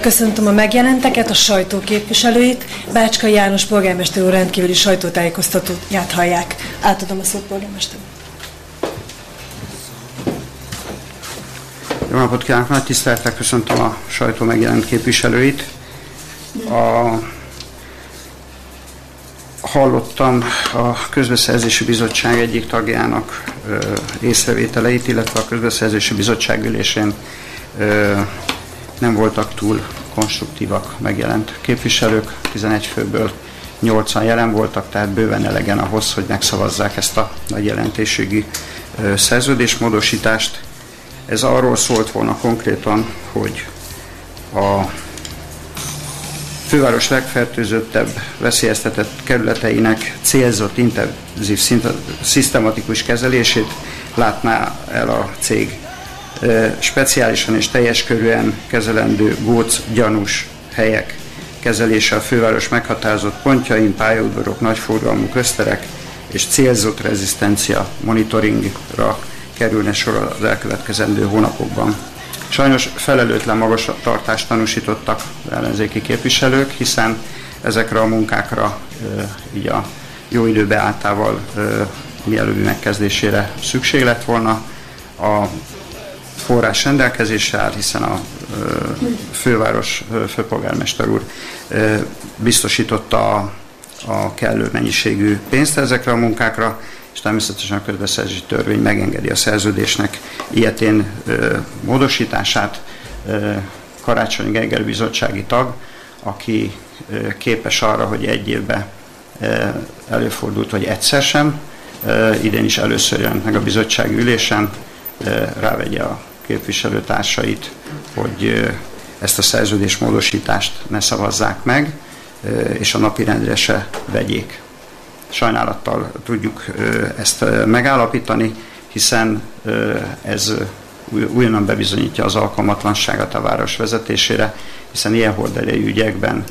Köszöntöm a megjelenteket, a sajtó képviselőit. Bácska János polgármester úr rendkívüli sajtótájékoztatóját hallják. Átadom a szót polgármester. Jó napot kívánok, nagy tisztelettel köszöntöm a sajtó megjelent képviselőit. A, hallottam a Közbeszerzési Bizottság egyik tagjának ö, észrevételeit, illetve a Közbeszerzési Bizottság ülésén nem voltak túl konstruktívak megjelent képviselők, 11 főből 8-an jelen voltak, tehát bőven elegen ahhoz, hogy megszavazzák ezt a nagy jelentőségi szerződésmódosítást. Ez arról szólt volna konkrétan, hogy a főváros legfertőzöttebb, veszélyeztetett kerületeinek célzott, intenzív, szisztematikus kezelését látná el a cég. Speciálisan és teljes körűen kezelendő góc gyanús helyek kezelése a főváros meghatározott pontjain, pályaudvarok, nagyforgalmú közterek és célzott rezisztencia monitoringra kerülne sor az elkövetkezendő hónapokban. Sajnos felelőtlen magatartást tanúsítottak az ellenzéki képviselők, hiszen ezekre a munkákra így a jó idő beálltával ö, mielőbbi megkezdésére szükség lett volna. A forrás rendelkezésre áll, hiszen a főváros főpolgármester úr biztosította a, a kellő mennyiségű pénzt ezekre a munkákra, és természetesen a közbeszerzési törvény megengedi a szerződésnek ilyetén ö, módosítását. Karácsony Gergely bizottsági tag, aki képes arra, hogy egy évben ö, előfordult, hogy egyszer sem, ö, idén is először jelent meg a bizottsági ülésen, rávegye a képviselőtársait, hogy ezt a szerződés módosítást ne szavazzák meg, és a napirendre se vegyék. Sajnálattal tudjuk ezt megállapítani, hiszen ez új- újonnan bebizonyítja az alkalmatlanságát a város vezetésére, hiszen ilyen horderejű ügyekben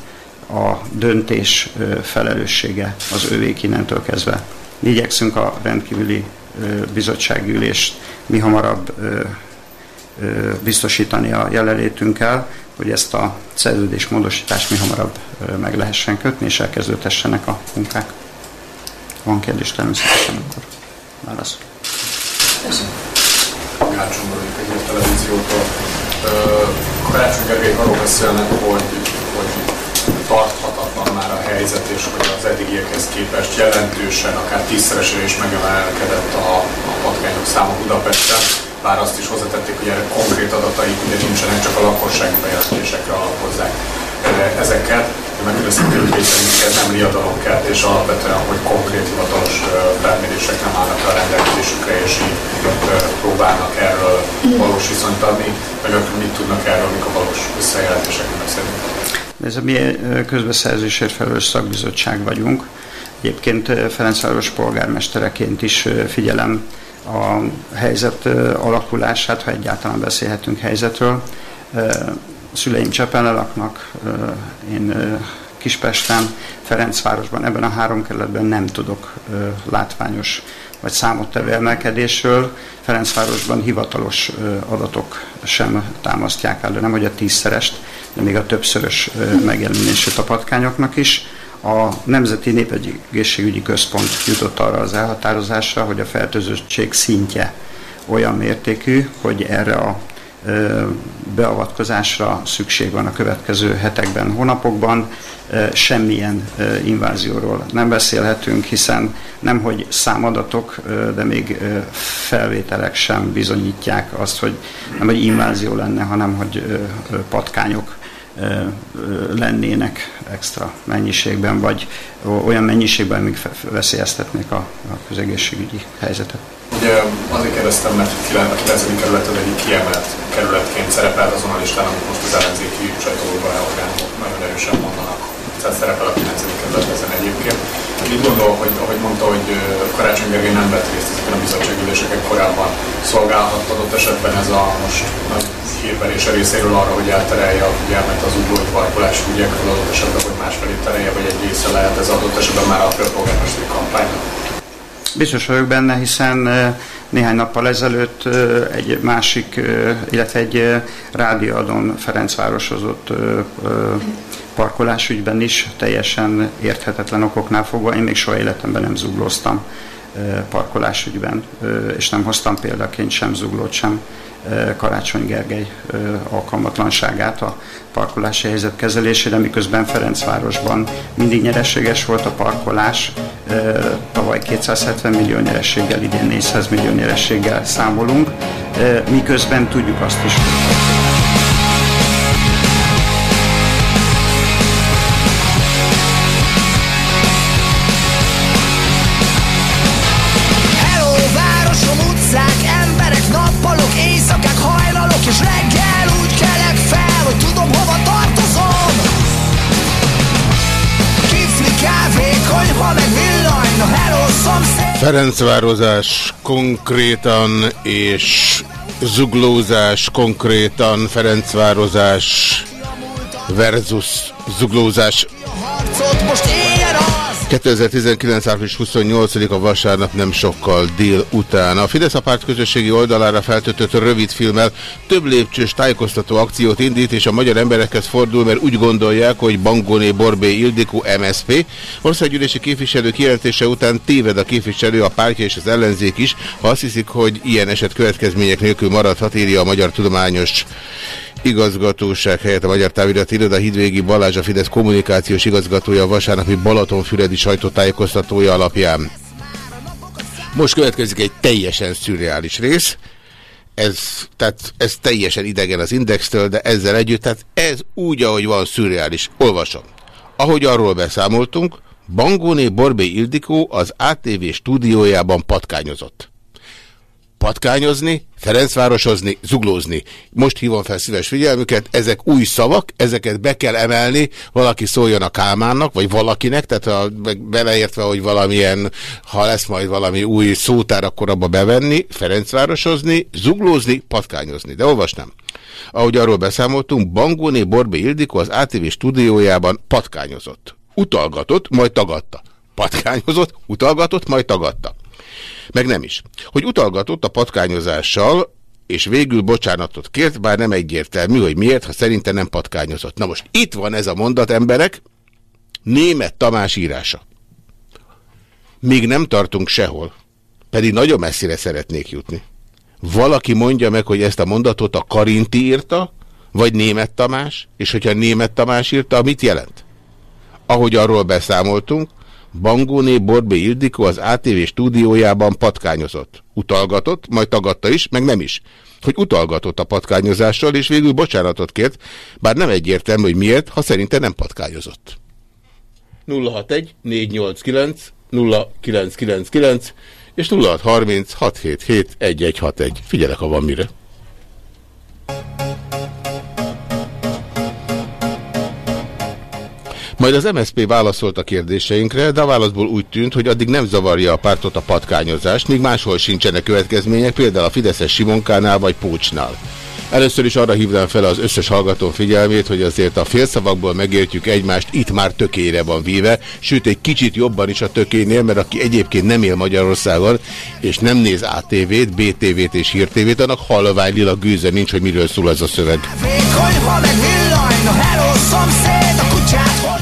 a döntés felelőssége az övék innentől kezdve. Igyekszünk a rendkívüli ö, bizottsági ülést mi hamarabb biztosítani a jelenlétünkkel, hogy ezt a szerződés módosítást mi hamarabb meg lehessen kötni, és elkezdődhessenek a munkák. Van kérdés természetesen, akkor válasz. Kácson vagyok egy televíziótól. Karácsony Gergely arról beszélnek, hogy, hogy tarthatatlan már a helyzet, és hogy az eddigiekhez képest jelentősen, akár tízszeresére is megemelkedett a, a patkányok száma Budapesten. Bár azt is hozzátették, hogy erre konkrét adataik ugye nincsenek, csak a lakossági bejelentésekre alapozzák ö, ezeket. Tőlük, hogy szerint ez nem riadalonkert, és alapvetően, hogy konkrét hivatalos ö, felmérések nem állnak a rendelkezésükre, és így ö, próbálnak erről valós viszonyt adni, meg ők mit tudnak erről, mik a valós visszajelentések önök szerint. Ez a mi közbeszerzésért felelős szakbizottság vagyunk. Egyébként Ferencváros polgármestereként is figyelem a helyzet alakulását, ha egyáltalán beszélhetünk helyzetről. Ö, szüleim Csepelen laknak, én Kispesten, Ferencvárosban, ebben a három kerületben nem tudok látványos vagy számottevő emelkedésről. Ferencvárosban hivatalos adatok sem támasztják elő, nem hogy a tízszerest, de még a többszörös megjelenését a patkányoknak is. A Nemzeti Népegészségügyi Központ jutott arra az elhatározásra, hogy a fertőzöttség szintje olyan mértékű, hogy erre a beavatkozásra szükség van a következő hetekben, hónapokban. Semmilyen invázióról nem beszélhetünk, hiszen nemhogy számadatok, de még felvételek sem bizonyítják azt, hogy nem hogy invázió lenne, hanem hogy patkányok lennének extra mennyiségben, vagy olyan mennyiségben, amik veszélyeztetnék a, a közegészségügyi helyzetet. Ugye azért kérdeztem, mert a 9. kerület az egyik kiemelt kerületként szerepel azon a listán, amit most az ellenzéki sajtóban orgánok nagyon erősen mondanak. Tehát szerepel a 9. kerület ezen egyébként. Mit gondol, hogy ahogy mondta, hogy Karácsony Gergely nem vett részt ezeken a bizottságüléseken korábban, szolgálhat adott esetben ez a most nagy hírverése részéről arra, hogy elterelje a figyelmet az uglói parkolás ügyekről adott esetben, hogy másfelé terelje, vagy egy része lehet ez adott esetben már a főpolgármesteri kampánynak? Biztos vagyok benne, hiszen néhány nappal ezelőtt egy másik, illetve egy rádióadon Ferencvároshozott parkolásügyben is teljesen érthetetlen okoknál fogva. Én még soha életemben nem zuglóztam parkolásügyben, és nem hoztam példaként sem zuglót, sem Karácsony Gergely alkalmatlanságát a parkolási helyzet kezelésére, miközben Ferencvárosban mindig nyereséges volt a parkolás, tavaly 270 millió nyerességgel, idén 400 millió nyerességgel számolunk, miközben tudjuk azt is, hogy Ferencvározás konkrétan és zuglózás konkrétan, Ferencvározás versus zuglózás. Most 2019. április 28-a vasárnap nem sokkal dél után. A Fidesz a párt közösségi oldalára feltöltött rövid filmmel több lépcsős tájékoztató akciót indít, és a magyar emberekhez fordul, mert úgy gondolják, hogy Bangóné Borbé Ildikó MSP. Országgyűlési képviselő kijelentése után téved a képviselő, a pártja és az ellenzék is, ha azt hiszik, hogy ilyen eset következmények nélkül maradhat, írja a Magyar Tudományos igazgatóság helyett a Magyar Távirati Iroda Hidvégi Balázs a Fidesz kommunikációs igazgatója a vasárnapi Balatonfüredi sajtótájékoztatója alapján. Most következik egy teljesen szürreális rész, ez, tehát ez teljesen idegen az indextől, de ezzel együtt, tehát ez úgy, ahogy van szürreális. Olvasom. Ahogy arról beszámoltunk, Bangóné Borbé Ildikó az ATV stúdiójában patkányozott patkányozni, Ferencvárosozni, zuglózni. Most hívom fel szíves figyelmüket, ezek új szavak, ezeket be kell emelni, valaki szóljon a Kálmánnak, vagy valakinek, tehát a, beleértve, hogy valamilyen, ha lesz majd valami új szótár, akkor abba bevenni, Ferencvárosozni, zuglózni, patkányozni. De olvasnám. Ahogy arról beszámoltunk, Bangóné Borbé Ildikó az ATV stúdiójában patkányozott. Utalgatott, majd tagadta. Patkányozott, utalgatott, majd tagadta. Meg nem is. Hogy utalgatott a patkányozással, és végül bocsánatot kért, bár nem egyértelmű, hogy miért, ha szerinte nem patkányozott. Na most itt van ez a mondat, emberek, német Tamás írása. Még nem tartunk sehol, pedig nagyon messzire szeretnék jutni. Valaki mondja meg, hogy ezt a mondatot a Karinti írta, vagy német Tamás, és hogyha német Tamás írta, mit jelent? Ahogy arról beszámoltunk, Bangóné Borbé Ildikó az ATV stúdiójában patkányozott. Utalgatott, majd tagadta is, meg nem is. Hogy utalgatott a patkányozással, és végül bocsánatot kért, bár nem egyértelmű, hogy miért, ha szerinte nem patkányozott. 061 489 0999 és 0630 677 1161. Figyelek, ha van mire. Majd az MSZP válaszolt a kérdéseinkre, de a válaszból úgy tűnt, hogy addig nem zavarja a pártot a patkányozást, míg máshol sincsenek következmények, például a Fideszes Simonkánál vagy Pócsnál. Először is arra hívnám fel az összes hallgató figyelmét, hogy azért a félszavakból megértjük egymást, itt már tökére van víve, sőt egy kicsit jobban is a tökénél, mert aki egyébként nem él Magyarországon, és nem néz ATV-t, BTV-t és hírtévét, annak halvány lila gőze nincs, hogy miről szól ez a szöveg.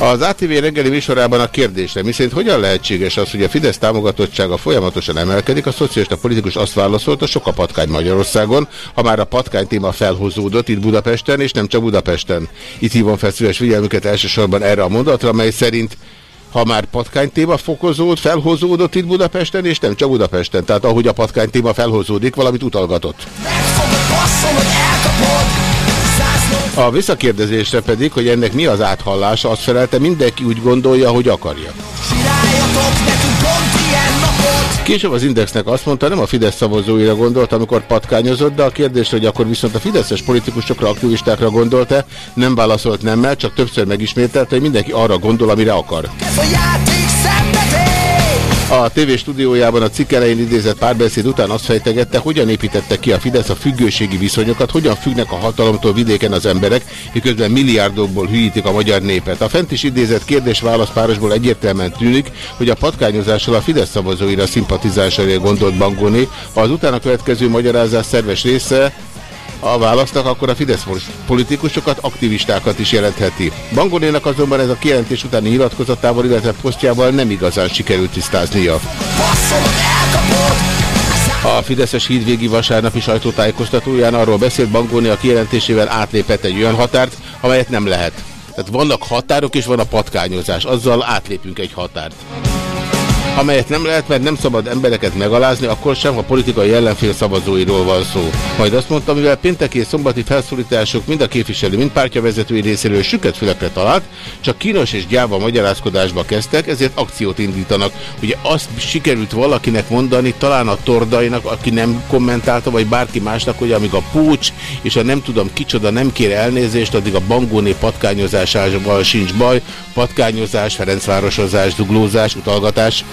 Az ATV reggeli műsorában a kérdésre, miszerint hogyan lehetséges az, hogy a Fidesz támogatottsága folyamatosan emelkedik, a szocialista politikus azt válaszolta, sok a patkány Magyarországon, ha már a patkány téma felhozódott itt Budapesten, és nem csak Budapesten. Itt hívom fel szíves figyelmüket elsősorban erre a mondatra, mely szerint ha már patkány téma fokozód, felhozódott itt Budapesten, és nem csak Budapesten. Tehát ahogy a patkány téma felhozódik, valamit utalgatott. A visszakérdezésre pedig, hogy ennek mi az áthallása, azt felelte, mindenki úgy gondolja, hogy akarja. Később az Indexnek azt mondta, nem a Fidesz szavazóira gondolt, amikor patkányozott, de a kérdésre, hogy akkor viszont a fideszes politikusokra, aktivistákra gondolt-e, nem válaszolt nemmel, csak többször megismételte, hogy mindenki arra gondol, amire akar. Ez a játék a TV stúdiójában a cikk elején idézett párbeszéd után azt fejtegette, hogyan építette ki a Fidesz a függőségi viszonyokat, hogyan függnek a hatalomtól vidéken az emberek, miközben milliárdokból hülyítik a magyar népet. A fent is idézett kérdés-válasz párosból egyértelműen tűnik, hogy a patkányozással a Fidesz szavazóira szimpatizálsára gondolt Bangoni, az utána következő magyarázás szerves része a válasznak, akkor a Fidesz politikusokat, aktivistákat is jelentheti. Bangonénak azonban ez a kijelentés utáni nyilatkozatával, illetve posztjával nem igazán sikerült tisztáznia. A Fideszes hídvégi vasárnapi sajtótájékoztatóján arról beszélt Bangóni a kijelentésével átlépett egy olyan határt, amelyet nem lehet. Tehát vannak határok és van a patkányozás, azzal átlépünk egy határt amelyet nem lehet, mert nem szabad embereket megalázni, akkor sem, a politikai ellenfél szavazóiról van szó. Majd azt mondta, mivel pénteki és szombati felszólítások mind a képviselő, mind pártja vezetői részéről süket fülekre talált, csak kínos és gyáva magyarázkodásba kezdtek, ezért akciót indítanak. Ugye azt sikerült valakinek mondani, talán a tordainak, aki nem kommentálta, vagy bárki másnak, hogy amíg a púcs és a nem tudom kicsoda nem kér elnézést, addig a bangóné patkányozásával sincs baj, patkányozás, Ferencvárosozás, duglózás, utalgatás.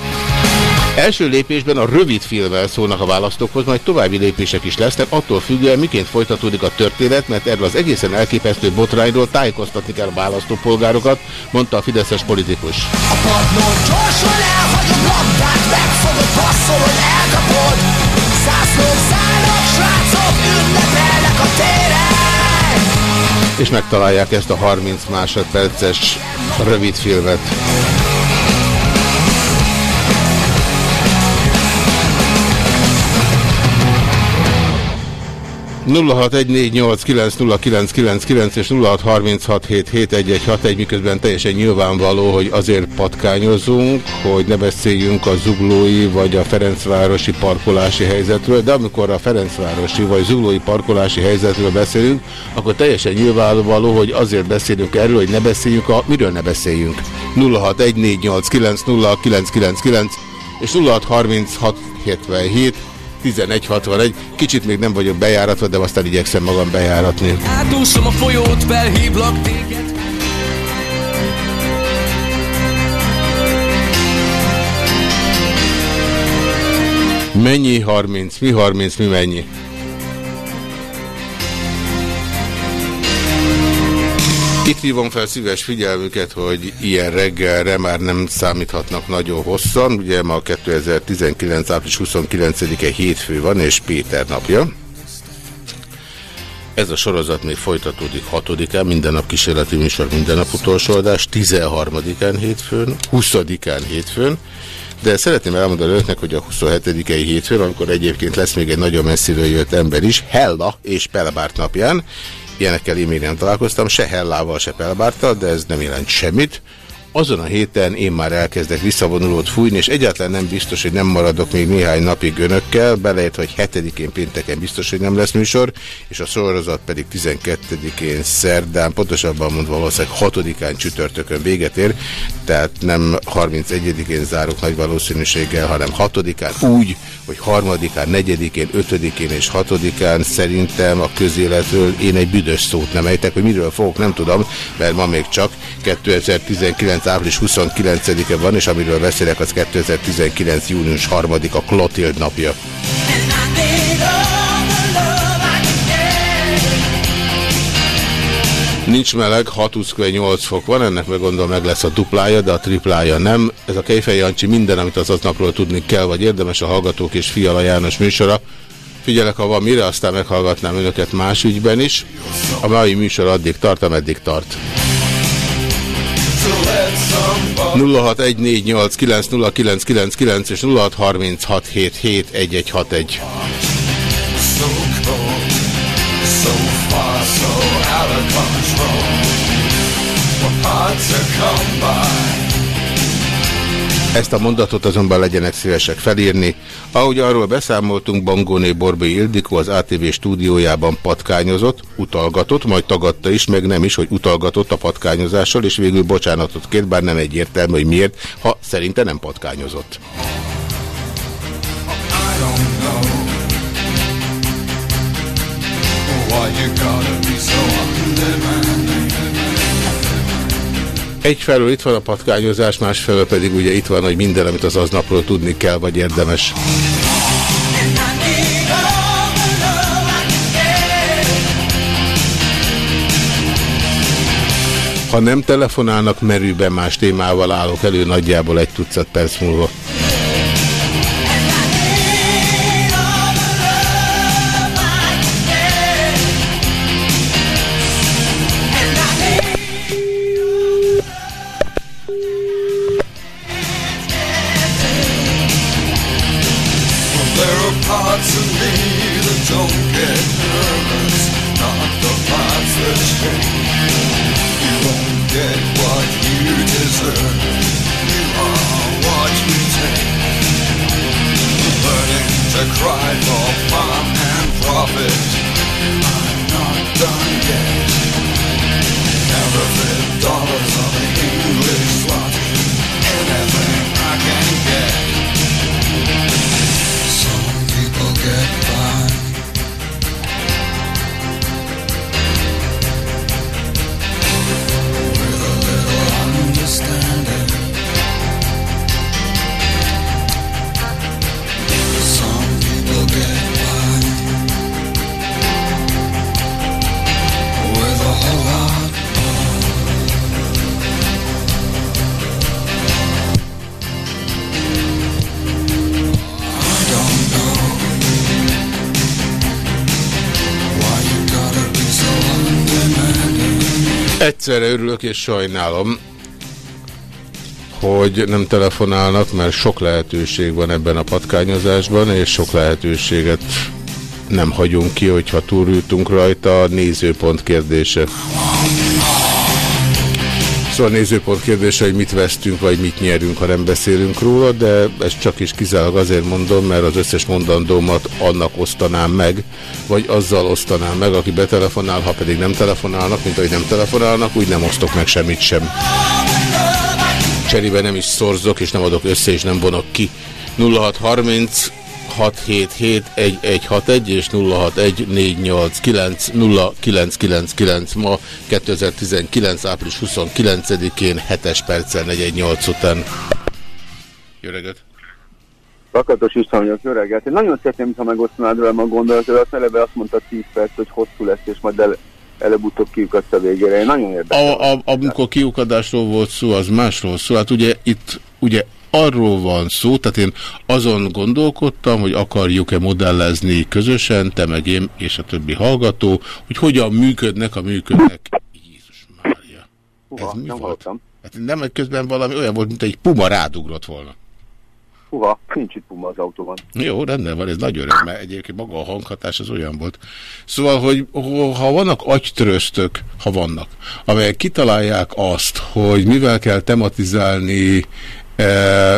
Első lépésben a rövid filmmel szólnak a választókhoz, majd további lépések is lesznek, attól függően miként folytatódik a történet, mert erről az egészen elképesztő botrányról tájékoztatni kell a választópolgárokat, mondta a fideszes politikus. A padlón gyorsan elhagyom labdát, megfogod, passzolod, elkapod, zászlók szállnak, srácok, ünnepelnek a téren. És megtalálják ezt a 30 másodperces rövid filmet. 0614890999 és 0636771161, miközben teljesen nyilvánvaló, hogy azért patkányozunk, hogy ne beszéljünk a zuglói vagy a Ferencvárosi parkolási helyzetről, de amikor a Ferencvárosi vagy zuglói parkolási helyzetről beszélünk, akkor teljesen nyilvánvaló, hogy azért beszélünk erről, hogy ne beszéljünk a... Miről ne beszéljünk? 0614890999 és 063677 1161. Kicsit még nem vagyok bejáratva, de aztán igyekszem magam bejáratni. Átúszom a folyót, felhívlak téged. Mennyi 30? Mi 30? Mi mennyi? Itt hívom fel szíves figyelmüket, hogy ilyen reggelre már nem számíthatnak nagyon hosszan. Ugye ma 2019. április 29-e hétfő van, és Péter napja. Ez a sorozat még folytatódik 6-án, minden nap kísérleti műsor, minden nap utolsó adás, 13-án hétfőn, 20-án hétfőn, de szeretném elmondani önöknek, hogy a 27-i hétfőn, amikor egyébként lesz még egy nagyon messziről jött ember is, Hella és Pelbárt napján, Ilyenekkel e-mailen találkoztam, se Hellával, se Pelbártal, de ez nem jelent semmit. Azon a héten én már elkezdek visszavonulót fújni, és egyáltalán nem biztos, hogy nem maradok még néhány napig önökkel, belejött, hogy 7-én pénteken biztos, hogy nem lesz műsor, és a sorozat pedig 12-én szerdán, pontosabban mondva valószínűleg 6-án csütörtökön véget ér, tehát nem 31-én zárok nagy valószínűséggel, hanem 6-án úgy, hogy 3-án, 4-én, 5-én és 6-án szerintem a közéletről én egy büdös szót nem ejtek, hogy miről fogok, nem tudom, mert ma még csak 2019 április 29-e van, és amiről beszélek, az 2019. június 3 a Klotild napja. Nincs meleg, 6-8 fok van, ennek meg gondolom meg lesz a duplája, de a triplája nem. Ez a Kejfej Jancsi minden, amit az aznapról tudni kell, vagy érdemes a Hallgatók és Fiala János műsora. Figyelek, ha van mire, aztán meghallgatnám önöket más ügyben is. A mai műsor addig tart, ameddig tart. 0614890999 és 0636771161. Ezt a mondatot azonban legyenek szívesek felírni. Ahogy arról beszámoltunk, Bangóné Borbé Ildikó az ATV stúdiójában patkányozott, utalgatott, majd tagadta is, meg nem is, hogy utalgatott a patkányozással, és végül bocsánatot kért, bár nem egyértelmű, hogy miért, ha szerinte nem patkányozott. Egyfelől itt van a patkányozás, másfelől pedig ugye itt van, hogy minden, amit az aznapról tudni kell, vagy érdemes. Ha nem telefonálnak, merőben más témával állok elő nagyjából egy tucat perc múlva. Egyszerre örülök és sajnálom, hogy nem telefonálnak, mert sok lehetőség van ebben a patkányozásban, és sok lehetőséget nem hagyunk ki, hogyha túlültünk rajta a nézőpont kérdése. Szóval nézőpont kérdése, hogy mit vesztünk, vagy mit nyerünk, ha nem beszélünk róla, de ezt csak is kizárólag azért mondom, mert az összes mondandómat annak osztanám meg, vagy azzal osztanám meg, aki betelefonál, ha pedig nem telefonálnak, mint ahogy nem telefonálnak, úgy nem osztok meg semmit sem. Cserébe nem is szorzok, és nem adok össze, és nem vonok ki. 0630 0616771161 és 0614890999 ma 2019. április 29-én 7-es perccel 418 után. Jó reggelt! Lakatos István vagyok, jó reggelt. Én nagyon szeretném, ha megosztanád velem a gondolatot, eleve azt mondta 10 perc, hogy hosszú lesz, és majd el, előbb-utóbb kiukadsz a végére. Én nagyon érdekel. A, a, amikor kiukadásról volt szó, az másról szó. Hát ugye itt ugye arról van szó, tehát én azon gondolkodtam, hogy akarjuk-e modellezni közösen, te meg én és a többi hallgató, hogy hogyan működnek a működnek. Jézus Mária. Uha, Ez mi nem volt? Hát nem, hogy közben valami olyan volt, mint egy puma rádugrott volna. Uha, nincs itt puma az autóban. Jó, rendben van, ez nagy öröm, mert egyébként maga a hanghatás az olyan volt. Szóval, hogy ha vannak agytröztök, ha vannak, amelyek kitalálják azt, hogy mivel kell tematizálni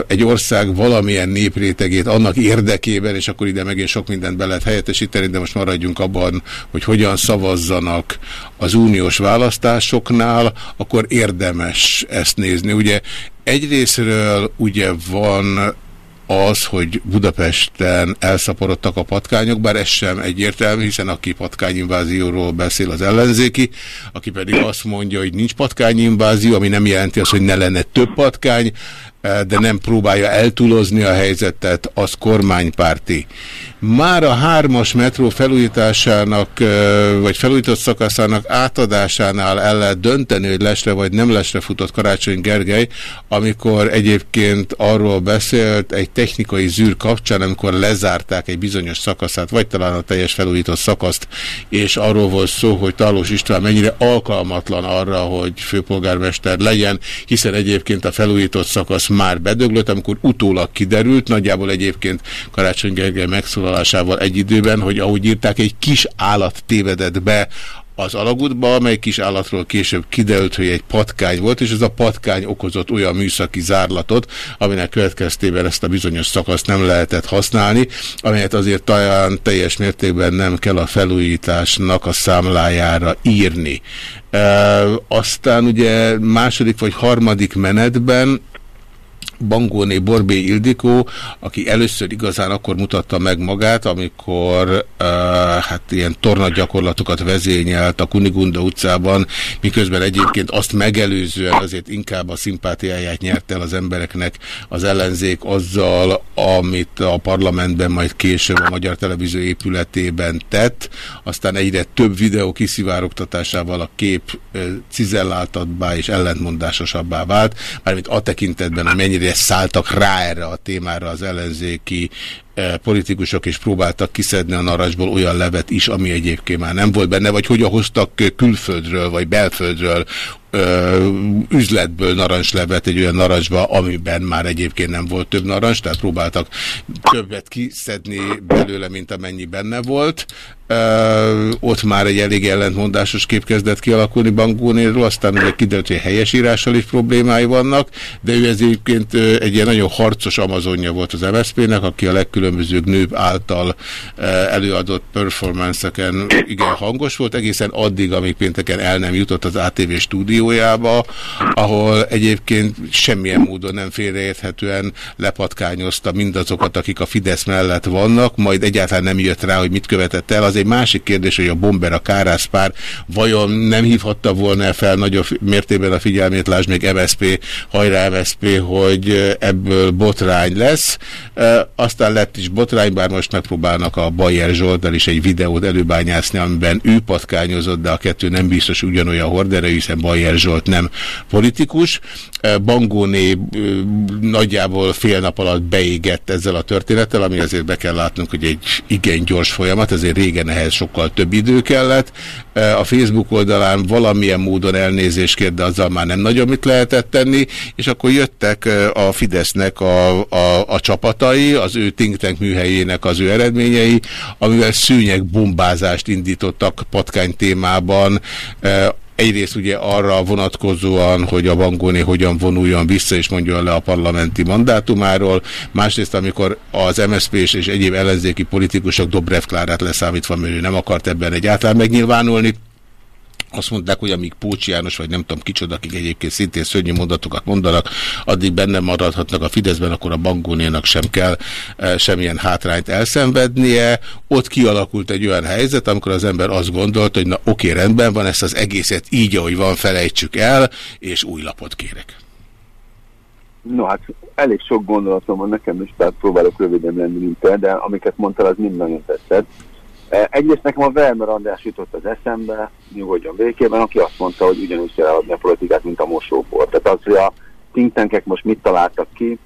egy ország valamilyen néprétegét annak érdekében, és akkor ide megint sok mindent be lehet helyettesíteni, de most maradjunk abban, hogy hogyan szavazzanak az uniós választásoknál, akkor érdemes ezt nézni. Ugye egyrésztről ugye van az, hogy Budapesten elszaporodtak a patkányok, bár ez sem egyértelmű, hiszen aki patkányinvázióról beszél az ellenzéki, aki pedig azt mondja, hogy nincs patkányinvázió, ami nem jelenti azt, hogy ne lenne több patkány, de nem próbálja eltúlozni a helyzetet, az kormánypárti. Már a hármas metró felújításának, vagy felújított szakaszának átadásánál el lehet dönteni, hogy lesre vagy nem lesre futott Karácsony Gergely, amikor egyébként arról beszélt egy technikai zűr kapcsán, amikor lezárták egy bizonyos szakaszát, vagy talán a teljes felújított szakaszt, és arról volt szó, hogy Talós István mennyire alkalmatlan arra, hogy főpolgármester legyen, hiszen egyébként a felújított szakasz már bedöglött, amikor utólag kiderült, nagyjából egyébként Karácsony Gergely megszólalásával egy időben, hogy ahogy írták, egy kis állat tévedett be az alagútba, amely kis állatról később kiderült, hogy egy patkány volt, és ez a patkány okozott olyan műszaki zárlatot, aminek következtében ezt a bizonyos szakaszt nem lehetett használni, amelyet azért talán teljes mértékben nem kell a felújításnak a számlájára írni. E, aztán ugye második vagy harmadik menetben Bangóné Borbé Ildikó, aki először igazán akkor mutatta meg magát, amikor uh, hát ilyen tornagyakorlatokat vezényelt a Kunigunda utcában, miközben egyébként azt megelőzően azért inkább a szimpátiáját nyert el az embereknek az ellenzék azzal, amit a parlamentben majd később a Magyar Televízió épületében tett, aztán egyre több videó kiszivárogtatásával a kép uh, cizelláltabbá és ellentmondásosabbá vált, mármint a tekintetben, hogy mennyire mennyire szálltak rá erre a témára az ellenzéki politikusok, és próbáltak kiszedni a narancsból olyan levet is, ami egyébként már nem volt benne, vagy hogy hoztak külföldről, vagy belföldről ö, üzletből narancslevet egy olyan narancsba, amiben már egyébként nem volt több narancs, tehát próbáltak többet kiszedni belőle, mint amennyi benne volt. Ö, ott már egy elég ellentmondásos kép kezdett kialakulni Bangónéről, aztán ugye kiderült, hogy helyesírással is problémái vannak, de ő ez egyébként egy ilyen nagyon harcos amazonja volt az MSZP-nek, aki a legkülönbözőbb nők által előadott performance-eken igen hangos volt, egészen addig, amíg pénteken el nem jutott az ATV stúdió, stúdiójába, ahol egyébként semmilyen módon nem félreérthetően lepatkányozta mindazokat, akik a Fidesz mellett vannak, majd egyáltalán nem jött rá, hogy mit követett el. Az egy másik kérdés, hogy a Bomber, a Kárászpár vajon nem hívhatta volna fel nagyobb mértékben a figyelmét, lásd még MSP, hajrá MSP, hogy ebből botrány lesz. Aztán lett is botrány, bár most megpróbálnak a Bayer Zsoltnál is egy videót előbányászni, amiben ő patkányozott, de a kettő nem biztos ugyanolyan horderő, hiszen Bayer Zsolt nem politikus. Bangóné nagyjából fél nap alatt beégett ezzel a történettel, ami azért be kell látnunk, hogy egy igen gyors folyamat, ezért régen ehhez sokkal több idő kellett. A Facebook oldalán valamilyen módon elnézést kér, de azzal már nem nagyon mit lehetett tenni, és akkor jöttek a Fidesznek a, a, a csapatai, az ő think tank műhelyének az ő eredményei, amivel szűnyek bombázást indítottak patkány témában, Egyrészt ugye arra vonatkozóan, hogy a Vangóné hogyan vonuljon vissza és mondjon le a parlamenti mandátumáról, másrészt amikor az MSZP és egyéb ellenzéki politikusok Dobrev Klárát leszámítva, mert ő nem akart ebben egyáltalán megnyilvánulni, azt mondták, hogy amíg Pócsi János, vagy nem tudom kicsoda, akik egyébként szintén szörnyű mondatokat mondanak, addig benne maradhatnak a Fideszben, akkor a Bangónénak sem kell e, semmilyen hátrányt elszenvednie. Ott kialakult egy olyan helyzet, amikor az ember azt gondolt, hogy na oké, rendben van, ezt az egészet így, ahogy van, felejtsük el, és új lapot kérek. No hát elég sok gondolatom van nekem is, tehát próbálok röviden lenni, mint te, de amiket mondtál, az mind nagyon tetszett. E, egyrészt nekem a Vermer András jutott az eszembe, nyugodjon békében, aki azt mondta, hogy ugyanúgy kell eladni a politikát, mint a mosópor. Tehát az, hogy a think most mit találtak ki,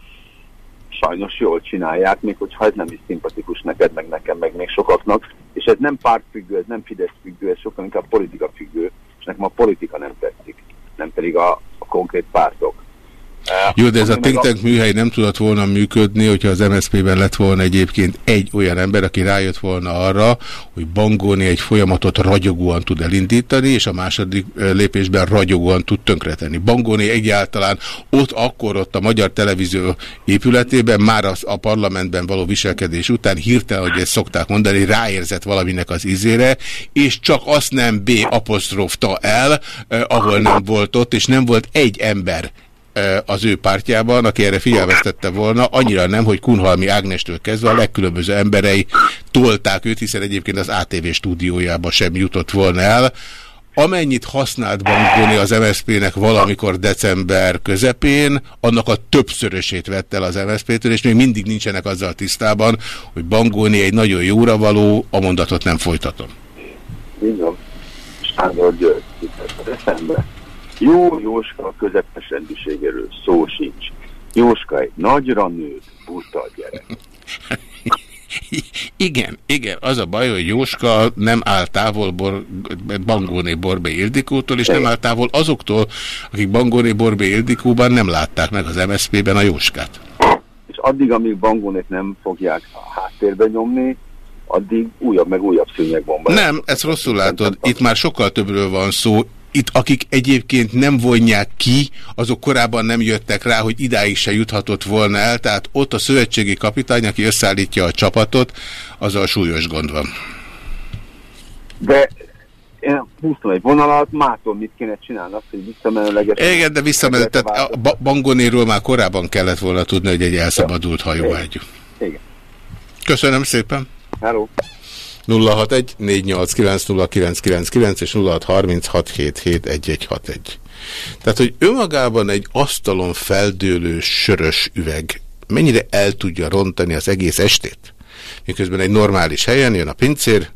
sajnos jól csinálják, még hogyha ez nem is szimpatikus neked, meg nekem, meg még sokaknak. És ez nem pártfüggő, ez nem Fidesz függő, ez sokkal inkább politika függő, és nekem a politika nem tetszik, nem pedig a, a konkrét pártok. Jó, de ez a think tank műhely nem tudott volna működni, hogyha az MSZP-ben lett volna egyébként egy olyan ember, aki rájött volna arra, hogy Bangóni egy folyamatot ragyogóan tud elindítani, és a második lépésben ragyogóan tud tönkretenni. Bangóni egyáltalán ott akkor ott a Magyar Televízió épületében, már az, a parlamentben való viselkedés után hirtelen, hogy ezt szokták mondani, ráérzett valaminek az izére, és csak azt nem B apostrofta el, eh, ahol nem volt ott, és nem volt egy ember az ő pártjában, aki erre figyelmeztette volna, annyira nem, hogy Kunhalmi Ágnestől kezdve a legkülönböző emberei tolták őt, hiszen egyébként az ATV stúdiójába sem jutott volna el, amennyit használt Bangoni az MSZP-nek valamikor december közepén, annak a többszörösét vett el az MSZP-től, és még mindig nincsenek azzal tisztában, hogy Bangoni egy nagyon jóra való, a mondatot nem folytatom. Igen. Sándor György eszembe. Jó Jóska a közepes rendűségéről szó sincs. Jóska egy nagyra nőtt, buta gyerek. Igen, igen, az a baj, hogy Jóska nem áll távol Bor, Bangóné Borbé Ildikótól, és nem áll távol azoktól, akik Bangóné Borbé Ildikóban nem látták meg az MSZP-ben a Jóskát. És addig, amíg Bangónét nem fogják a háttérbe nyomni, addig újabb meg újabb szűnyegbombák. Nem, ezt rosszul látod. Itt már sokkal többről van szó. Itt akik egyébként nem vonják ki, azok korábban nem jöttek rá, hogy idáig se juthatott volna el, tehát ott a szövetségi kapitány, aki összeállítja a csapatot, az a súlyos gond van. De én húztam egy vonalat, mától mit kéne csinálni, azt, hogy visszamenőlegesen... Igen, de visszamenő, tehát a ba Bangonéről már korábban kellett volna tudni, hogy egy elszabadult hajóágyú. Igen. Köszönöm szépen. Hello. 061 489 és 0636771161. Tehát, hogy önmagában egy asztalon feldőlő sörös üveg mennyire el tudja rontani az egész estét, miközben egy normális helyen jön a pincér,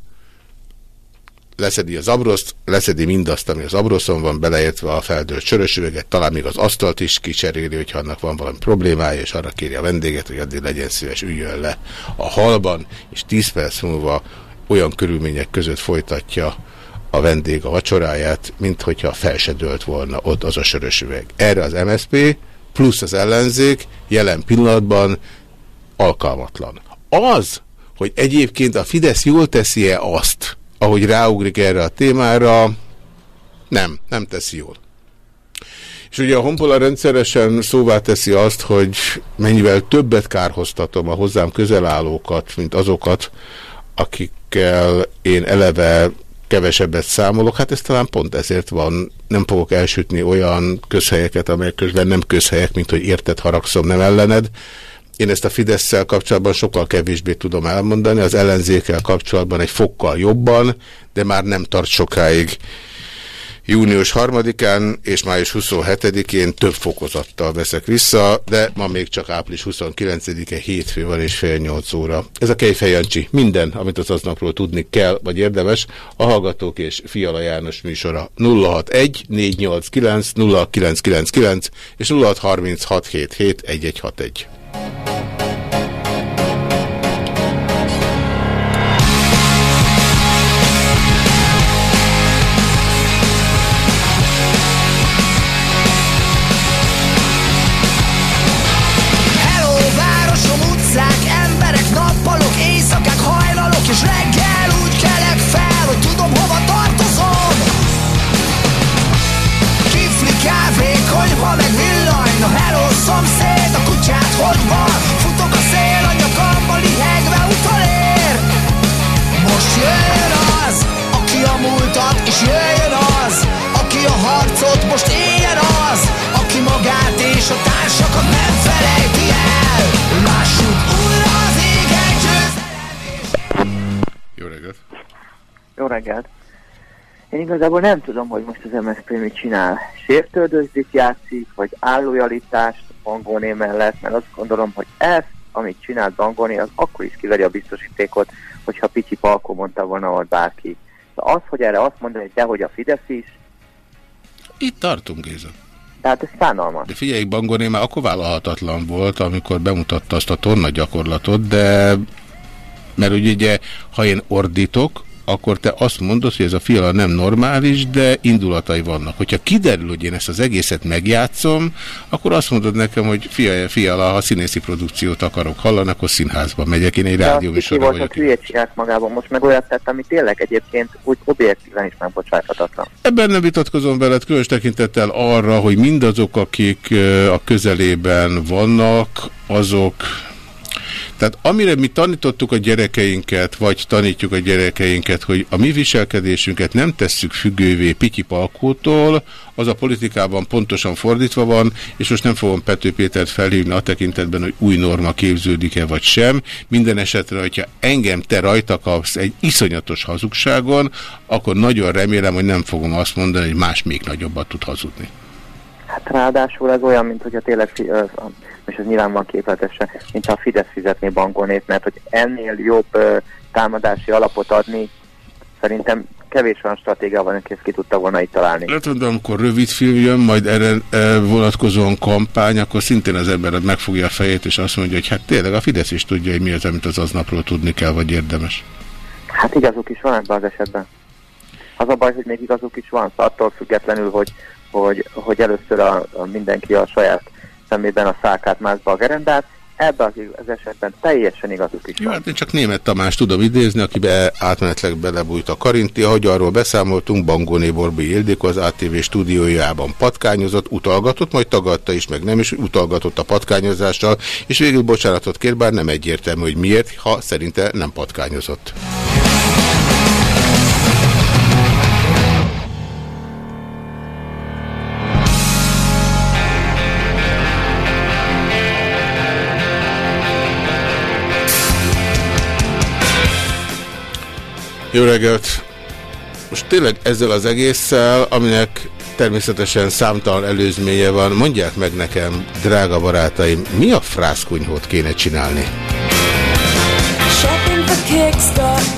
leszedi az abroszt, leszedi mindazt, ami az abroszon van, beleértve a feldőlt sörös üveget, talán még az asztalt is kicseréli, hogyha annak van valami problémája, és arra kéri a vendéget, hogy addig legyen szíves, üljön le a halban, és 10 perc múlva olyan körülmények között folytatja a vendég a vacsoráját, mint hogyha fel se dőlt volna ott az a sörös üveg. Erre az MSP plusz az ellenzék jelen pillanatban alkalmatlan. Az, hogy egyébként a Fidesz jól teszi-e azt, ahogy ráugrik erre a témára, nem, nem teszi jól. És ugye a Honpola rendszeresen szóvá teszi azt, hogy mennyivel többet kárhoztatom a hozzám közelállókat, mint azokat, akikkel én eleve kevesebbet számolok, hát ez talán pont ezért van. Nem fogok elsütni olyan közhelyeket, amelyek közben nem közhelyek, mint hogy érted, haragszom, nem ellened. Én ezt a fidesz kapcsolatban sokkal kevésbé tudom elmondani, az ellenzékkel kapcsolatban egy fokkal jobban, de már nem tart sokáig június 3-án és május 27-én több fokozattal veszek vissza, de ma még csak április 29-e hétfő van és fél 8 óra. Ez a Kejfej Jancsi. Minden, amit az aznapról tudni kell, vagy érdemes, a Hallgatók és Fiala János műsora 061 489 0999 és 0636771161. Jó reggelt! Én igazából nem tudom, hogy most az MSZP mit csinál. Sértődőzít játszik, vagy állójalitást Bangóné mellett, mert azt gondolom, hogy ezt, amit csinált Bangóné, az akkor is kiveri a biztosítékot, hogyha Picsi Palko mondta volna, vagy bárki. De az, hogy erre azt mondani, hogy dehogy a Fidesz is... Itt tartunk, Géza. Tehát ez szánalmas. De figyelj, Bangoné már akkor vállalhatatlan volt, amikor bemutatta azt a torna gyakorlatot, de mert ugye, ha én ordítok, akkor te azt mondod, hogy ez a fiala nem normális, de indulatai vannak. Hogyha kiderül, hogy én ezt az egészet megjátszom, akkor azt mondod nekem, hogy fia, fiala, ha színészi produkciót akarok hallani, akkor színházba megyek, én egy rádióműsorra vagyok. De azt magában, most meg olyat tett, ami tényleg egyébként úgy objektíven is megbocsáthatatlan. Ebben nem vitatkozom veled, különös tekintettel arra, hogy mindazok, akik a közelében vannak, azok Tehát amire mi tanítottuk a gyerekeinket, vagy tanítjuk a gyerekeinket, hogy a mi viselkedésünket nem tesszük függővé Pityi Palkótól, az a politikában pontosan fordítva van, és most nem fogom Pető Pétert felhívni a tekintetben, hogy új norma képződik-e vagy sem. Minden esetre, hogyha engem te rajta kapsz egy iszonyatos hazugságon, akkor nagyon remélem, hogy nem fogom azt mondani, hogy más még nagyobbat tud hazudni. Hát ráadásul ez olyan, mint hogyha tényleg, és ez nyilván van képletesen, mint a Fidesz fizetné bankonét, mert hogy ennél jobb ö, támadási alapot adni, szerintem kevés olyan stratégia van, aki ezt ki tudta volna itt találni. Lehet, hogy amikor rövid film jön, majd erre e, vonatkozóan kampány, akkor szintén az ember megfogja a fejét, és azt mondja, hogy hát tényleg a Fidesz is tudja, hogy mi az, amit az aznapról tudni kell, vagy érdemes. Hát igazuk is van ebben az esetben. Az a baj, hogy még igazuk is van, szóval attól függetlenül, hogy, hogy, hogy először a, a mindenki a saját szemében a szákát mászba a gerendát, ebben az, esetben teljesen igazuk is Jó, hát én csak német Tamás tudom idézni, akibe átmenetleg belebújt a karinti. Ahogy arról beszámoltunk, Bangóné Borbé Ildikó az ATV stúdiójában patkányozott, utalgatott, majd tagadta is, meg nem is utalgatott a patkányozással, és végül bocsánatot kér, bár nem egyértelmű, hogy miért, ha szerinte nem patkányozott. Jó reggelt! Most tényleg ezzel az egésszel, aminek természetesen számtalan előzménye van, mondják meg nekem, drága barátaim, mi a frászkunyhót kéne csinálni? Shopping for kickstart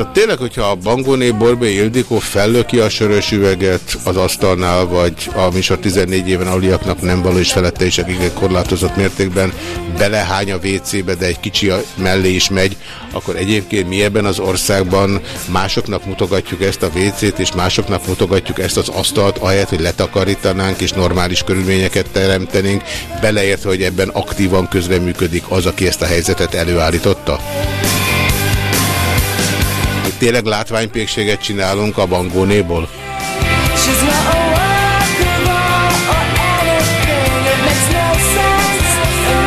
Szóval tényleg, hogyha a Bangóné Borbé Ildikó fellöki a sörös üveget az asztalnál, vagy a műsor 14 éven aluliaknak nem való és felette is, akik korlátozott mértékben belehány a WC-be, de egy kicsi mellé is megy, akkor egyébként mi ebben az országban másoknak mutogatjuk ezt a WC-t, és másoknak mutogatjuk ezt az asztalt, ahelyett, hogy letakarítanánk és normális körülményeket teremtenénk, beleértve, hogy ebben aktívan közreműködik az, aki ezt a helyzetet előállította. Tényleg látványpékséget csinálunk a Bangónéból?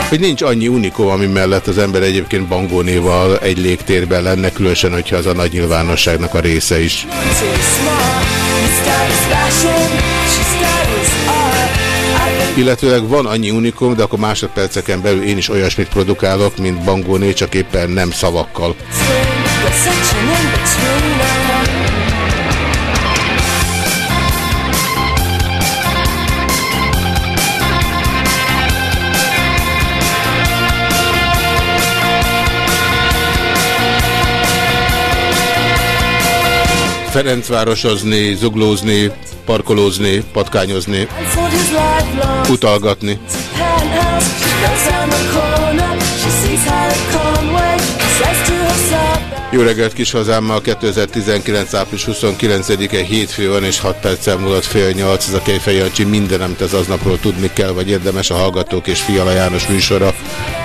Hogy nincs annyi unikum, ami mellett az ember egyébként Bangónéval egy légtérben lenne, különösen, hogyha az a nagy nyilvánosságnak a része is. Illetőleg van annyi unikum, de akkor másodperceken belül én is olyasmit produkálok, mint Bangóné, csak éppen nem szavakkal. You're such an in-betweener. Ferencvárosozni, zuglózni, parkolózni, patkányozni, utalgatni. Jó reggelt kis hazámmal, 2019. április 29-e hétfő van, és 6 perccel múlott fél 8, ez a Kejfej Jancsi, minden, amit az aznapról tudni kell, vagy érdemes a Hallgatók és Fiala János műsora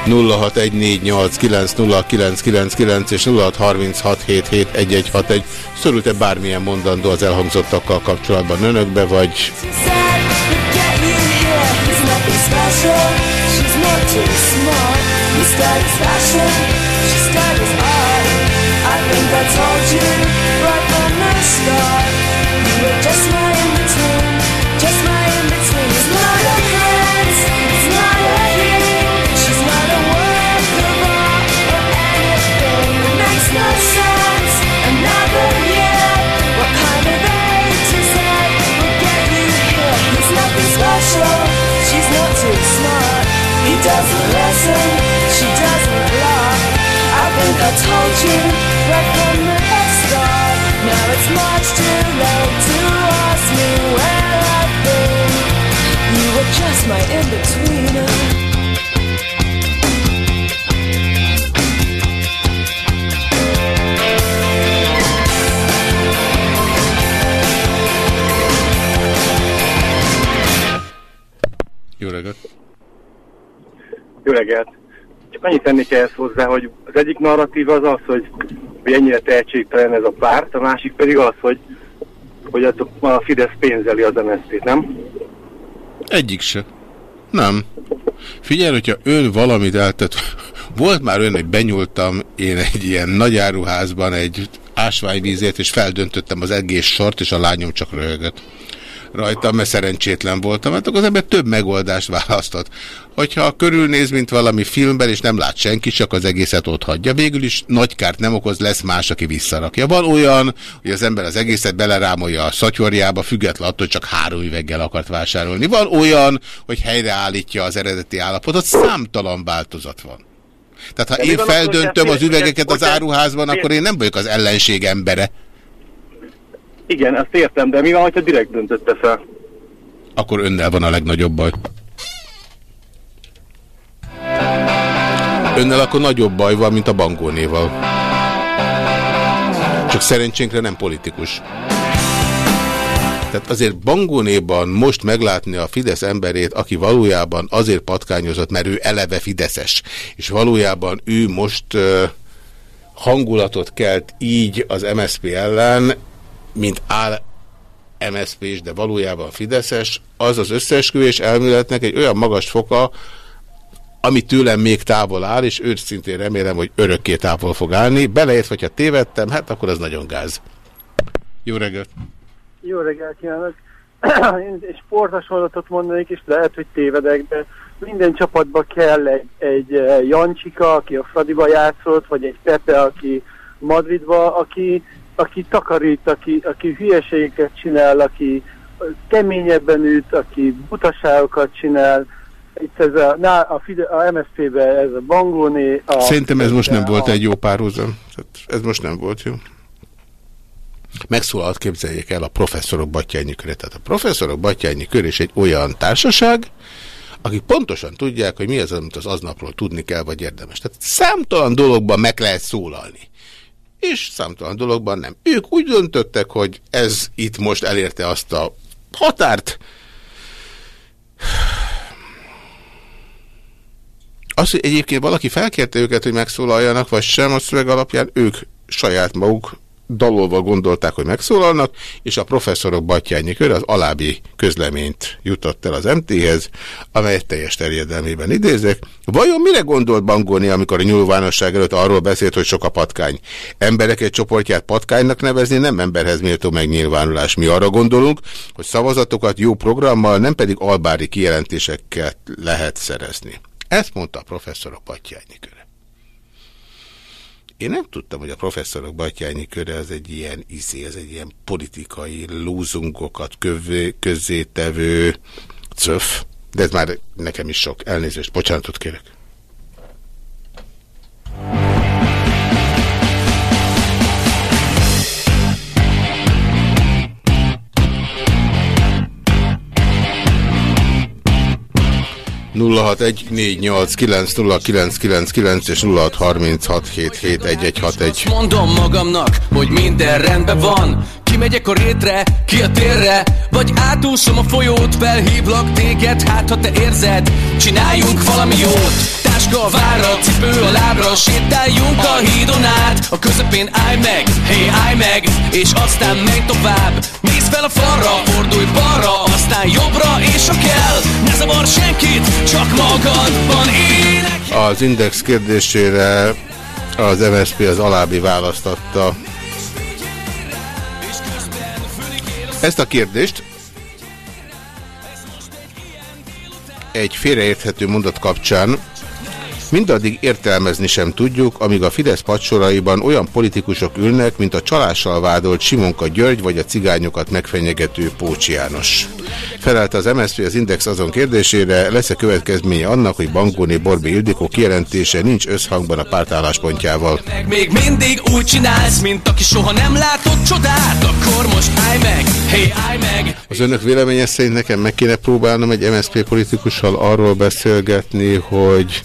0614890999 és 0636771161. Szorult-e bármilyen mondandó az elhangzottakkal kapcsolatban önökbe, vagy she said, "But get you here. He's nothing special. She's not too smart. Is fashion. Told you right from the start. I think I told you right from the start. Now it's much too late to ask me where I've been. You were just my in-betweener. jó reggelt! Jó reggelt! Csak annyit tennék ehhez hozzá, hogy az egyik narratív az az, hogy, hogy ennyire tehetségtelen ez a párt, a másik pedig az, hogy, hogy a, Fidesz pénzeli az MSZP-t, nem? Egyik se. Nem. Figyelj, hogyha ön valamit eltett, volt már ön, hogy benyúltam én egy ilyen nagy áruházban egy ásványvízért, és feldöntöttem az egész sort, és a lányom csak röhögött rajta, mert szerencsétlen voltam. Hát akkor az ember több megoldást választott. Hogyha körülnéz, mint valami filmben, és nem lát senki, csak az egészet ott hagyja, végül is nagy kárt nem okoz, lesz más, aki visszarakja. Van olyan, hogy az ember az egészet belerámolja a szatyorjába, független attól, hogy csak három üveggel akart vásárolni. Van olyan, hogy helyreállítja az eredeti állapotot, számtalan változat van. Tehát ha De én feldöntöm az üvegeket az áruházban, akkor én nem vagyok az ellenség embere. Igen, azt értem, de mi van, hogyha direkt döntötte fel? Akkor önnel van a legnagyobb baj. Önnel akkor nagyobb baj van, mint a bankónéval. Csak szerencsénkre nem politikus. Tehát azért Bangónéban most meglátni a Fidesz emberét, aki valójában azért patkányozott, mert ő eleve Fideszes, és valójában ő most uh, hangulatot kelt így az MSZP ellen, mint áll mszp s de valójában Fideszes, az az összeesküvés elméletnek egy olyan magas foka, ami tőlem még távol áll, és őszintén remélem, hogy örökké távol fog állni. Beleért, hogyha tévedtem, hát akkor az nagyon gáz. Jó reggelt! Jó reggelt kívánok! Én sporthasonlatot mondanék, és lehet, hogy tévedek, de minden csapatba kell egy, egy eh, Jancsika, aki a Fradiba játszott, vagy egy Pepe, aki Madridba, aki, aki takarít, aki, aki hülyeségeket csinál, aki keményebben üt, aki butaságokat csinál. Itt ez a, na, a, Fide, a MSZP-be ez a Bangóné. A, Szerintem ez most nem a- volt egy jó párhuzam. Tehát Ez most nem volt jó. Megszólalt, képzeljék el a professzorok Batyányi köre. Tehát a professzorok Batyányi kör is egy olyan társaság, akik pontosan tudják, hogy mi az, amit az aznapról tudni kell, vagy érdemes. Tehát számtalan dologban meg lehet szólalni. És számtalan dologban nem. Ők úgy döntöttek, hogy ez itt most elérte azt a határt. Az, hogy egyébként valaki felkérte őket, hogy megszólaljanak, vagy sem, a szöveg alapján ők saját maguk dalolva gondolták, hogy megszólalnak, és a professzorok Batyányi kör az alábbi közleményt jutott el az MT-hez, amelyet teljes terjedelmében idézek. Vajon mire gondolt Bangoni, amikor a nyilvánosság előtt arról beszélt, hogy sok a patkány? Emberek egy csoportját patkánynak nevezni nem emberhez méltó megnyilvánulás. Mi arra gondolunk, hogy szavazatokat jó programmal, nem pedig albári kijelentésekkel lehet szerezni. Ezt mondta a professzorok Batyányi köre. Én nem tudtam, hogy a professzorok Batyányi köre az egy ilyen izé, ez egy ilyen politikai lúzungokat közzétevő cöf, de ez már nekem is sok. Elnézést, bocsánatot kérek. hat 0614890999 és 0636771161. Mondom magamnak, hogy minden rendben van, Kimegyek a rétre, ki a térre Vagy átúszom a folyót, felhívlak téged Hát ha te érzed, csináljunk valami jót. Táska a vára, cipő a lábra Sétáljunk a hídon át. A közepén állj meg, hé állj meg És aztán menj tovább. Nézd fel a falra, fordulj balra Aztán jobbra és ha kell Ne zavar senkit, csak magadban ének. Az Index kérdésére az MSZP az alábbi választ Ezt a kérdést egy félreérthető mondat kapcsán mindaddig értelmezni sem tudjuk, amíg a Fidesz padsoraiban olyan politikusok ülnek, mint a csalással vádolt Simonka György vagy a cigányokat megfenyegető Pócs János. Felelte az MSZP az Index azon kérdésére, lesz-e következménye annak, hogy Bangóni Borbi Ildikó kijelentése nincs összhangban a párt álláspontjával. Még mindig úgy csinálsz, mint aki soha nem látott csodát Akkor most állj meg, hey állj meg Az önök véleménye szerint nekem meg kéne próbálnom egy MSZP politikussal arról beszélgetni, hogy...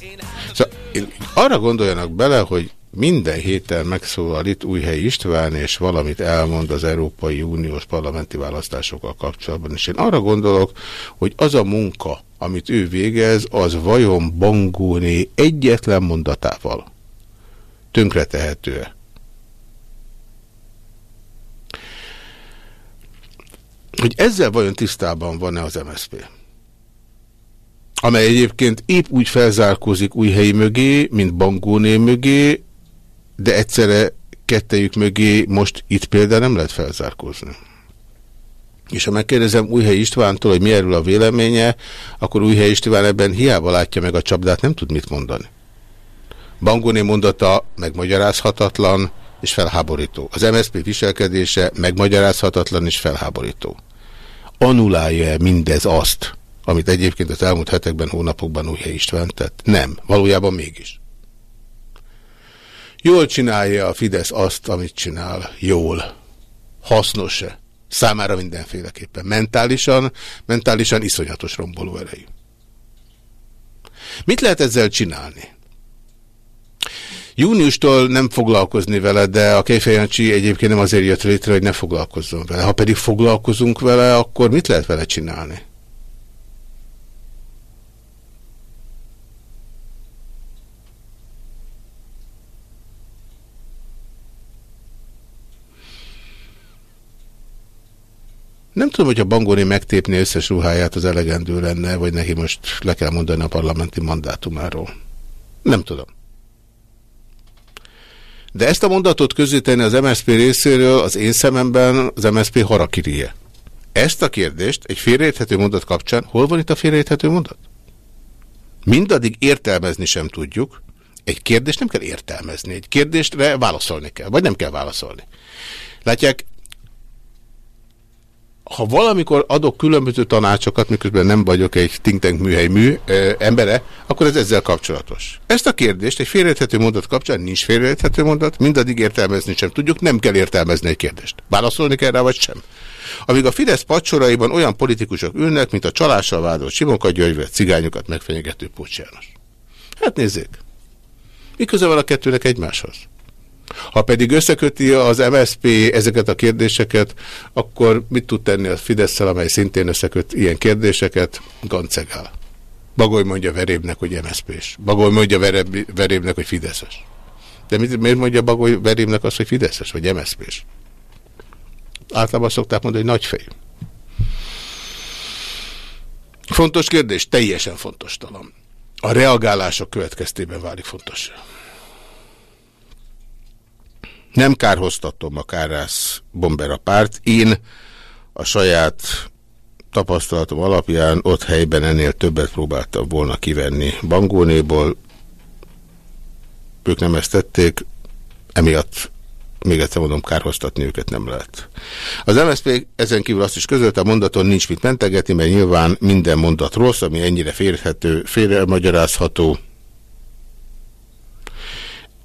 Én- arra gondoljanak bele, hogy minden héten megszólal itt Újhely István, és valamit elmond az Európai Uniós parlamenti választásokkal kapcsolatban. És én arra gondolok, hogy az a munka, amit ő végez, az vajon Bangóné egyetlen mondatával tönkretehető-e? Hogy ezzel vajon tisztában van-e az MSZP? Amely egyébként épp úgy felzárkózik új helyi mögé, mint Bangóné mögé, de egyszerre kettejük mögé most itt például nem lehet felzárkózni. És ha megkérdezem Újhely Istvántól, hogy mi erről a véleménye, akkor Újhely István ebben hiába látja meg a csapdát, nem tud mit mondani. Bangoni mondata megmagyarázhatatlan és felháborító. Az MSZP viselkedése megmagyarázhatatlan és felháborító. Anulálja-e mindez azt, amit egyébként az elmúlt hetekben, hónapokban Újhely István tett? Nem. Valójában mégis. Jól csinálja a Fidesz azt, amit csinál. Jól. Hasznos-e? Számára mindenféleképpen. Mentálisan, mentálisan iszonyatos romboló erejű. Mit lehet ezzel csinálni? Júniustól nem foglalkozni vele, de a Kejfejancsi egyébként nem azért jött létre, hogy ne foglalkozzon vele. Ha pedig foglalkozunk vele, akkor mit lehet vele csinálni? Nem tudom, hogy a Bangoni megtépni összes ruháját, az elegendő lenne, vagy neki most le kell mondani a parlamenti mandátumáról. Nem tudom. De ezt a mondatot közíteni az MSZP részéről az én szememben az MSZP harakirie. Ezt a kérdést egy félreérthető mondat kapcsán, hol van itt a félreérthető mondat? Mindaddig értelmezni sem tudjuk. Egy kérdést nem kell értelmezni. Egy kérdéstre válaszolni kell, vagy nem kell válaszolni. Látják, ha valamikor adok különböző tanácsokat, miközben nem vagyok egy think tank műhely mű ö, embere, akkor ez ezzel kapcsolatos. Ezt a kérdést egy félreérthető mondat kapcsán nincs félreérthető mondat, mindaddig értelmezni sem tudjuk, nem kell értelmezni egy kérdést. Válaszolni kell rá, vagy sem. Amíg a Fidesz pacsoraiban olyan politikusok ülnek, mint a csalással vádolt Simonka György, vagy cigányokat megfenyegető Pócs János. Hát nézzék, mi köze van a kettőnek egymáshoz? Ha pedig összeköti az MSP ezeket a kérdéseket, akkor mit tud tenni a fidesz amely szintén összeköt ilyen kérdéseket? Gancegál. Bagoly mondja Verébnek, hogy MSZP-s. Bagoly mondja Verébnek, hogy Fideszes. De mit, miért mondja Bagoly Verébnek azt, hogy Fideszes, vagy MSZP-s? Általában szokták mondani, hogy nagyfej. Fontos kérdés, teljesen fontos talán. A reagálások következtében válik fontos. Nem kárhoztatom a kárász bombera párt. Én a saját tapasztalatom alapján ott helyben ennél többet próbáltam volna kivenni Bangónéból. Ők nem ezt tették, emiatt még egyszer mondom, kárhoztatni őket nem lehet. Az MSZP ezen kívül azt is közölte, a mondaton nincs mit mentegetni, mert nyilván minden mondat rossz, ami ennyire férhető, félre magyarázható,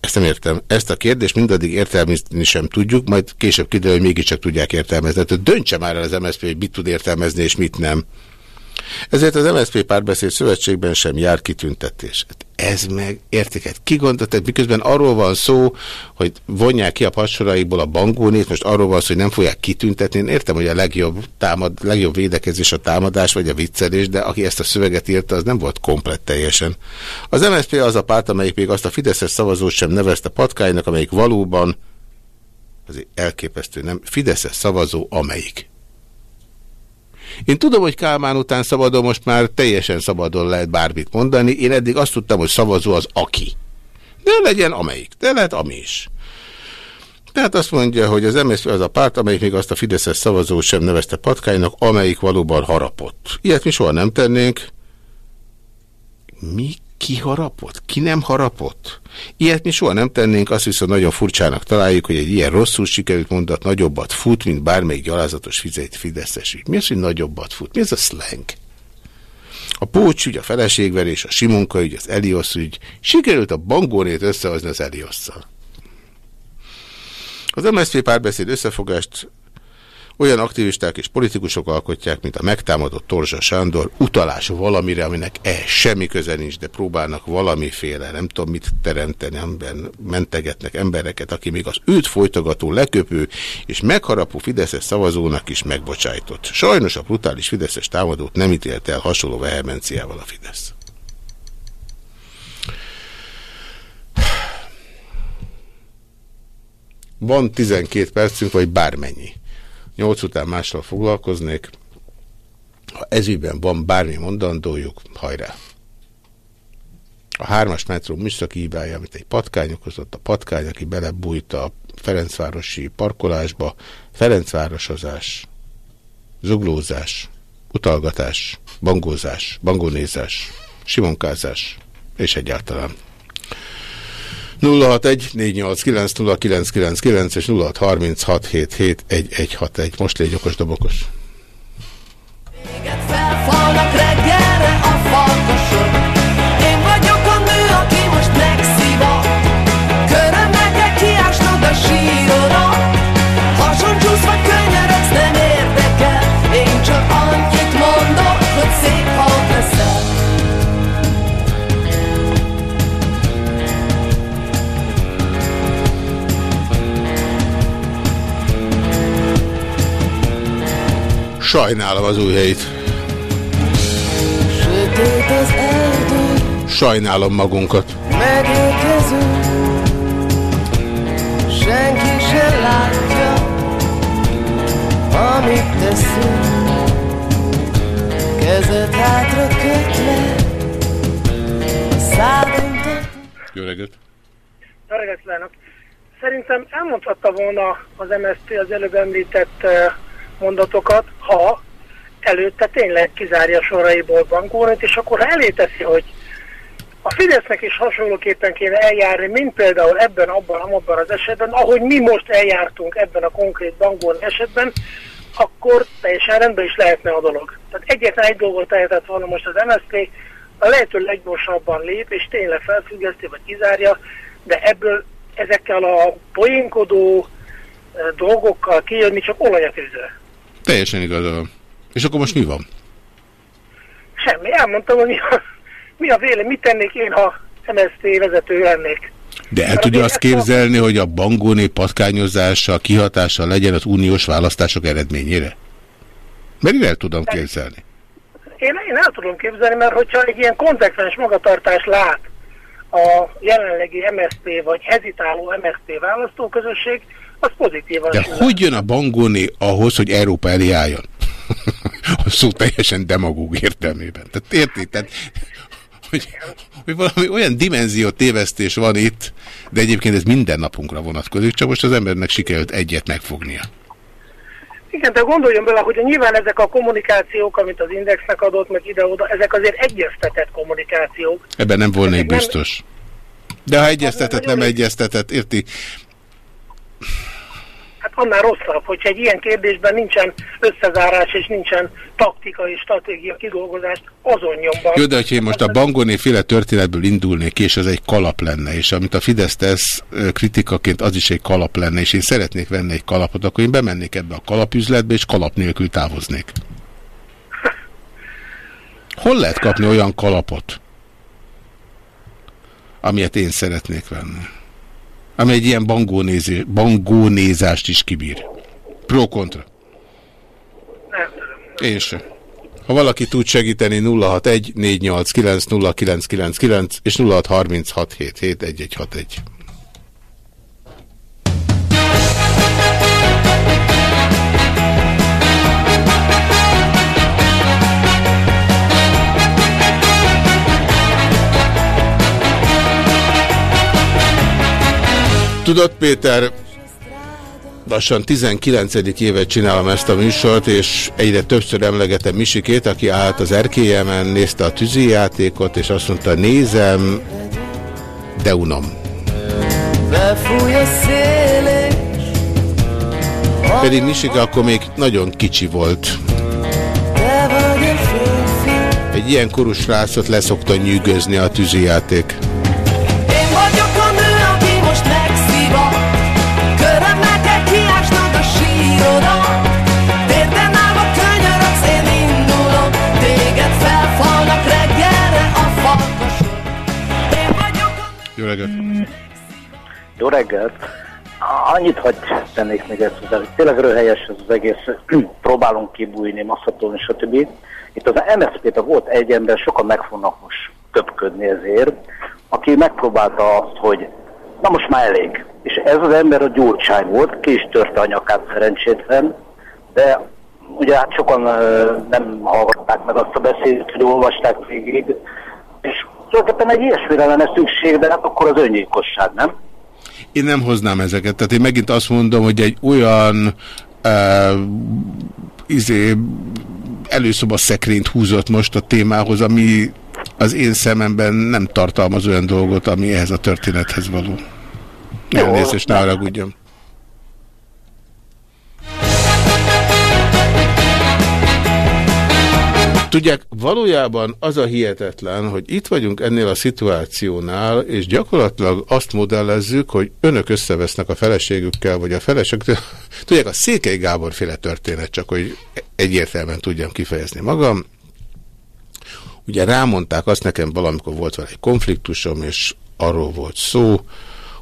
ezt nem értem. Ezt a kérdést mindaddig értelmezni sem tudjuk, majd később kiderül, hogy mégiscsak tudják értelmezni. Tehát döntse már el az MSZP, hogy mit tud értelmezni és mit nem. Ezért az MSZP párbeszéd szövetségben sem jár kitüntetés. Hát ez meg értéket kigondoltak, miközben arról van szó, hogy vonják ki a passoraikból a bangónét, most arról van szó, hogy nem fogják kitüntetni. Én értem, hogy a legjobb, támad, legjobb védekezés a támadás vagy a viccelés, de aki ezt a szöveget írta, az nem volt komplett teljesen. Az MSZP az a párt, amelyik még azt a Fideszes szavazót sem nevezte patkánynak, amelyik valóban azért elképesztő, nem? Fideszes szavazó, amelyik. Én tudom, hogy Kálmán után szabadon most már teljesen szabadon lehet bármit mondani. Én eddig azt tudtam, hogy szavazó az aki. De legyen amelyik. De lehet ami is. Tehát azt mondja, hogy az MSZP az a párt, amelyik még azt a Fideszes szavazó sem nevezte patkánynak, amelyik valóban harapott. Ilyet mi soha nem tennénk. Mi ki harapott? Ki nem harapott? Ilyet mi soha nem tennénk, azt viszont nagyon furcsának találjuk, hogy egy ilyen rosszul sikerült mondat nagyobbat fut, mint bármelyik gyalázatos fizet Fideszes ügy. Mi az, hogy nagyobbat fut? Mi ez a slang? A Pócs ügy, a feleségverés, a Simonka ügy, az Eliosz ügy. Sikerült a bangónét összehozni az Eliosszal. Az MSZP párbeszéd összefogást olyan aktivisták és politikusok alkotják, mint a megtámadott Torzsa Sándor, utalás valamire, aminek ehhez semmi köze nincs, de próbálnak valamiféle, nem tudom mit teremteni, amiben mentegetnek embereket, aki még az őt folytogató leköpő és megharapó Fideszes szavazónak is megbocsájtott. Sajnos a brutális Fideszes támadót nem ítélt el hasonló vehemenciával a Fidesz. Van 12 percünk, vagy bármennyi. Nyolc után mással foglalkoznék. Ha ezügyben van bármi mondandójuk, hajrá! A hármas metró műszaki hibája, amit egy patkány okozott, a patkány, aki belebújt a Ferencvárosi parkolásba, Ferencvárosozás, zuglózás, utalgatás, bangózás, bangónézás, simonkázás, és egyáltalán. 061 489 0999 és 0636771161. Most légy okos dobokos. Felfalnak reggelre Sajnálom az új helyét. Sötét az erdő, Sajnálom magunkat. megérkező Senki sem látja, amit teszünk Kezed hátra kötve Szádon Jó reggelt. Jó reggelt! Szerintem elmondhatta volna az MSZP az előbb említett mondatokat, ha előtte tényleg kizárja soraiból bankónit, és akkor elé teszi, hogy a Fidesznek is hasonlóképpen kéne eljárni, mint például ebben, abban, abban az esetben, ahogy mi most eljártunk ebben a konkrét bankón esetben, akkor teljesen rendben is lehetne a dolog. Tehát egyetlen egy dolgot tehetett volna most az MSZP, a lehető leggyorsabban lép, és tényleg felfüggeszti, vagy kizárja, de ebből ezekkel a poénkodó eh, dolgokkal kijönni csak olaj a tűzre. Teljesen igaza van. És akkor most mi van? Semmi. Elmondtam, hogy mi a, mi a véle, mit tennék én, ha MSZT vezető lennék. De el tudja azt képzelni, hogy a bangóné patkányozása kihatása legyen az uniós választások eredményére? Mert én el tudom képzelni. Én, én el tudom képzelni, mert hogyha egy ilyen konzekvens magatartás lát a jelenlegi MSZP vagy hezitáló MSZP választóközösség, az pozitívan De sül. hogy jön a bangóné ahhoz, hogy Európa elé álljon? a szó teljesen demagóg értelmében. Tehát érti? Tehát, hogy, hogy valami olyan dimenzió tévesztés van itt, de egyébként ez minden napunkra vonatkozik, csak most az embernek sikerült egyet megfognia. Igen, de gondoljon bele, hogy nyilván ezek a kommunikációk, amit az Indexnek adott, meg ide-oda, ezek azért egyeztetett kommunikációk. Ebben nem volnék Ezek nem- biztos. De ha egyeztetett, nem egyeztetett, érti? Annál rosszabb, hogyha egy ilyen kérdésben nincsen összezárás és nincsen taktika és stratégia kidolgozást azon nyomban. Jó, de hogyha én most a Bangoni féle történetből indulnék, és az egy kalap lenne, és amit a Fidesz tesz kritikaként, az is egy kalap lenne, és én szeretnék venni egy kalapot, akkor én bemennék ebbe a kalapüzletbe, és kalap nélkül távoznék. Hol lehet kapni olyan kalapot, amilyet én szeretnék venni? Ami egy ilyen bangónézé, bangónézást is kibír. Pro-kontra. Én sem. Ha valaki tud segíteni 061 489 0999 és 0636771161. Tudod, Péter, lassan 19. évet csinálom ezt a műsort, és egyre többször emlegetem Misikét, aki állt az erkélyemen, nézte a tűzijátékot, és azt mondta, nézem, de unom. Befúj a Pedig Misike akkor még nagyon kicsi volt. Egy ilyen korú srácot leszokta nyűgözni a tűzijáték. Jó reggelt! Annyit hagy tennék még ezt hozzá, hogy tényleg röhelyes ez az egész, próbálunk kibújni, masszatolni, stb. Itt az MSZP-ben volt egy ember, sokan meg fognak most töpködni ezért, aki megpróbálta azt, hogy na most már elég. És ez az ember a Gyurcsány volt, ki is törte a nyakát szerencsétlen, de ugye hát sokan nem hallgatták meg azt a beszédet, hogy olvasták végig, és tulajdonképpen egy ilyesmire lenne szükség, de hát akkor az öngyilkosság, nem? Én nem hoznám ezeket. Tehát én megint azt mondom, hogy egy olyan uh, izé, előszoba szekrényt húzott most a témához, ami az én szememben nem tartalmaz olyan dolgot, ami ehhez a történethez való. Elnézést, ne haragudjon. Tudják, valójában az a hihetetlen, hogy itt vagyunk ennél a szituációnál, és gyakorlatilag azt modellezzük, hogy önök összevesznek a feleségükkel, vagy a feleség... Tudják, a Székely Gábor féle történet, csak hogy egyértelműen tudjam kifejezni magam. Ugye rámondták azt nekem valamikor volt vele egy konfliktusom, és arról volt szó,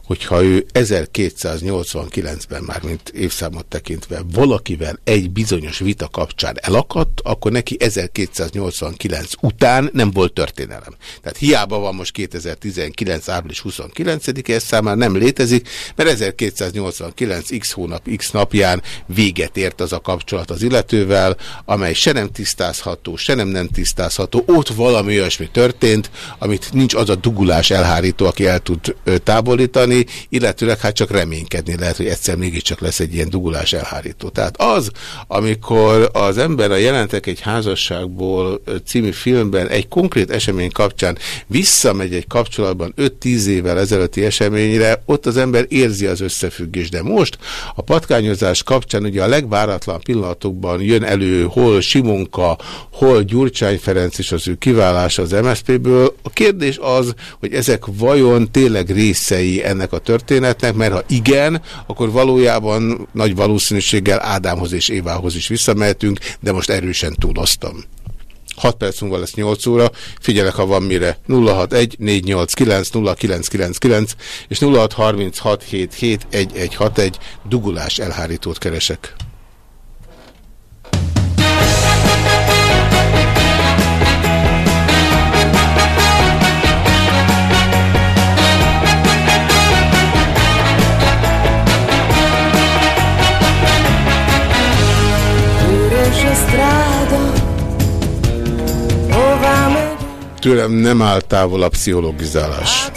hogyha ő 1289-ben már, mint évszámot tekintve valakivel egy bizonyos vita kapcsán elakadt, akkor neki 1289 után nem volt történelem. Tehát hiába van most 2019. április 29 ez számára nem létezik, mert 1289 x hónap, x napján véget ért az a kapcsolat az illetővel, amely se nem tisztázható, se nem nem tisztázható. Ott valami olyasmi történt, amit nincs az a dugulás elhárító, aki el tud távolítani, csinálni, illetőleg hát csak reménykedni lehet, hogy egyszer mégiscsak lesz egy ilyen dugulás elhárító. Tehát az, amikor az ember a Jelentek egy házasságból című filmben egy konkrét esemény kapcsán visszamegy egy kapcsolatban 5-10 évvel ezelőtti eseményre, ott az ember érzi az összefüggést. De most a patkányozás kapcsán ugye a legváratlan pillanatokban jön elő hol Simonka, hol Gyurcsány Ferenc és az ő kiválása az MSZP-ből. A kérdés az, hogy ezek vajon tényleg részei ennek ennek a történetnek, mert ha igen, akkor valójában nagy valószínűséggel Ádámhoz és Évához is visszamehetünk, de most erősen túloztam. 6 perc múlva lesz 8 óra, figyelek, ha van mire. 061 489 0999 és 0636771161 dugulás elhárítót keresek. Tőlem nem áll távol a pszichologizálás.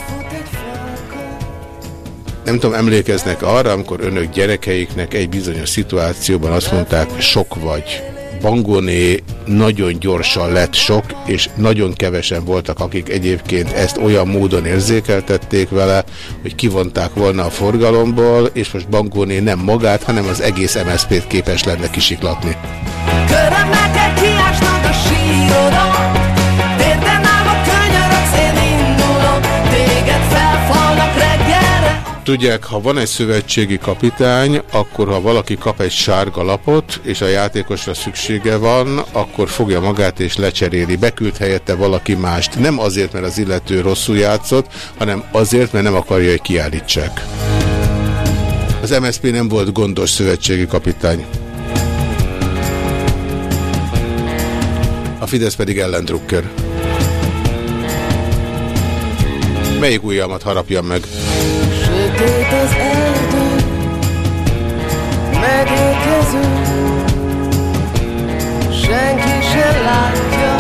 Nem tudom, emlékeznek arra, amikor önök gyerekeiknek egy bizonyos szituációban azt mondták, sok vagy. Bangóné nagyon gyorsan lett sok, és nagyon kevesen voltak, akik egyébként ezt olyan módon érzékeltették vele, hogy kivonták volna a forgalomból, és most Bangóné nem magát, hanem az egész MSZP-t képes lenne kisiklatni. Körömmel Tudják, ha van egy szövetségi kapitány, akkor ha valaki kap egy sárga lapot, és a játékosra szüksége van, akkor fogja magát és lecseréli. Beküld helyette valaki mást. Nem azért, mert az illető rosszul játszott, hanem azért, mert nem akarja, hogy kiállítsák. Az MSZP nem volt gondos szövetségi kapitány. A Fidesz pedig ellendrukker. Melyik ujjamat harapjam meg? Sötét az erdő, megérkező, senki se látja,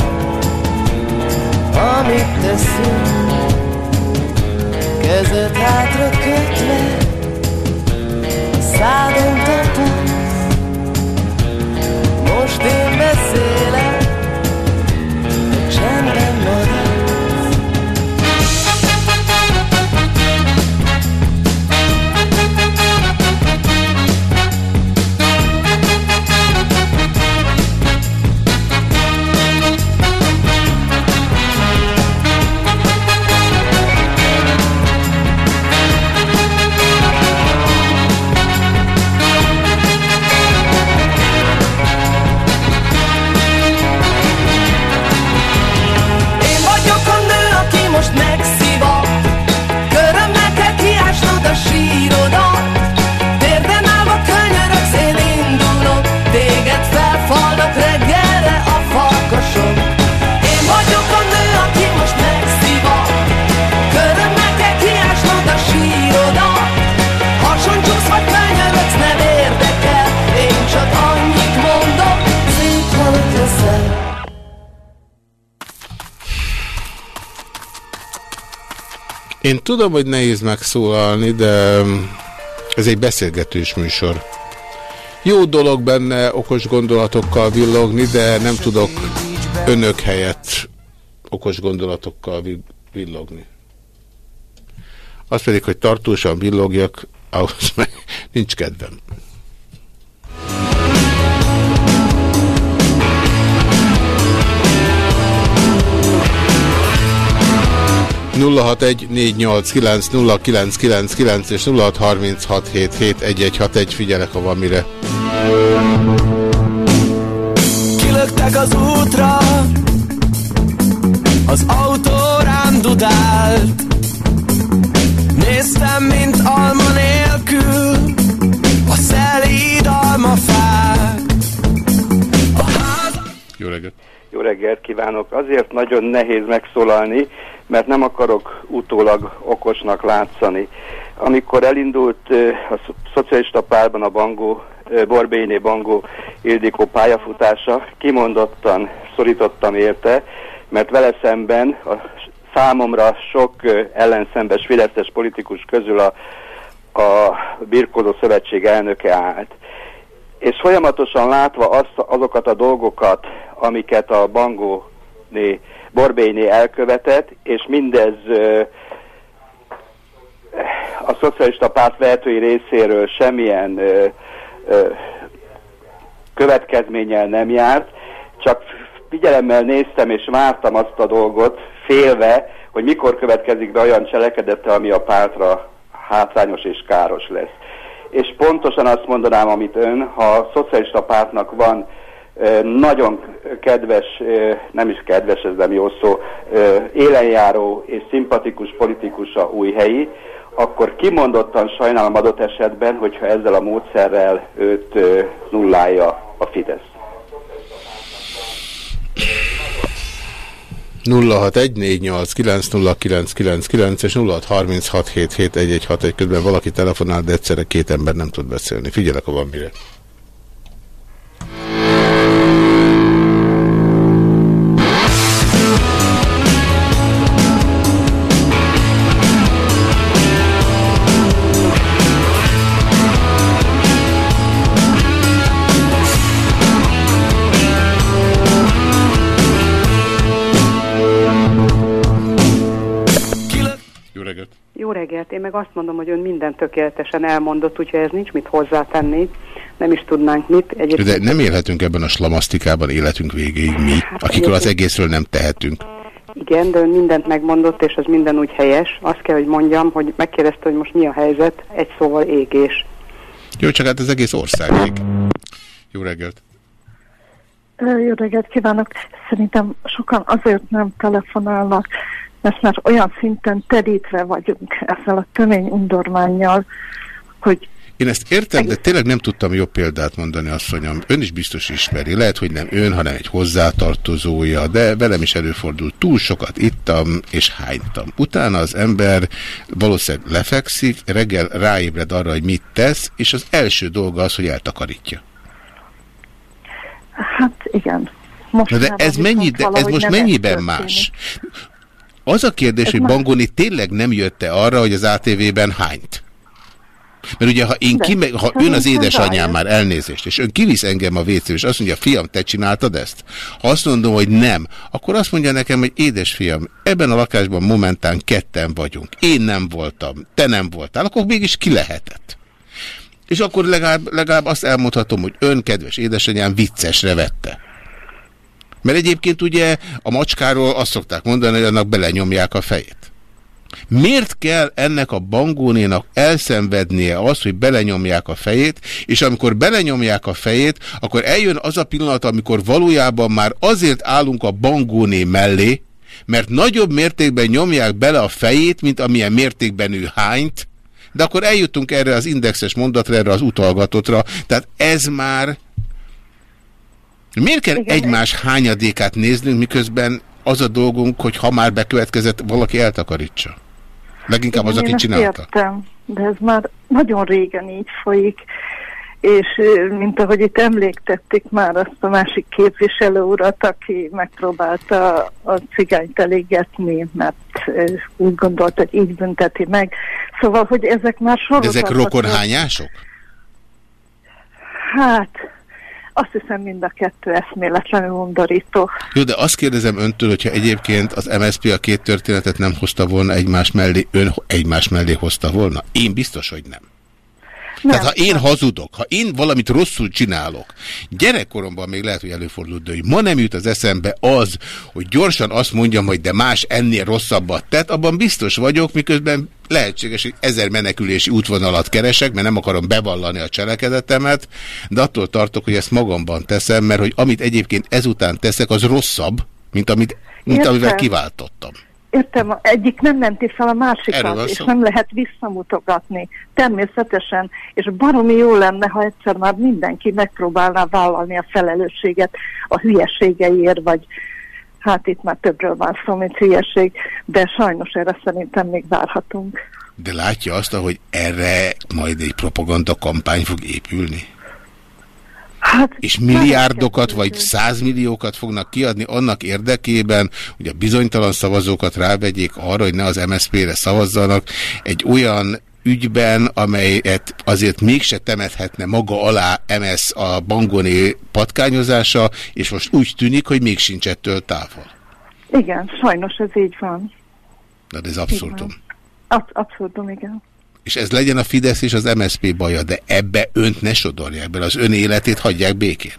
amit teszünk. Kezet hátra kötve, szádon most én beszélek, Én tudom, hogy nehéz megszólalni, de ez egy beszélgetős műsor. Jó dolog benne okos gondolatokkal villogni, de nem tudok önök helyett okos gondolatokkal villogni. Az pedig, hogy tartósan villogjak, ahhoz meg nincs kedvem. 0614890999 és 0636771161 figyelek, ha van mire. Kilöktek az útra, az autó rám dudált. Néztem, mint alma nélkül, a szelíd almafák. Jó reggelt! Jó reggelt kívánok! Azért nagyon nehéz megszólalni, mert nem akarok utólag okosnak látszani. Amikor elindult a szocialista párban a Bangó, Borbéné Bangó Ildikó pályafutása, kimondottan szorítottam érte, mert vele szemben a számomra sok ellenszembes fideszes politikus közül a, a Birkózó Szövetség elnöke állt. És folyamatosan látva azt, azokat a dolgokat, amiket a Bangóné Borbélyné elkövetett, és mindez a szocialista párt vehetői részéről semmilyen ö, ö, következménnyel nem járt, csak figyelemmel néztem és vártam azt a dolgot, félve, hogy mikor következik be olyan cselekedete, ami a pártra hátrányos és káros lesz. És pontosan azt mondanám, amit ön, ha a szocialista pártnak van nagyon kedves, nem is kedves, ez nem jó szó, élenjáró és szimpatikus politikusa új helyi, akkor kimondottan sajnálom adott esetben, hogyha ezzel a módszerrel őt nullája a Fidesz. 0614890999 és 0636771161 közben valaki telefonál, de egyszerre két ember nem tud beszélni. Figyelek, ha van mire. Jó reggelt! Én meg azt mondom, hogy ön minden tökéletesen elmondott, úgyhogy ez nincs mit hozzátenni. Nem is tudnánk mit. Egyébként... De nem élhetünk ebben a slamasztikában életünk végéig mi, hát, akikről az egészről nem tehetünk. Igen, de ön mindent megmondott, és az minden úgy helyes. Azt kell, hogy mondjam, hogy megkérdezte, hogy most mi a helyzet, egy szóval égés. Jó, csak hát az egész ország ég. Jó reggelt! Jó reggelt kívánok! Szerintem sokan azért nem telefonálnak, mert már olyan szinten terítve vagyunk ezzel a tömény undormányjal, hogy én ezt értem, de tényleg nem tudtam jobb példát mondani, asszonyom. Ön is biztos ismeri. Lehet, hogy nem ön, hanem egy hozzátartozója, de velem is előfordult. Túl sokat ittam és hánytam. Utána az ember valószínűleg lefekszik, reggel ráébred arra, hogy mit tesz, és az első dolga az, hogy eltakarítja. Hát igen. Most Na de ez, mennyi, de ez most mennyiben más? Az a kérdés, Ez hogy Bangoni tényleg nem jötte arra, hogy az ATV-ben hányt? Mert ugye, ha, én kime, ha ön az édesanyám már elnézést, és ön kivisz engem a wc és azt mondja, fiam, te csináltad ezt? Ha azt mondom, hogy nem, akkor azt mondja nekem, hogy édesfiam, ebben a lakásban momentán ketten vagyunk. Én nem voltam, te nem voltál, akkor mégis ki lehetett? És akkor legalább, legalább azt elmondhatom, hogy ön, kedves édesanyám, viccesre vette. Mert egyébként ugye a macskáról azt szokták mondani, hogy annak belenyomják a fejét. Miért kell ennek a bangónénak elszenvednie azt, hogy belenyomják a fejét, és amikor belenyomják a fejét, akkor eljön az a pillanat, amikor valójában már azért állunk a bangóné mellé, mert nagyobb mértékben nyomják bele a fejét, mint amilyen mértékben ő hányt, de akkor eljutunk erre az indexes mondatra, erre az utalgatottra, tehát ez már Miért kell Igen. egymás hányadékát néznünk, miközben az a dolgunk, hogy ha már bekövetkezett, valaki eltakarítsa? Leginkább Igen, az, aki csinálta. Értem, de ez már nagyon régen így folyik. és mint ahogy itt emléktették már azt a másik képviselő urat, aki megpróbálta a cigányt elégetni, mert úgy gondolt, hogy így bünteti meg. Szóval, hogy ezek már sorozatok. ezek rokonhányások? Hát, azt hiszem mind a kettő eszméletlenül undorító. Jó, de azt kérdezem öntől, hogyha egyébként az MSZP a két történetet nem hozta volna egymás mellé, ön egymás mellé hozta volna? Én biztos, hogy nem. Nem. Tehát ha én hazudok, ha én valamit rosszul csinálok, gyerekkoromban még lehet, hogy előfordult, de hogy ma nem jut az eszembe az, hogy gyorsan azt mondjam, hogy de más ennél rosszabbat tett, abban biztos vagyok, miközben lehetséges, hogy ezer menekülési útvonalat keresek, mert nem akarom bevallani a cselekedetemet, de attól tartok, hogy ezt magamban teszem, mert hogy amit egyébként ezután teszek, az rosszabb, mint, amit, mint Értem. amivel kiváltottam. Értem, egyik nem menti fel a másikat, és nem lehet visszamutogatni. Természetesen, és baromi jó lenne, ha egyszer már mindenki megpróbálná vállalni a felelősséget a hülyeségeiért, vagy hát itt már többről van szó, mint hülyeség, de sajnos erre szerintem még várhatunk. De látja azt, hogy erre majd egy propaganda kampány fog épülni? Hát, és milliárdokat vagy százmilliókat fognak kiadni annak érdekében, hogy a bizonytalan szavazókat rávegyék arra, hogy ne az MSZP-re szavazzanak egy olyan ügyben, amelyet azért mégse temethetne maga alá MS a bangoni patkányozása, és most úgy tűnik, hogy még sincs ettől távol. Igen, sajnos ez így van. Na, de ez abszurdum. Absz- abszurdum, igen. És ez legyen a Fidesz és az MSZP baja, de ebbe önt ne sodorják bele, az ön életét hagyják békén.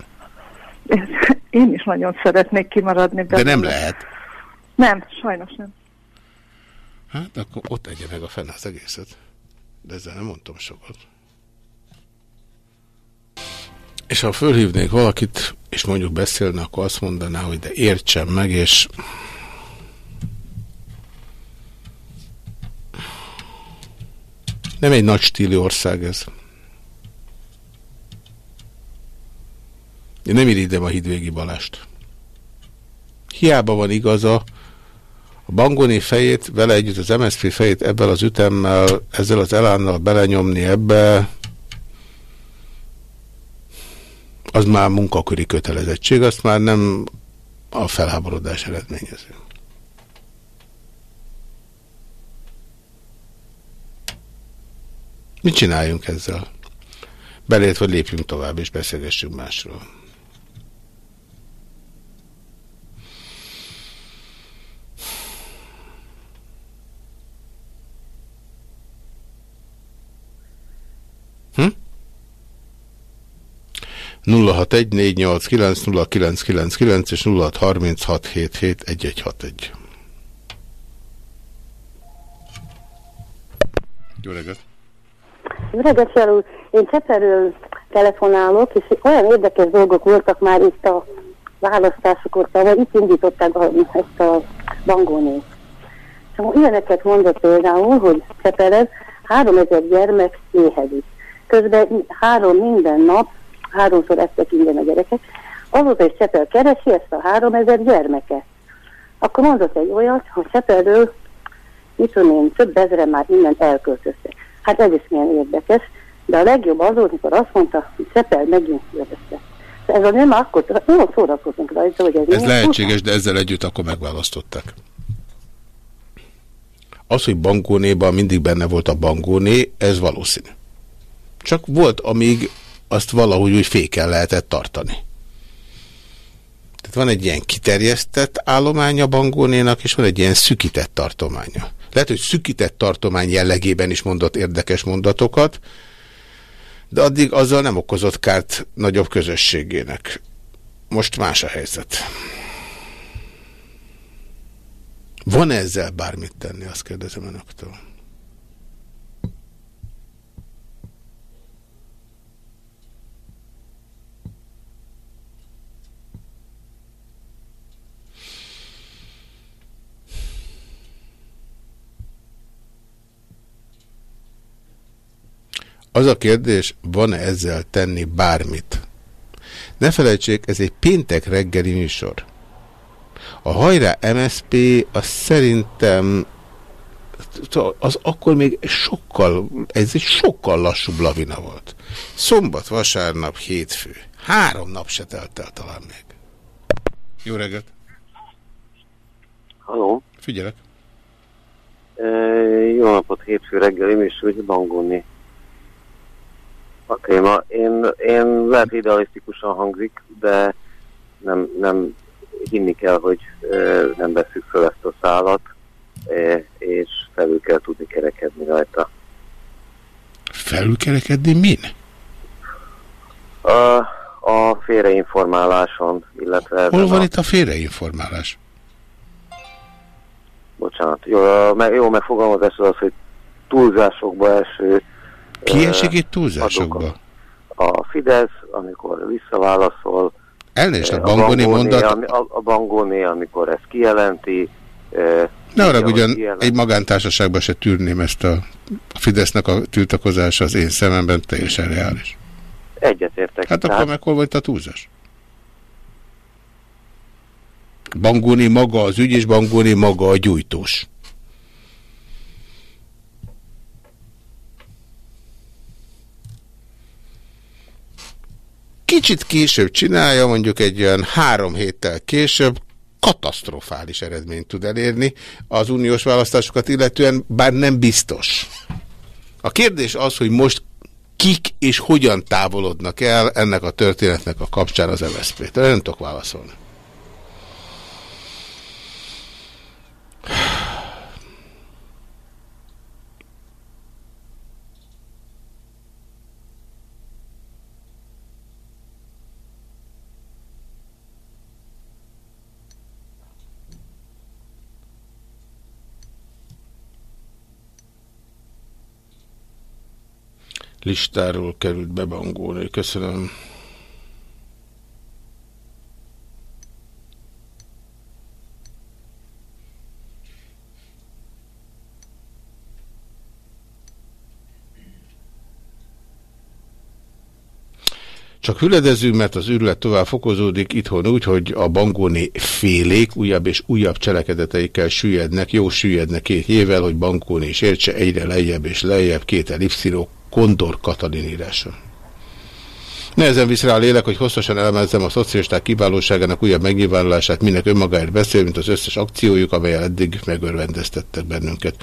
Én is nagyon szeretnék kimaradni. De nem belőle. lehet. Nem, sajnos nem. Hát akkor ott tegye meg a fene az egészet. De ezzel nem mondtam sokat. És ha fölhívnék valakit, és mondjuk beszélne, akkor azt mondaná, hogy de értsem meg, és nem egy nagy stílű ország ez. Én nem irigydem a hidvégi balást. Hiába van igaza, a Bangoni fejét, vele együtt az MSZP fejét ebben az ütemmel, ezzel az elánnal belenyomni ebbe, az már munkaköri kötelezettség, azt már nem a felháborodás eredményező. Mit csináljunk ezzel? Belét, hogy lépjünk tovább és beszélgessünk másról. Hm? 0614890999 és 0636771161. Jó reggelt! Jó reggelt! Én Cseperről telefonálok, és olyan érdekes dolgok voltak már itt a választásokor, tehát itt indították a, ezt a bangónét. Akkor ilyeneket mondott például, hogy Cseperen 3000 gyermek éhezik. Közben három minden nap, háromszor ettek ingyen a gyerekek, azóta is Cseper keresi ezt a 3000 gyermeket. Akkor mondott egy olyat, hogy Cseperről, mit tudom én, több ezeren már innen elköltöztek. Hát ez is milyen érdekes, de a legjobb az volt, mikor azt mondta, hogy Szepel megint össze. Ez a nem akkor, nagyon szórakozunk rajta, hogy ez, Ez lehetséges, de ezzel együtt akkor megválasztották. Az, hogy Bangónéban mindig benne volt a Bangóné, ez valószínű. Csak volt, amíg azt valahogy úgy féken lehetett tartani. Tehát van egy ilyen kiterjesztett állománya Bangónénak, és van egy ilyen szükített tartománya. Lehet, hogy szükített tartomány jellegében is mondott érdekes mondatokat, de addig azzal nem okozott kárt nagyobb közösségének. Most más a helyzet. Van -e ezzel bármit tenni, azt kérdezem önöktől. Az a kérdés, van-e ezzel tenni bármit? Ne felejtsék, ez egy péntek reggeli műsor. A hajrá MSP az szerintem az akkor még sokkal, ez egy sokkal lassúbb lavina volt. Szombat, vasárnap, hétfő. Három nap se telt el talán még. Jó reggelt! Halló! Figyelek! E, jó napot, hétfő reggel, én is úgy bangolni. A téma. Én, én lehet idealisztikusan hangzik, de nem, nem hinni kell, hogy e, nem veszük fel ezt a szállat, e, és felül kell tudni kerekedni rajta. Felülkerekedni min? A, a félreinformáláson, illetve... Hol van a- itt a félreinformálás? Bocsánat, jó, a- jó megfogalmazás az az, hogy túlzásokba eső... Ki ö, esik itt túlzásokba? A Fidesz, amikor visszaválaszol... Elnézést, a Bangoni mondat- A, a Bangoni, amikor ezt kijelenti... Ne arra ugyan kijelenti. egy magántársaságban se tűrném ezt a, a Fidesznek a tiltakozása az én szememben teljesen reális. Egyetértek. Hát akkor meg hol volt a túlzás? Bangoni maga az ügy, és Bangoni maga a gyújtós. Kicsit később csinálja, mondjuk egy olyan három héttel később, katasztrofális eredményt tud elérni az uniós választásokat illetően, bár nem biztos. A kérdés az, hogy most kik és hogyan távolodnak el ennek a történetnek a kapcsán az MSZP-től. Nem tudok válaszolni. Listáról került bebangolni. Köszönöm. Csak hüledezünk, mert az űrület tovább fokozódik itthon úgy, hogy a bangóni félék újabb és újabb cselekedeteikkel süllyednek, jó süllyednek két évvel, hogy bankóni is értse egyre lejjebb és lejjebb két elipsziló Kondor Katalin írása. Nehezen visz rá a lélek, hogy hosszasan elemezzem a szocialisták kiválóságának újabb megnyilvánulását, minek önmagáért beszél, mint az összes akciójuk, amelyel eddig megörvendeztettek bennünket.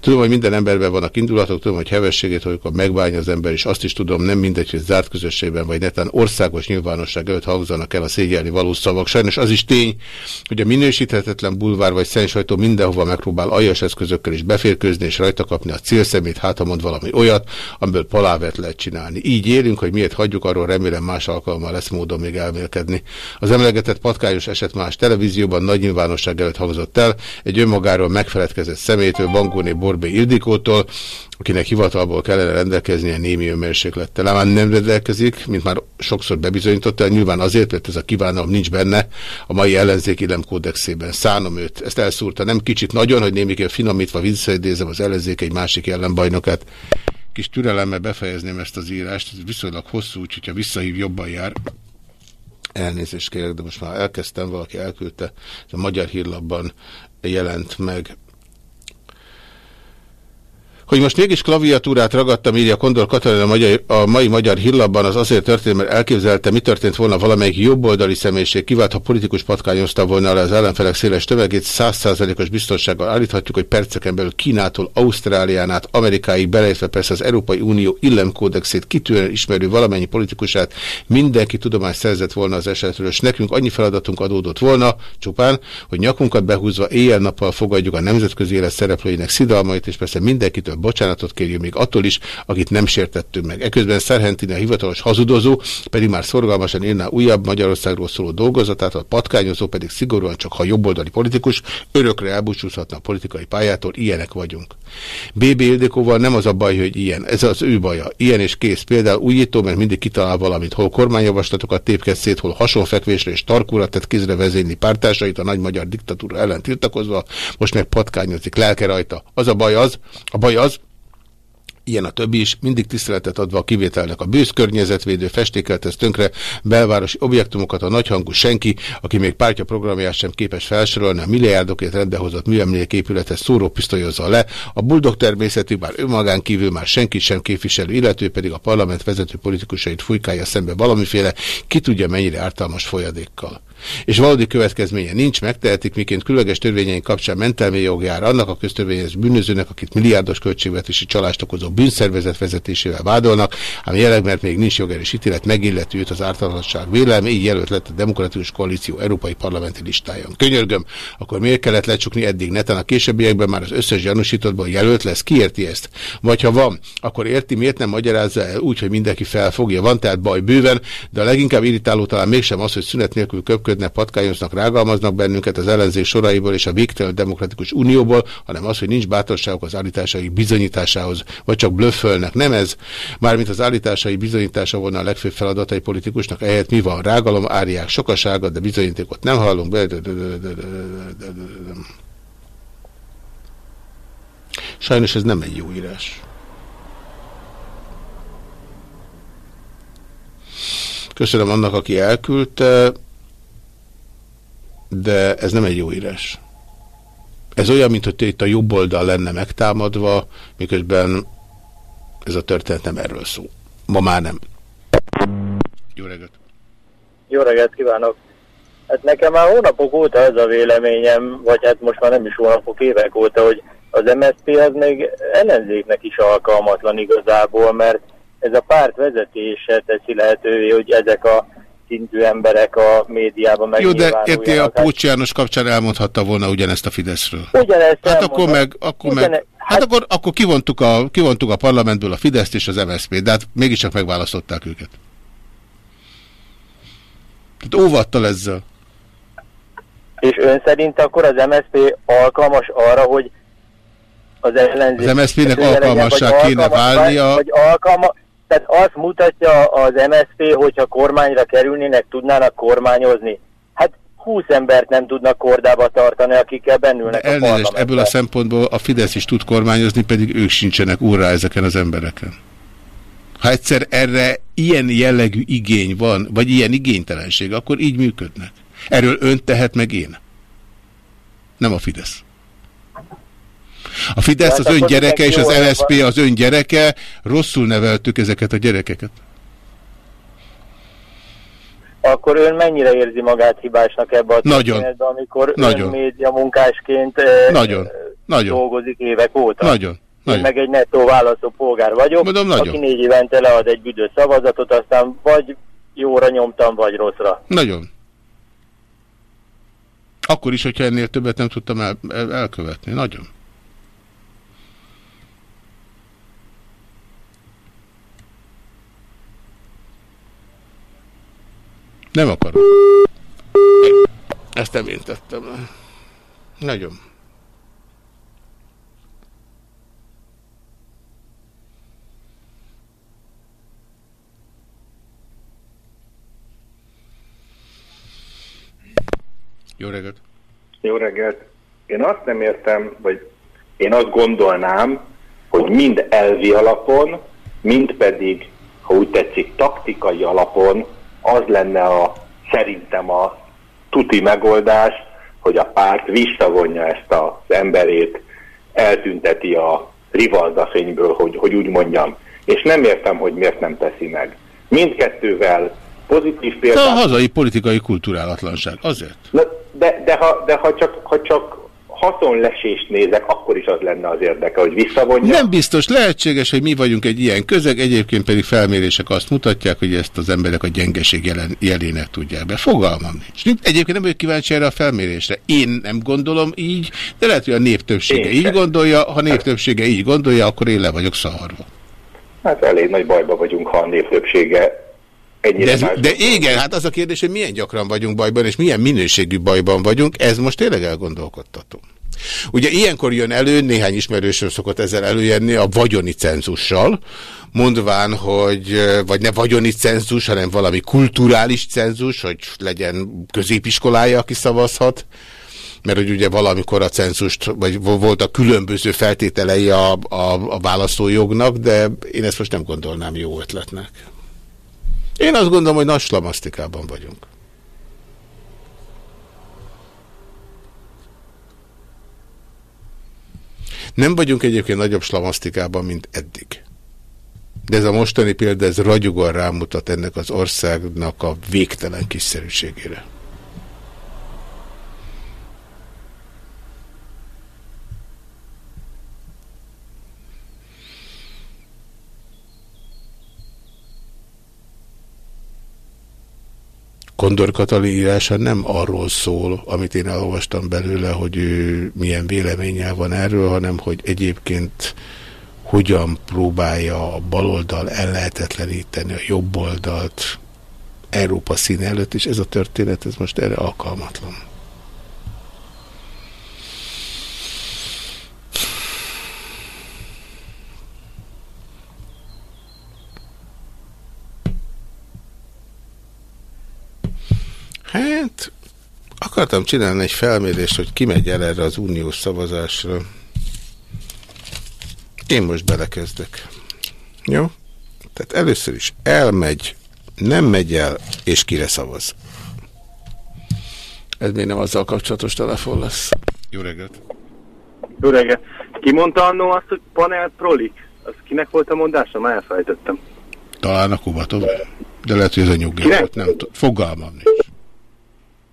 Tudom, hogy minden emberben vannak indulatok, tudom, hogy hevességét, hogy a megbánja az ember, és azt is tudom, nem mindegy, hogy zárt közösségben, vagy netán országos nyilvánosság előtt hangzanak el a szégyelni való szavak. Sajnos az is tény, hogy a minősíthetetlen bulvár vagy szent sajtó mindenhova megpróbál aljas eszközökkel is beférkőzni, és rajta kapni a célszemét, hát ha mond valami olyat, amiből palávert lehet csinálni. Így élünk, hogy miért hagyjuk, arról remélem más alkalommal lesz módon még elmélkedni. Az emlegetett patkányos eset más televízióban nagy nyilvánosság előtt hangzott el, egy önmagáról megfeledkezett szemétől, Bangóné Borbé Ildikótól, akinek hivatalból kellene rendelkeznie némi önmérséklettel. Ám nem rendelkezik, mint már sokszor bebizonyította, nyilván azért, mert ez a kívánalom nincs benne a mai ellenzék illemkódexében. Szánom őt. Ezt elszúrta nem kicsit nagyon, hogy némiképp finomítva visszaidézem az ellenzék egy másik ellenbajnokát. Kis türelemmel befejezném ezt az írást, ez viszonylag hosszú, úgyhogy ha visszahív, jobban jár. Elnézést kérek, de most már elkezdtem, valaki elküldte, a Magyar Hírlapban jelent meg. Hogy most mégis klaviatúrát ragadtam, írja Kondor Katalin a, magyar, a mai magyar hírlapban, az azért történt, mert elképzelte, mi történt volna valamelyik jobboldali személyiség kivált, ha politikus patkányozta volna le az ellenfelek széles tömegét, százszázalékos biztonsággal állíthatjuk, hogy perceken belül Kínától, Ausztrálián át, Amerikáig beleértve persze az Európai Unió illemkódexét kitűnően ismerő valamennyi politikusát mindenki tudomást szerzett volna az esetről, és nekünk annyi feladatunk adódott volna, csupán, hogy nyakunkat behúzva éjjel-nappal fogadjuk a nemzetközi élet szereplőinek szidalmait, és persze mindenkitől bocsánatot kérjünk még attól is, akit nem sértettünk meg. Eközben Szerhentini a hivatalos hazudozó, pedig már szorgalmasan írná újabb Magyarországról szóló dolgozatát, a patkányozó pedig szigorúan csak ha jobboldali politikus, örökre elbúcsúzhatna a politikai pályától, ilyenek vagyunk. BB Ildikóval nem az a baj, hogy ilyen, ez az ő baja. Ilyen és kész. Például újító, mert mindig kitalál valamit, hol kormányjavaslatokat tépked szét, hol hasonfekvésre és tarkúra tett kézre vezényli pártársait a nagy magyar diktatúra ellen tiltakozva, most meg patkányozik, lelke rajta. Az a baj az, a baj az, ilyen a többi is, mindig tiszteletet adva a kivételnek a bősz környezetvédő festékeltesz tönkre belvárosi objektumokat a nagyhangú senki, aki még pártja programját sem képes felsorolni, a milliárdokért rendbehozott műemléképületet szóró pisztolyozza le, a buldog természetű, bár önmagán kívül már senki sem képviselő, illető pedig a parlament vezető politikusait fújkálja szembe valamiféle, ki tudja mennyire ártalmas folyadékkal és valódi következménye nincs, megtehetik, miként különleges törvényeink kapcsán mentelmi jogjár annak a köztörvényes bűnözőnek, akit milliárdos költségvetési csalást okozó bűnszervezet vezetésével vádolnak, ám jelenleg, mert még nincs jogerős ítélet, megillető őt az ártalmasság vélelme, így jelölt lett a Demokratikus Koalíció Európai Parlamenti listájon. Könyörgöm, akkor miért kellett lecsukni eddig neten a későbbiekben már az összes gyanúsítottból jelölt lesz? Ki érti ezt? Vagy ha van, akkor érti, miért nem magyarázza el úgy, hogy mindenki felfogja. Van tehát baj bőven, de a leginkább irritáló talán mégsem az, hogy szünet nélkül köpködnek, patkányoznak, rágalmaznak bennünket az ellenzék soraiból és a végtelen demokratikus unióból, hanem az, hogy nincs bátorságok az állításai bizonyításához, vagy csak blöffölnek. Nem ez, mármint az állításai bizonyítása volna a legfőbb feladatai politikusnak, ehhez mi van? Rágalom, áriák, sokasága, de bizonyítékot nem hallunk. Sajnos ez nem egy jó írás. Köszönöm annak, aki elküldte, de ez nem egy jó írás. Ez olyan, mint hogy itt a jobb oldal lenne megtámadva, miközben ez a történet nem erről szól. Ma már nem. Jó reggelt! Jó reggelt kívánok! Hát nekem már hónapok óta ez a véleményem, vagy hát most már nem is hónapok, évek óta, hogy az MSZP az még ellenzéknek is alkalmatlan igazából, mert ez a párt vezetése teszi lehetővé, hogy ezek a szintű emberek a médiában Jó, de érti, a Pócs János kapcsán elmondhatta volna ugyanezt a Fideszről. Ugyanezt hát akkor meg, akkor Ugyane, meg, hát, hát akkor, akkor kivontuk, a, kivontuk a parlamentből a Fideszt és az MSZP, de hát mégiscsak megválasztották őket. Tehát óvattal ezzel. És ön szerint akkor az MSZP alkalmas arra, hogy az ellenzék... Az MSZP-nek alkalmasság kéne válnia. Vagy alkalma, tehát azt mutatja az MSZP, hogyha kormányra kerülnének, tudnának kormányozni. Hát 20 embert nem tudnak kordába tartani, akikkel bennülnek De elnézést, a ebből a szempontból a Fidesz is tud kormányozni, pedig ők sincsenek úrrá ezeken az embereken. Ha egyszer erre ilyen jellegű igény van, vagy ilyen igénytelenség, akkor így működnek. Erről ön tehet meg én. Nem a Fidesz. A Fidesz az ön gyereke, és az LSP az ön gyereke. Rosszul neveltük ezeket a gyerekeket. Akkor ön mennyire érzi magát hibásnak ebbe a Nagyon. amikor Nagyon. ön média munkásként Nagyon. Nagyon. dolgozik évek óta? Nagyon. Én Nagyon. meg egy nettó választó polgár vagyok, Mondom, nagyon. aki négy évente lead egy büdös szavazatot, aztán vagy jóra nyomtam, vagy rosszra. Nagyon. Akkor is, hogyha ennél többet nem tudtam el, el, elkövetni. Nagyon. Nem akarom. Ezt nem én tettem. Nagyon. Jó reggelt! Jó reggelt! Én azt nem értem, vagy én azt gondolnám, hogy mind elvi alapon, mind pedig, ha úgy tetszik, taktikai alapon az lenne a, szerintem a tuti megoldás, hogy a párt visszavonja ezt az emberét, eltünteti a rivalda fényből, hogy, hogy úgy mondjam. És nem értem, hogy miért nem teszi meg. Mindkettővel pozitív De a példát... hazai politikai kulturálatlanság. Azért. Na, de, de, ha, de ha, csak, ha csak haszonlesést nézek, akkor is az lenne az érdeke, hogy visszavonja. Nem biztos lehetséges, hogy mi vagyunk egy ilyen közeg, egyébként pedig felmérések azt mutatják, hogy ezt az emberek a gyengeség jelen, jelének tudják be. Fogalmam nincs. Egyébként nem vagyok kíváncsi erre a felmérésre. Én nem gondolom így, de lehet, hogy a nép többsége így gondolja, ha nép többsége így gondolja, akkor én le vagyok szavarva. Hát elég nagy bajba vagyunk, ha a nép többsége ennyire De, ez, de igen, hát az a kérdés, hogy milyen gyakran vagyunk bajban, és milyen minőségű bajban vagyunk, ez most tényleg elgondolkodtató. Ugye ilyenkor jön elő, néhány ismerősöm szokott ezzel előjönni, a vagyoni cenzussal, mondván, hogy vagy ne vagyoni cenzus, hanem valami kulturális cenzus, hogy legyen középiskolája, aki szavazhat, mert hogy ugye valamikor a cenzust, vagy vo- voltak különböző feltételei a, a, a választójognak, de én ezt most nem gondolnám jó ötletnek. Én azt gondolom, hogy nagy slamasztikában vagyunk. Nem vagyunk egyébként nagyobb slamasztikában, mint eddig. De ez a mostani példa, ez ragyogóan rámutat ennek az országnak a végtelen kiszerűségére. Kondor Katali írása nem arról szól, amit én elolvastam belőle, hogy ő milyen véleménnyel van erről, hanem hogy egyébként hogyan próbálja a baloldal ellehetetleníteni a jobb oldalt Európa színe előtt, és ez a történet, ez most erre alkalmatlan. Hát, akartam csinálni egy felmérést, hogy ki megy el erre az uniós szavazásra. Én most belekezdek. Jó? Tehát először is elmegy, nem megy el, és kire szavaz. Ez még nem azzal kapcsolatos telefon lesz. Jó reggelt! Jó reggelt. Ki mondta annó azt, hogy panel prolik? Az kinek volt a mondása? Már elfelejtettem. Talán a Kubatov. De lehet, hogy ez a Kinek? volt. Nem. Fogalmam nincs.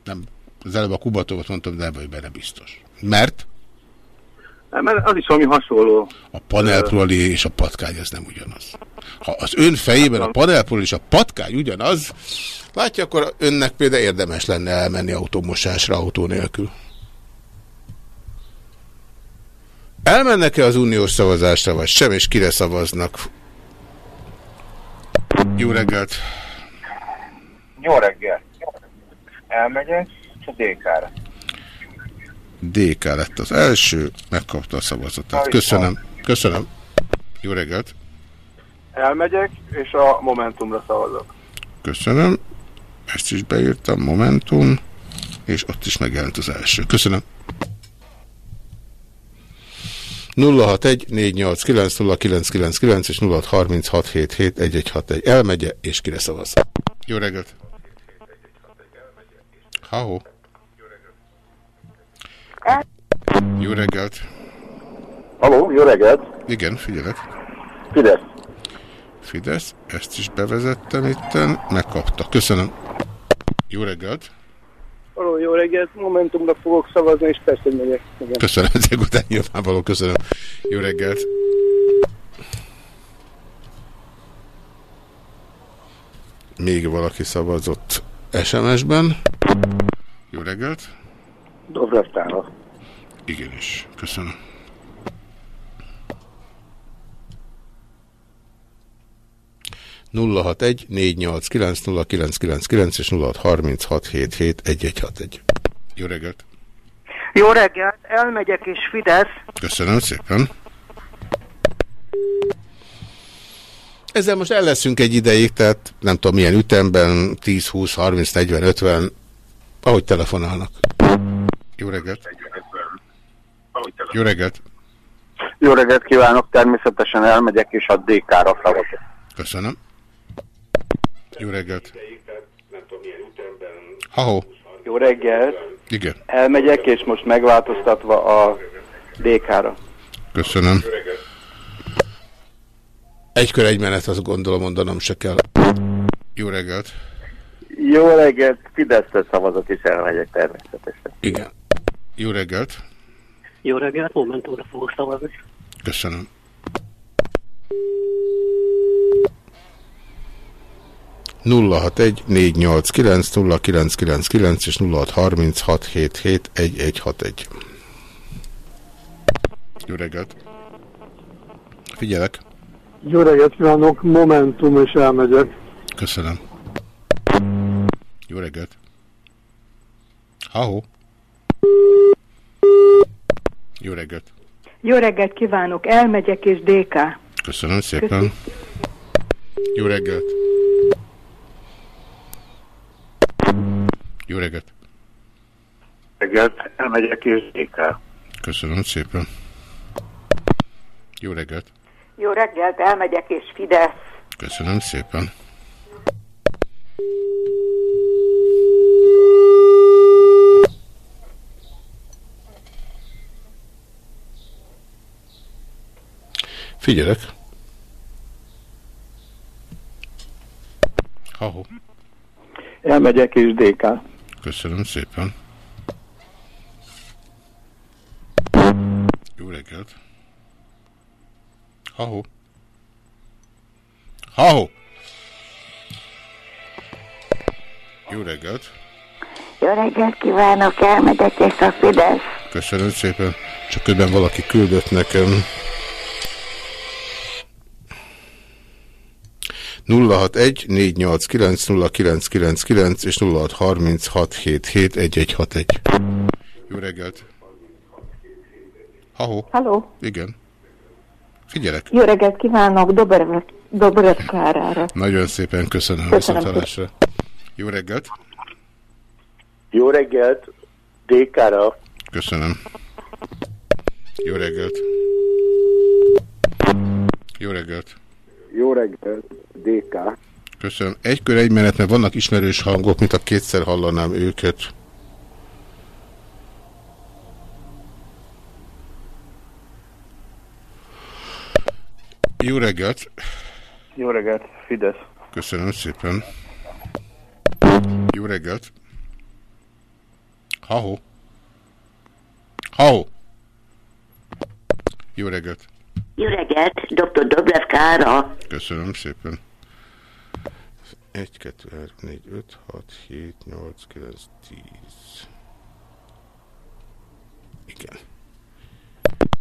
Nem. Az előbb a Kubatovot mondtam, de nem vagy benne biztos. Mert Mert az is valami hasonló. a panelproli és a patkány ez nem ugyanaz. Ha az ön fejében a panelproli és a patkány ugyanaz, látja, akkor önnek például érdemes lenne elmenni autómosásra autó nélkül. Elmennek-e az uniós szavazásra, vagy sem, és kire szavaznak? Jó reggelt! Jó reggel. Elmegyek, és a DK-ra. DK lett az első, megkapta a szavazatát. Köszönöm. Köszönöm. Jó reggelt! Elmegyek, és a Momentumra szavazok. Köszönöm. Ezt is beírtam, Momentum, és ott is megjelent az első. Köszönöm. 061 489 0999 és 0636771161. Elmegye, és kire szavaz. Jó reggelt! Ha-ho. Jó reggelt! Haló, jó reggelt! Igen, figyelek. Fidesz. Fidesz, ezt is bevezettem itten, megkapta. Köszönöm. Jó reggelt! Haló, jó reggelt, Momentumra fogok szavazni, és persze, megyek. Igen. Köszönöm, ezek után nyilvánvaló, köszönöm. Jó reggelt! Még valaki szavazott SMS-ben. Jó reggelt! Dobrev Igenis, köszönöm. nulla hat egy négy nyolc kilenc nulla kilenc kilenc kilenc és nulla harminc hat hét hét egy egy hat egy. Jó reggelt! Jó reggelt, elmegyek és Fidesz. Köszönöm szépen. Ezzel most el leszünk egy ideig, tehát nem tudom milyen ütemben, 10, 20, 30, 40, 50, ahogy telefonálnak. Jó reggelt! Jó reggelt! Jó reggelt kívánok, természetesen elmegyek, és a DK-ra szavazok. Köszönöm. Jó reggelt! Ha-ho! Jó reggelt! Igen. Elmegyek, és most megváltoztatva a DK-ra. Köszönöm. Egy kör egy menet, azt gondolom mondanom se kell. Jó reggelt! Jó reggelt, Fideszre szavazok, és elmegyek természetesen. Igen. Jó reggelt! Jó reggelt, Momentumra fogok szavazni. Köszönöm. nulla hat egy négy nyolc kilenc nulla kilenc kilenc kilenc és nulla hat harminc hat hét hét egy egy hat egy. Jó reggelt! Figyelek! Jó reggelt kívánok, Momentum, és elmegyek. Köszönöm. Jó reggelt! Ha-ho! Jó reggelt! Jó reggelt kívánok, elmegyek és DK. Köszönöm szépen. Jó reggelt. Jó reggelt. reggelt, elmegyek és DK. Köszönöm szépen. Jó reggelt. Jó reggelt, elmegyek és Fidesz. Köszönöm szépen. Figyelek. Ha-ho. Elmegyek és DK. Köszönöm szépen. Jó reggelt. Ha-ho. Ha-ho. Jó reggelt. Jó reggelt kívánok, elmegyek és a Fidesz. Köszönöm szépen. Csak közben valaki küldött nekem. 061 489 0999 és 0636 77 1161. Jó reggelt. Ha-ho. Halló, Igen. Figyelek. jó reggelt kívánok, Dobrev, Dobrev Kárára. Nagyon szépen köszönöm. Köszönöm Viszontlátásra. Jó reggelt. Jó reggelt, DK-ra. Köszönöm. Jó reggelt. Jó reggelt. Jó reggelt, DK. Köszönöm. Egy kör egy menet, mert vannak ismerős hangok, mint a kétszer hallanám őket. Jó reggelt. Jó reggelt, Fidesz. Köszönöm szépen. Jó reggelt. Ha-ho. Ha-ho. Jó reggelt. Jó reggelt, dr. Dobrev Kára. Köszönöm szépen. 1, 2, 3, 4, 5, 6, 7, 8, 9, 10. Igen.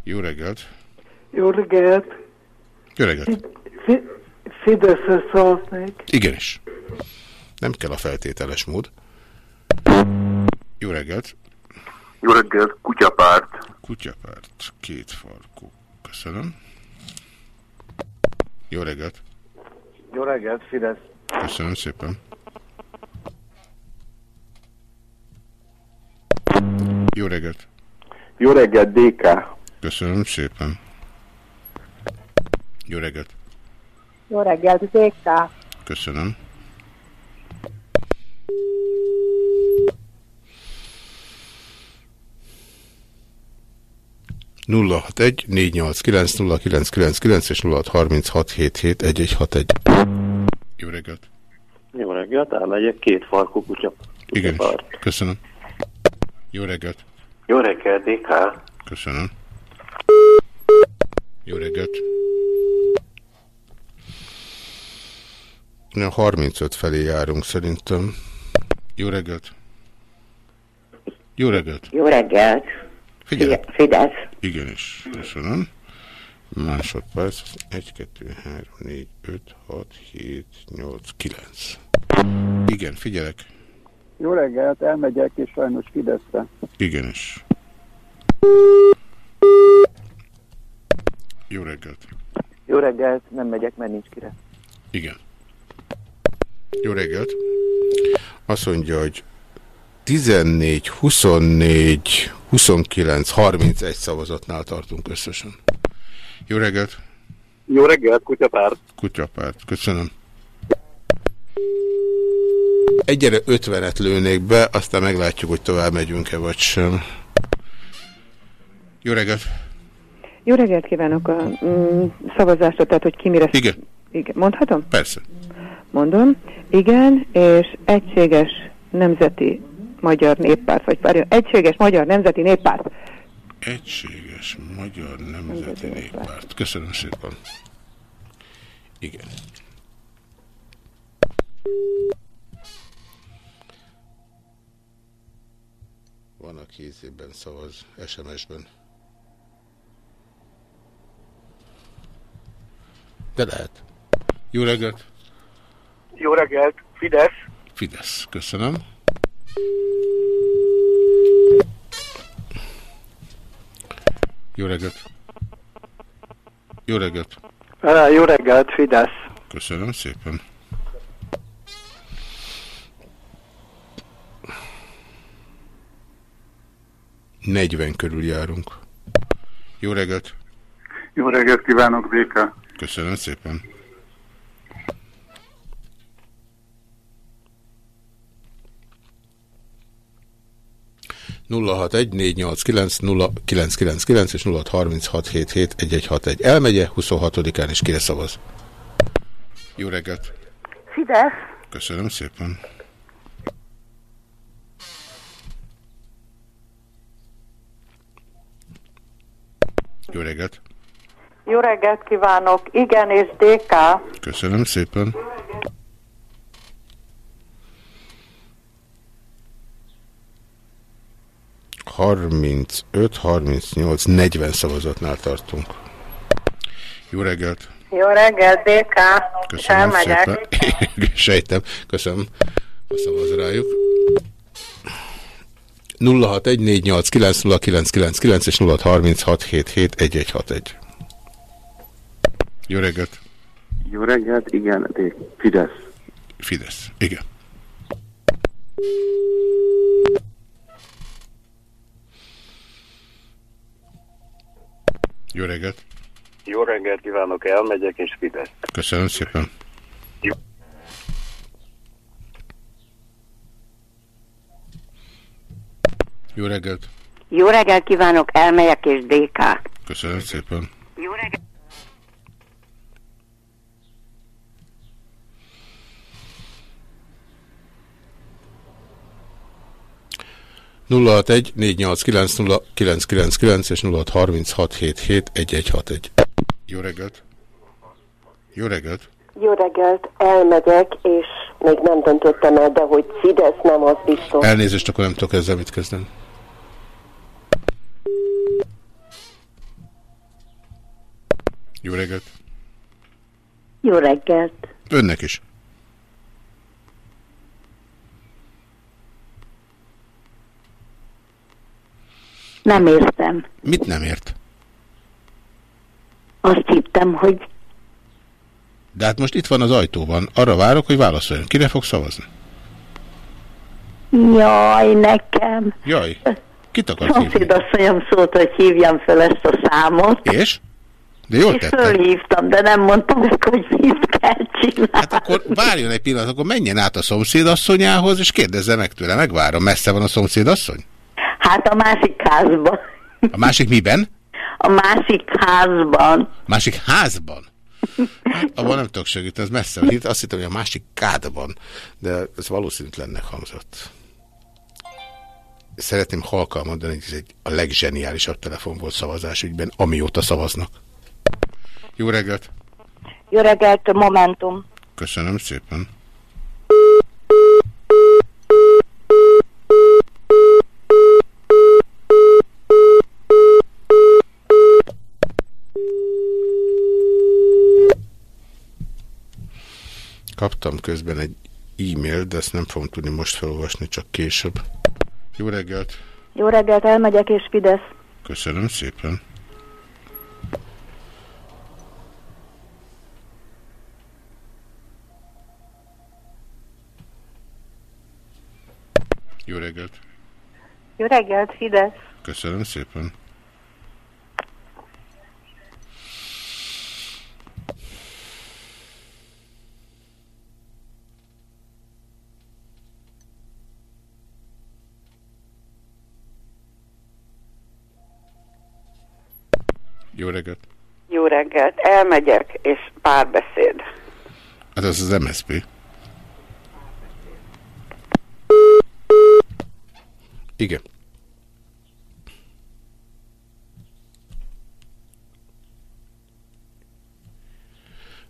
Jó reggelt. Jó reggelt! Jó reggelt. Fi- Fideszre szavaznék. Igenis. Nem kell a feltételes mód. Jó reggelt. Jó reggelt, kutyapárt. Kutyapárt. Két farkú. Köszönöm. Jó reggelt. Jó reggelt, Fidesz. Köszönöm szépen. Jó reggelt. Jó reggelt, DK. Köszönöm szépen. Jó reggelt. Jó reggelt, DK. Köszönöm. nulla hat egy négy nyolc kilenc nulla kilenc kilenc kilenc és nulla harminc hat hét hét egy egy hat egy. Jó reggelt. Jó reggelt, elmegyek két farkú kutya. Igen, köszönöm. Jó reggelt. Jó reggelt, DK. Köszönöm. Jó reggelt. Na, 35 felé járunk szerintem. Jó reggelt. Jó reggelt. Jó reggelt. Figyelj. Fidesz. Igenis, köszönöm. Másodperc. 1, 2, 3, 4, 5, 6, 7, 8, 9. Igen, figyelek. Jó reggelt, elmegyek és sajnos Fideszre. Igenis. Jó reggelt. Jó reggelt, nem megyek, mert nincs kire. Igen. Jó reggelt. Azt mondja, hogy 14, 24, 29, 31 szavazatnál tartunk összesen. Jó reggelt. Jó reggelt, kutyapárt. Kutyapárt. Köszönöm. Egyre 50-et lőnék be, aztán meglátjuk, hogy tovább megyünk-e vagy sem. Jó reggelt. Jó reggelt kívánok a mm, szavazásra, tehát hogy ki mire... Igen. Igen. Mondhatom? Persze. Mondom. Igen, és egységes nemzeti magyar néppárt, vagy várjon, egységes magyar nemzeti néppárt. Egységes Magyar Nemzeti Néppárt. Köszönöm szépen. Igen. Van, aki ízében szavaz SMS-ben. De lehet. Jó reggelt! Jó reggelt, Fidesz. Fidesz. Köszönöm. Jó reggelt! Jó reggelt! Jó reggelt, Fidesz. Köszönöm szépen. 40 körül járunk. Jó reggelt! Jó reggelt kívánok, Béka! Köszönöm szépen! 0614890999 és 0636771161. Elmegye, 26-án is kérszavaz. Jó reggelt! Fidesz! Köszönöm szépen! Jó reggelt! Jó reggelt kívánok! Igen, és DK! Köszönöm szépen! Jó reggelt. Harmincöt, harmincnyolc, negyven szavazatnál tartunk. Jó reggelt! Jó reggelt, DK. Köszönöm Elmegyek. szépen. Sejtem. Köszönöm. A szavaz rájuk. 0614890999 és 0636771161. Jó reggelt! Jó reggelt, igen, de Fidesz. Fidesz, igen. Jó reggelt! Jó reggelt kívánok, elmegyek és Fidesz. Köszönöm szépen. Jó. Jó reggelt! Jó reggelt kívánok, elmegyek és DK. Köszönöm szépen. Jó reggelt. 061-489-0999 és 0636771161. Jó reggelt! Jó reggelt! Jó reggelt, elmegyek, és még nem döntöttem el, de hogy Fidesz nem, az biztos. Elnézést, akkor nem tudok ezzel mit kezdeni. Jó reggelt! Jó reggelt! Önnek is! Nem értem. Mit nem ért? Azt hittem, hogy De hát most itt van az ajtóban. Arra várok, hogy válaszoljon. Kire fog szavazni? jaj, nekem. Jaj, kit akar hívni? Szomszédasszonyom szólt, hogy hívjam fel ezt a számot. És? De jól és fölhívtam, de nem mondtam meg, hogy mit kell csinálni. Hát akkor várjon egy pillanat, akkor menjen át a szomszédasszonyához, és kérdezze meg tőle. Megvárom. Messze van a szomszédasszony? Hát a másik házban. A másik miben? A másik házban. A másik házban? Hát, abban nem tudok segíteni, ez messze. Itt Azt hittem, hogy a másik kádban, de ez valószínűtlennek hangzott. Szeretném halkan mondani, hogy ez egy a legzseniálisabb telefon volt szavazás ügyben, amióta szavaznak. Jó reggelt! Jó reggelt, Momentum. Köszönöm szépen. Kaptam közben egy e-mail, de ezt nem fogom tudni most felolvasni, csak később. Jó reggelt! Jó reggelt, elmegyek és Fidesz. Köszönöm szépen. Jó reggelt! Jó reggelt, Fidesz. Köszönöm szépen. Jó reggelt! Jó reggelt, elmegyek és párbeszéd. Hát ez az MSP. Igen.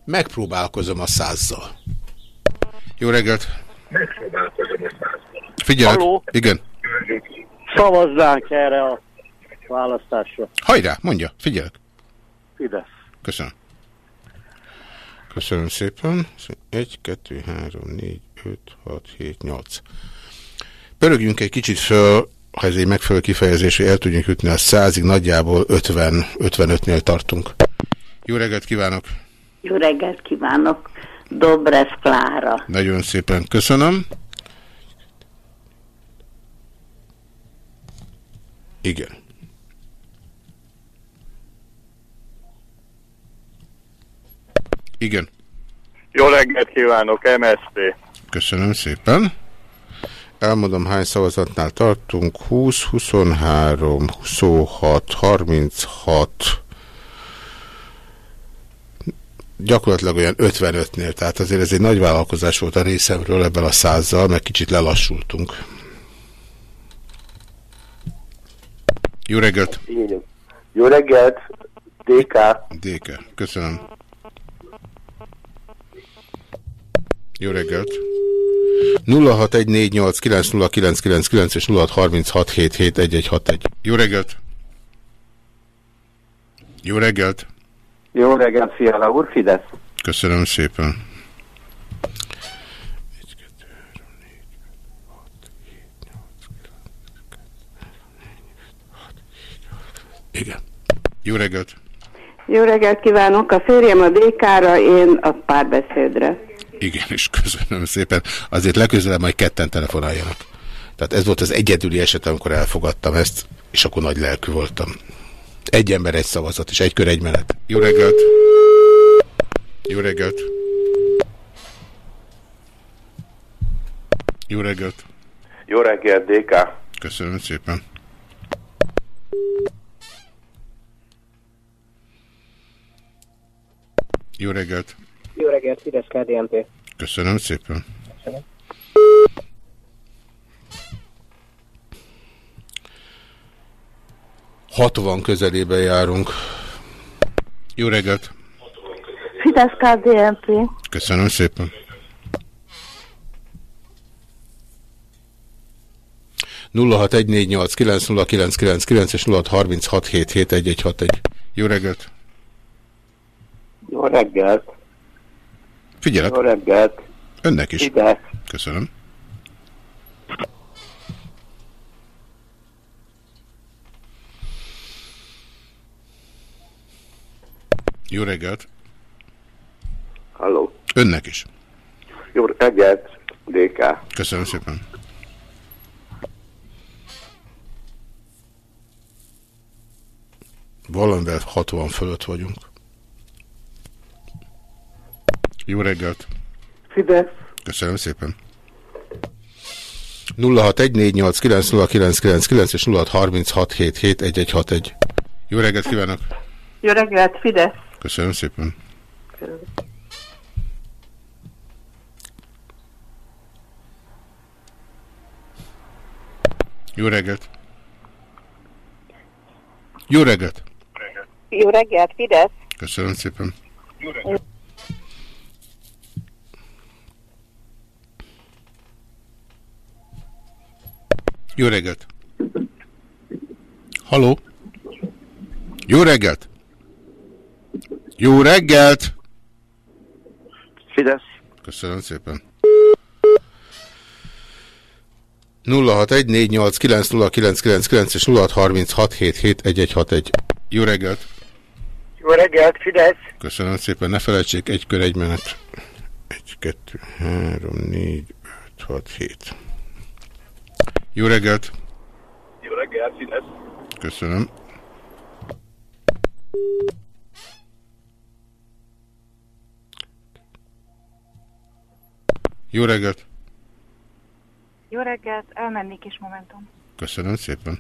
Megpróbálkozom a százzal. Jó reggelt! Figyelj! Halló? Igen. Szavazzánk erre a választásra. Hajrá, mondja, figyelek. Fidesz. Köszönöm. Köszönöm szépen. 1, 2, 3, 4, 5, 6, 7, 8. Pörögjünk egy kicsit föl, ha ez egy megfelelő kifejezés, hogy el tudjunk jutni a százig, nagyjából 50-55-nél tartunk. Jó reggelt kívánok! Jó reggelt kívánok. Dobrev Klára. Nagyon szépen köszönöm. Igen. Igen. Jó reggelt kívánok, MSZP. Köszönöm szépen. Elmondom, hány szavazatnál tartunk. 20, 23, 26, 36, gyakorlatilag olyan 55-nél, tehát azért ez egy nagy vállalkozás volt a részemről ebben a százzal, meg kicsit lelassultunk. Jó reggelt! Jó reggelt, DK. DK, köszönöm. Jó reggelt! 0614890999 és 0636771161. Jó reggelt! Jó reggelt! Jó reggelt, Fiala úr, Fidesz. Köszönöm szépen. Igen. Jó reggelt! Jó reggelt kívánok! A férjem a DK-ra, én a párbeszédre. Igen, és köszönöm szépen. Azért legközelebb majd ketten telefonáljanak. Tehát ez volt az egyedüli eset, amikor elfogadtam ezt, és akkor nagy lelkű voltam. Egy ember, egy szavazat, és egy kör, egy menet. Jó reggelt! Jó reggelt! Jó reggelt! Jó reggelt, DK. Köszönöm szépen. Jó reggelt! Jó reggelt, Fidesz KDNP. Köszönöm szépen. Köszönöm. Hatvan közelében járunk. Jó reggelt! Fidesz KDNP. Köszönöm szépen. nulla hat egy négy nyolc kilenc nulla kilenc kilenc kilenc és nulla hat harminc hat hét hét egy egy hat egy. Jó reggelt! Jó reggelt. Figyelek! Jó reggelt. Önnek is. Fidesz. Köszönöm. Jó reggelt! Halló. Önnek is. Jó reggelt, DK. Köszönöm szépen. Valamivel 60 fölött vagyunk. Jó reggelt! Fidesz. Köszönöm szépen. 0614890999 és 0636771161. Jó reggelt kívánok! Jó reggelt, Fidesz. Köszönöm szépen. Jó reggelt! Jó reggelt! Jó reggelt, Fidesz. Köszönöm szépen. Jó reggelt! Haló? Jó reggelt! Jó reggelt! Fidesz. Köszönöm szépen. 0614890999 és 0636771161. Jó reggelt! Jó reggelt, Fidesz! Köszönöm szépen, ne felejtsék, egy kör, egy menet. 1, 2, 3, 4, 5, 6, 7. Jó reggelt! Jó reggelt, Fidesz. Köszönöm. Jó reggelt! Jó reggelt, elmennék is Momentum. Köszönöm szépen.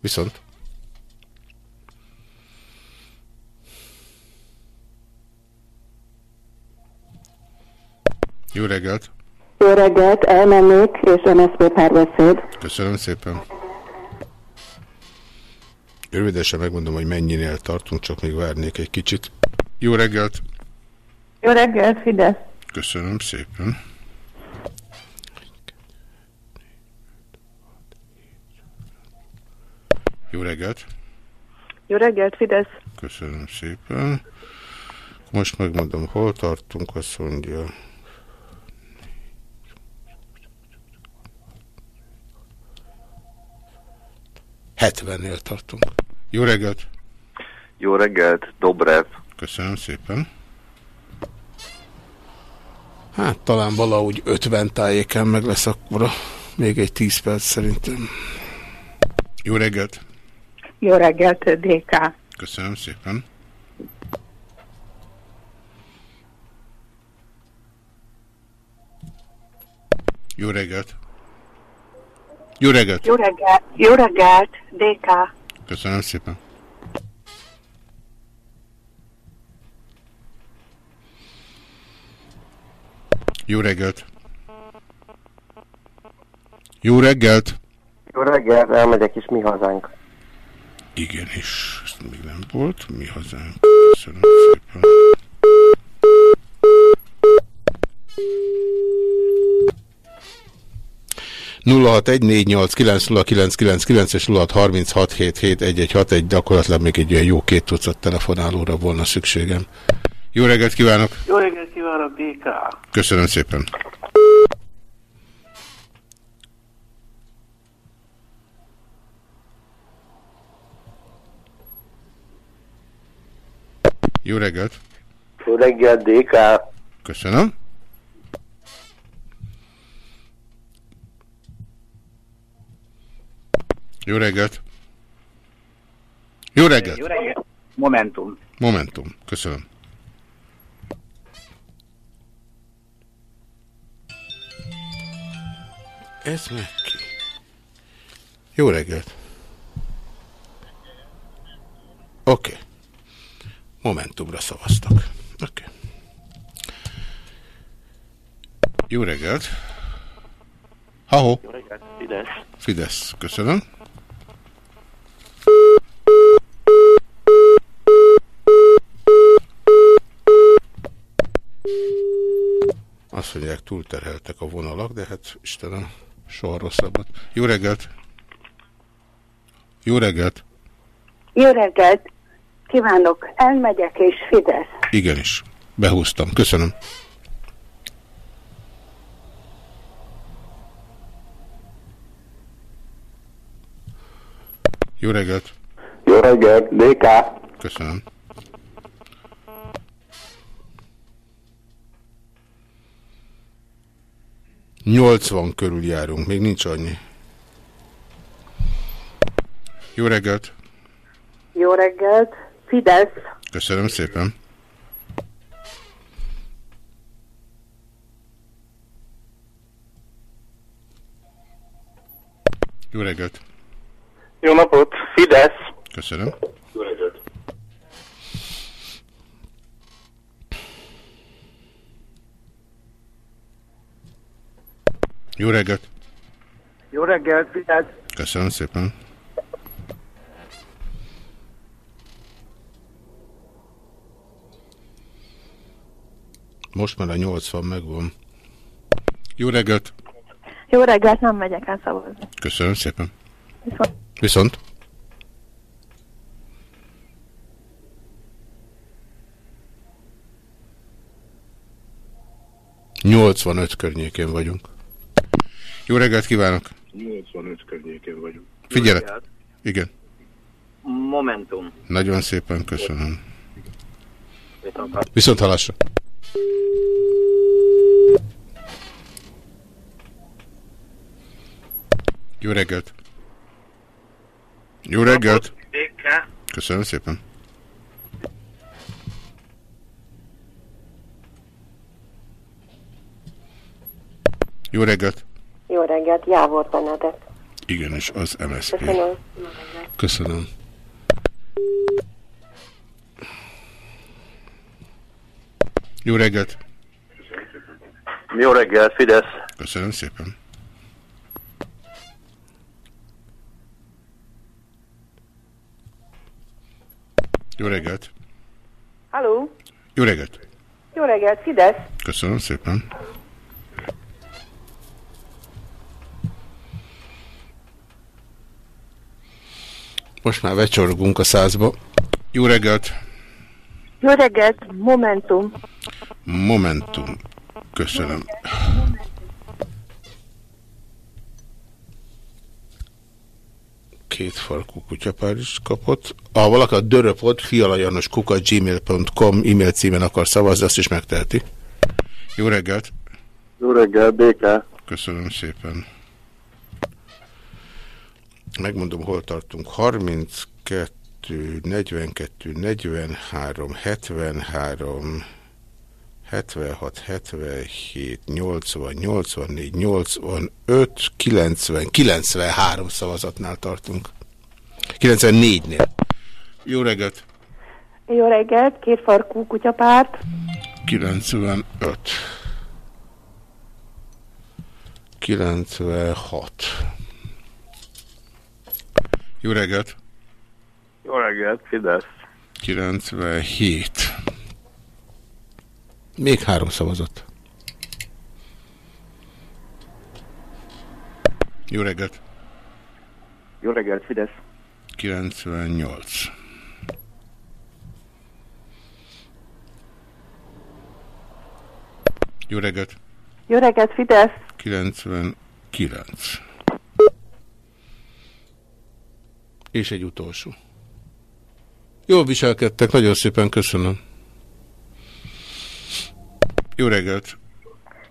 Viszont. Jó reggelt! Jó reggelt, elmennék, és MSZP párbeszéd. Köszönöm szépen. Rövidesen megmondom, hogy mennyinél tartunk, csak még várnék egy kicsit. Jó reggelt! Jó reggelt, Fidesz. Köszönöm szépen. Jó reggelt! Jó reggelt, Fidesz. Köszönöm szépen. Most megmondom, hol tartunk, azt mondja. Hetvennél tartunk. Jó reggelt! Jó reggelt, Dobrev. Köszönöm szépen. Hát talán valahogy 50 tájéken meg lesz akkor még egy 10 perc szerintem. Jó reggelt! Jó reggelt, DK. Köszönöm szépen. Jó reggelt! Jó reggelt! Jó reggelt, jó reggelt, DK. Köszönöm szépen. Jó reggelt! Jó reggelt! Jó reggelt, elmegyek is mi hazánk. Igenis, ezt még nem volt. Mi hazánk. Köszönöm szépen. 0614890999 és 0636771161, gyakorlatilag még egy olyan jó két tucat telefonálóra volna szükségem. Jó reggelt kívánok! Jó reggelt kívánok, BK! Köszönöm szépen! Jó reggelt! Jó reggelt, DK! Köszönöm! Jó reggelt! Jó reggelt! Jó reggelt! Momentum. Momentum. Köszönöm. Ez meg ki? Jó reggelt! Oké. Okay. Momentumra szavaztak. Oké. Okay. Jó reggelt! Ha-ho! Jó reggelt, Fidesz. Fidesz, köszönöm. Azt mondják, túlterheltek a vonalak, de hát Istenem, soha rosszabbat. Jó reggelt! Jó reggelt! Jó reggelt, kívánok, elmegyek és Fidesz. Igenis, behúztam. Köszönöm. Jó reggelt! Jó reggelt, DK! Köszönöm. Nyolcvan körül járunk, még nincs annyi. Jó reggelt! Jó reggelt, Fidesz. Köszönöm szépen. Jó reggelt! Jó napot, Fidesz. Köszönöm. Jó reggelt. Jó reggelt! Jó reggelt, Fidesz. Köszönöm szépen. Most már a 80 megvan. Jó reggelt! Jó reggelt, nem megyek el szavazni. Köszönöm szépen. Viszont. Viszont? Nyolcvanöt környékén vagyunk. Jó reggelt kívánok! 85 környékén vagyunk. Figyelek! Igen. Momentum. Nagyon szépen köszönöm. Viszont halásra. Jó reggelt! Jó reggelt! Köszönöm szépen. Jó reggelt! Jó reggelt, Jávor Benedek. Igenis, az MSZP. Köszönöm. Köszönöm. Jó reggelt! Jó reggelt, Fidesz. Köszönöm szépen. Jó reggelt! Halló, Jó reggelt! jó reggelt, Fidesz. Köszönöm szépen. Most már vecsorgunk a százba. Jó reggelt! Jó reggelt, Momentum. Momentum. Köszönöm. Két farkú kutyapár is kapott. Ha valaki a döröpot fialajanos kuka gmail.com e-mail címen akar szavazni, azt is megteheti. Jó reggelt! Jó reggelt, DK! Köszönöm szépen. Megmondom, hol tartunk. 32, 42, 43, 73, 76, 77, 80, 84, 85, 90, 93 szavazatnál tartunk. 94-nél. Jó reggelt! Jó reggelt, két farkú kutyapárt. 95. 96. Jó reggelt! Jó reggelt, Fidesz. 97. Még három szavazott. Jó reggelt! Jó reggelt, Fidesz. 98. Jó reggelt! Jó reggelt, Fidesz. 99. És egy utolsó. Jól viselkedtek, nagyon szépen köszönöm. Jó reggelt!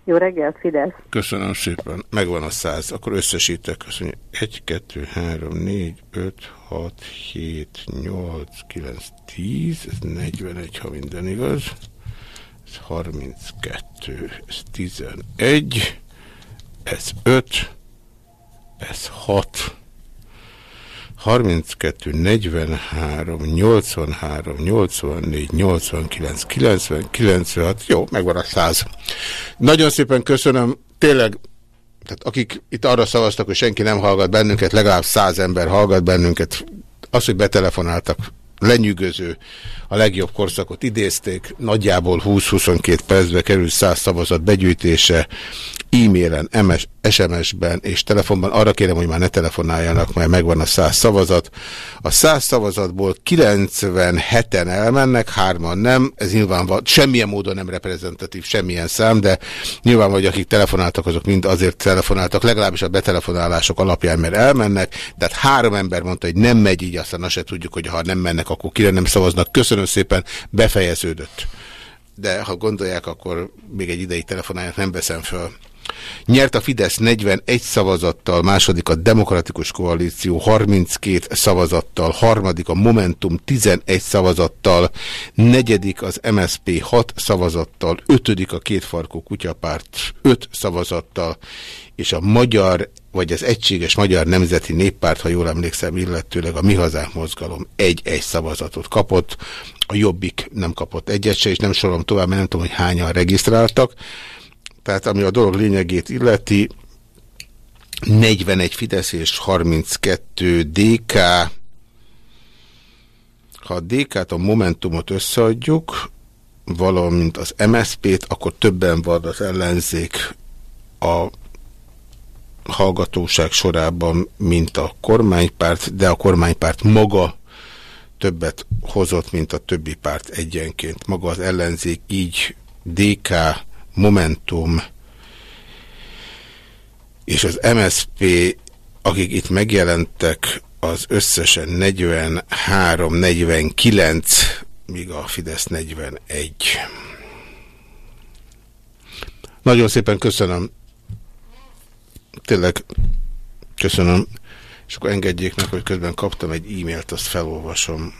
Jó reggelt, Fidesz. Köszönöm szépen. Megvan a száz. Akkor összesítek. Köszönjük. 1, 2, 3, 4, 5, 6, 7, 8, 9, 10. Ez 41, ha minden igaz. Ez 32. Ez 11. Ez 5. Ez 6. 32, 43, 83, 84, 89, 90, 96, jó, megvan a 100. Nagyon szépen köszönöm, tényleg, tehát akik itt arra szavaztak, hogy senki nem hallgat bennünket, legalább 100 ember hallgat bennünket, az, hogy betelefonáltak, lenyűgöző, a legjobb korszakot idézték, nagyjából 20-22 percbe kerül 100 szavazat begyűjtése, e-mailen, SMS-ben és telefonban. Arra kérem, hogy már ne telefonáljanak, mert megvan a 100 szavazat. A 100 szavazatból 97-en elmennek, hárman nem. Ez nyilván semmilyen módon nem reprezentatív, semmilyen szám, de nyilván vagy akik telefonáltak, azok mind azért telefonáltak, legalábbis a betelefonálások alapján, mert elmennek. Tehát három ember mondta, hogy nem megy így, aztán azt se tudjuk, hogy ha nem mennek, akkor kire nem szavaznak. Köszönöm szépen, befejeződött. De ha gondolják, akkor még egy ideig telefonálják, nem veszem föl. Nyert a Fidesz 41 szavazattal, második a Demokratikus Koalíció 32 szavazattal, harmadik a Momentum 11 szavazattal, negyedik az MSP 6 szavazattal, ötödik a Kétfarkó Kutyapárt 5 szavazattal, és a Magyar, vagy az Egységes Magyar Nemzeti Néppárt, ha jól emlékszem, illetőleg a Mi Hazánk Mozgalom egy-egy szavazatot kapott, a Jobbik nem kapott egyet se, és nem sorolom tovább, mert nem tudom, hogy hányan regisztráltak, tehát ami a dolog lényegét illeti, 41 Fidesz és 32 DK. Ha a DK-t, a Momentumot összeadjuk, valamint az MSZP-t, akkor többen van az ellenzék a hallgatóság sorában, mint a kormánypárt, de a kormánypárt maga többet hozott, mint a többi párt egyenként. Maga az ellenzék így DK, Momentum és az MSP, akik itt megjelentek, az összesen 43-49, míg a Fidesz 41. Nagyon szépen köszönöm. Tényleg köszönöm. És akkor engedjék meg, hogy közben kaptam egy e-mailt, azt felolvasom.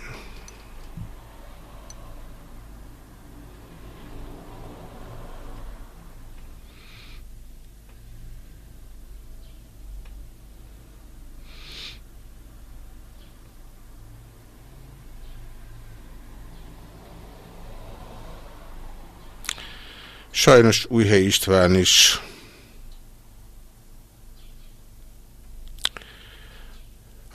Sajnos Újhely István is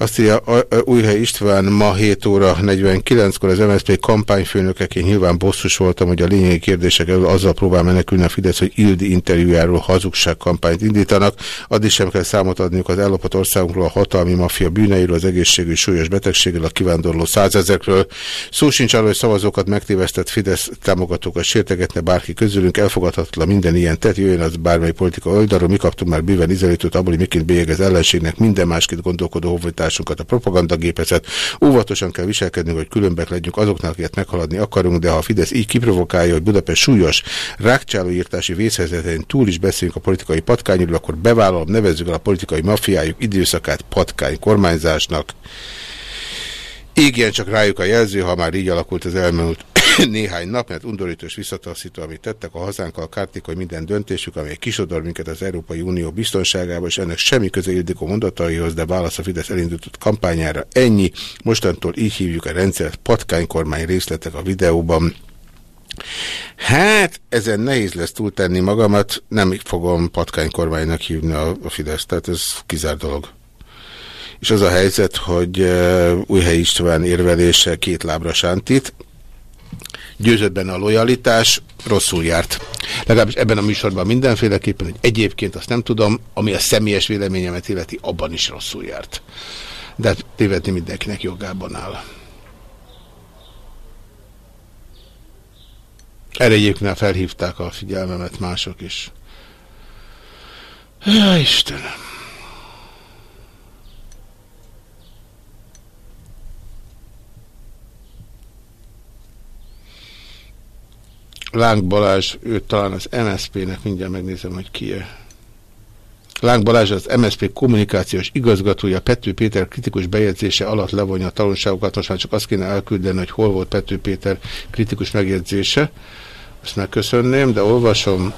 Azt írja Újhely István ma 7 óra 49-kor az MSZP kampányfőnökeként nyilván bosszus voltam, hogy a lényegi kérdések elől azzal próbál menekülni a Fidesz, hogy Ildi interjújáról hazugságkampányt indítanak. Addig sem kell számot adniuk az ellopott országunkról, a hatalmi maffia bűneiről, az egészségügy súlyos betegségről, a kivándorló százezekről. Szó sincs arról, hogy szavazókat megtévesztett Fidesz támogatókat sértegetne bárki közülünk, elfogadhatatlan minden ilyen tett, jöjjön az bármely politika oldalról, mi kaptunk már bőven izelítőt abból, hogy miként bélyeg az ellenségnek minden másként gondolkodó honfitás szavazásunkat a propagandagépezet. Óvatosan kell viselkednünk, hogy különbek legyünk azoknak, akiket meghaladni akarunk, de ha a Fidesz így kiprovokálja, hogy Budapest súlyos rákcsálóírtási vészhelyzetén túl is beszélünk a politikai patkányról, akkor bevállalom, nevezzük el a politikai mafiájuk időszakát patkány kormányzásnak. Igen, csak rájuk a jelző, ha már így alakult az elmúlt néhány nap, mert undorítós visszataszító, amit tettek a hazánkkal, kártékony minden döntésük, amely kisodor minket az Európai Unió biztonságába, és ennek semmi köze Ildikó mondataihoz, de válasz a Fidesz elindított kampányára ennyi. Mostantól így hívjuk a rendszert patkánykormány részletek a videóban. Hát, ezen nehéz lesz túltenni magamat, nem fogom patkánykormánynak hívni a, a Fidesz, tehát ez kizár dolog. És az a helyzet, hogy uh, Újhely István érvelése két lábra sántit, győzött benne a lojalitás, rosszul járt. Legalábbis ebben a műsorban mindenféleképpen, hogy egyébként azt nem tudom, ami a személyes véleményemet illeti, abban is rosszul járt. De hát tévedni mindenkinek jogában áll. Erre egyébként felhívták a figyelmemet mások is. Ja, Istenem! Láng Balázs, ő talán az MSZP-nek, mindjárt megnézem, hogy ki -e. Láng Balázs az MSZP kommunikációs igazgatója Pető Péter kritikus bejegyzése alatt levonja a tanulságokat. Most már csak azt kéne elküldeni, hogy hol volt Pető Péter kritikus megjegyzése. Ezt megköszönném, de olvasom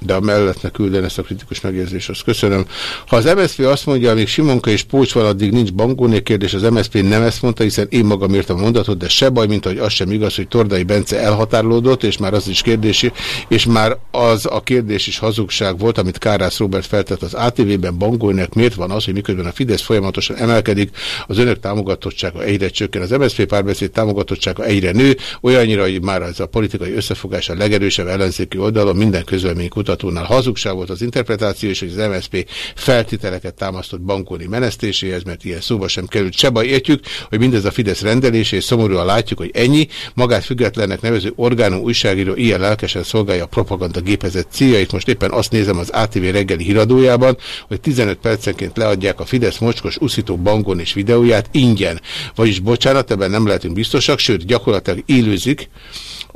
de a mellettnek küldeni ezt a kritikus megjegyzést, azt köszönöm. Ha az MSZP azt mondja, amíg Simonka és Pócs van, addig nincs bankóné kérdés, az MSZP nem ezt mondta, hiszen én magam írtam a mondatot, de se baj, mint hogy az sem igaz, hogy Tordai Bence elhatárolódott, és már az is kérdés, és már az a kérdés is hazugság volt, amit Kárász Robert feltett az ATV-ben bankónének, miért van az, hogy miközben a Fidesz folyamatosan emelkedik, az önök támogatottsága egyre csökken, az MSZP párbeszéd támogatottsága egyre nő, olyannyira, hogy már ez a politikai összefogás a legerősebb ellenzéki oldalon minden közölmény kutatónál hazugság volt az interpretáció, és hogy az MSZP feltételeket támasztott bankoni menesztéséhez, mert ilyen szóba sem került. Se baj, értjük, hogy mindez a Fidesz rendelése, és szomorúan látjuk, hogy ennyi. Magát függetlennek nevező orgánum újságíró ilyen lelkesen szolgálja a propaganda gépezet céljait. Most éppen azt nézem az ATV reggeli híradójában, hogy 15 percenként leadják a Fidesz mocskos uszító bangon és videóját ingyen. Vagyis bocsánat, ebben nem lehetünk biztosak, sőt gyakorlatilag élőzik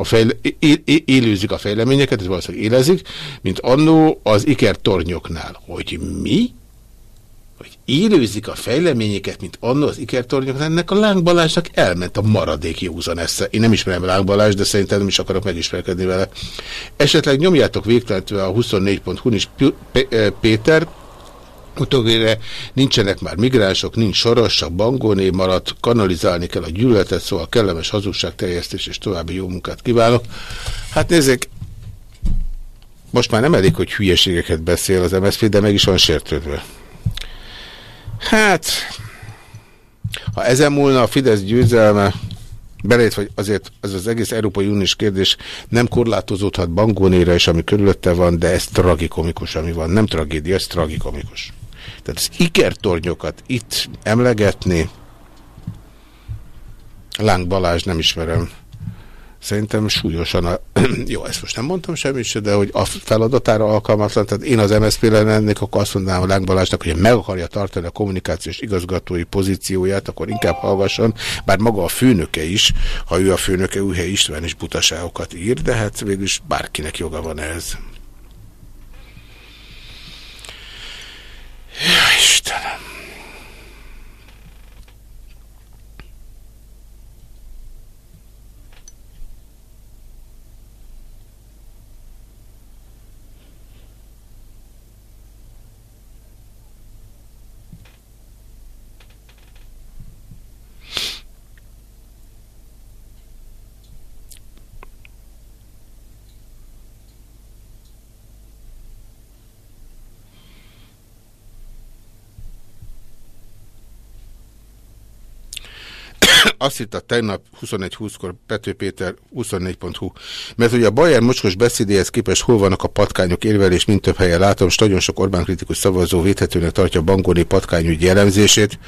a fejle élőzik a fejleményeket, ez valószínűleg élezik, mint annó az ikertornyoknál. Hogy mi? Hogy élőzik a fejleményeket, mint annó az ikertornyoknál, ennek a lángbalásnak elment a maradék józan esze. Én nem ismerem lángbalás, de szerintem nem is akarok megismerkedni vele. Esetleg nyomjátok végtelenül a 24.hu-n is Péter, Utóvére nincsenek már migránsok, nincs soros, csak bangóné maradt, kanalizálni kell a gyűlöletet, szóval kellemes hazugságterjesztés és további jó munkát kívánok. Hát nézzék, most már nem elég, hogy hülyeségeket beszél az MSZP, de meg is van sértődve. Hát, ha ezen múlna a Fidesz győzelme, belét, hogy azért az az egész Európai Uniós kérdés nem korlátozódhat Bangónéra és ami körülötte van, de ez tragikomikus, ami van. Nem tragédia, ez tragikomikus. Tehát az ikertornyokat itt emlegetni, Láng Balázs nem ismerem. Szerintem súlyosan, a, jó, ezt most nem mondtam semmit se, de hogy a feladatára alkalmatlan, tehát én az MSZP lennék, akkor azt mondanám a Láng Balázsnak, hogy meg akarja tartani a kommunikációs igazgatói pozícióját, akkor inkább hallgasson, bár maga a főnöke is, ha ő a főnöke, Újhely István is butaságokat ír, de hát végülis bárkinek joga van ehhez. Ja, Istenem. Azt hitt tegnap 21.20-kor Pető Péter 24.hu, mert ugye a Bayer mocskos beszédéhez képest hol vannak a patkányok érvelés, mint több helyen látom, és nagyon sok Orbán kritikus szavazó védhetőnek tartja a Bangoni patkányügy jellemzését,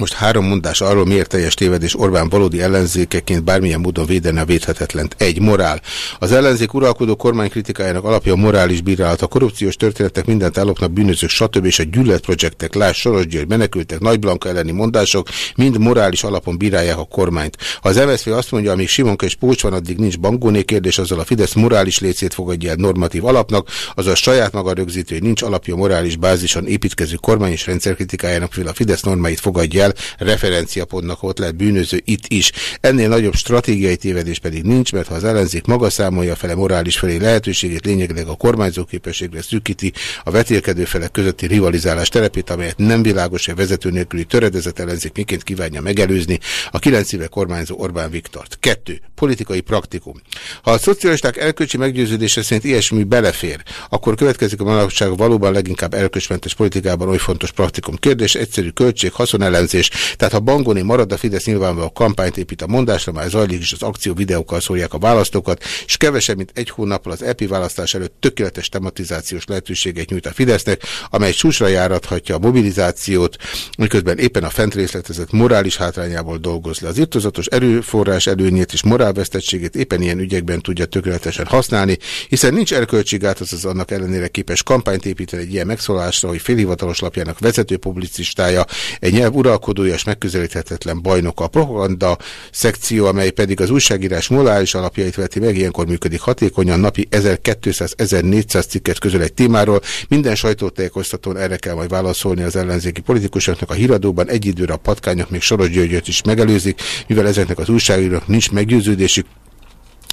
Most három mondás arról, miért teljes tévedés Orbán valódi ellenzékeként bármilyen módon védene a védhetetlent. Egy, morál. Az ellenzék uralkodó kormánykritikájának alapja a morális bírálat. A korrupciós történetek mindent álloknak bűnözők, stb. és a gyűlöletprojektek, Lász Soros György, menekültek, Nagy Blanka elleni mondások mind morális alapon bírálják a kormányt. Ha az MSZP azt mondja, amíg Simonka és Pócs van, addig nincs bangóné kérdés, azzal a Fidesz morális lécét fogadja el normatív alapnak, azaz saját maga rögzítő, hogy nincs alapja morális bázison építkező kormány és rendszerkritikájának, mivel a Fidesz normáit fogadja el, el, referenciapontnak ott lehet bűnöző itt is. Ennél nagyobb stratégiai tévedés pedig nincs, mert ha az ellenzék maga számolja fele morális felé lehetőségét, lényegileg a kormányzó képességre szűkíti a vetélkedő felek közötti rivalizálás terepét, amelyet nem világos, hogy vezető nélküli töredezett ellenzék miként kívánja megelőzni a 9 éve kormányzó Orbán Viktort. Kettő. Politikai praktikum. Ha a szocialisták elkölcsi meggyőződése szerint ilyesmi belefér, akkor következik a manapság valóban leginkább elköcsmentes politikában oly fontos praktikum. Kérdés, egyszerű költség, haszonellenzés, kérdés. Tehát ha Bangoni marad, a Fidesz nyilvánvalóan kampányt épít a mondásra, már zajlik is az akció videókkal szólják a választókat, és kevesebb, mint egy hónappal az EPI választás előtt tökéletes tematizációs lehetőséget nyújt a Fidesznek, amely csúcsra járathatja a mobilizációt, miközben éppen a fent részletezett morális hátrányából dolgoz le. Az irtozatos erőforrás előnyét és morálvesztettségét éppen ilyen ügyekben tudja tökéletesen használni, hiszen nincs erkölcsi gát, az annak ellenére képes kampányt építeni egy ilyen megszólásra, hogy félhivatalos lapjának vezető publicistája egy nyelv uralkodó uralkodója és megközelíthetetlen bajnoka. A propaganda szekció, amely pedig az újságírás morális alapjait veti meg, ilyenkor működik hatékonyan, napi 1200-1400 cikket közül egy témáról. Minden sajtótájékoztatón erre kell majd válaszolni az ellenzéki politikusoknak. A híradóban egy időre a patkányok még Soros Györgyöt is megelőzik, mivel ezeknek az újságírók nincs meggyőződésük,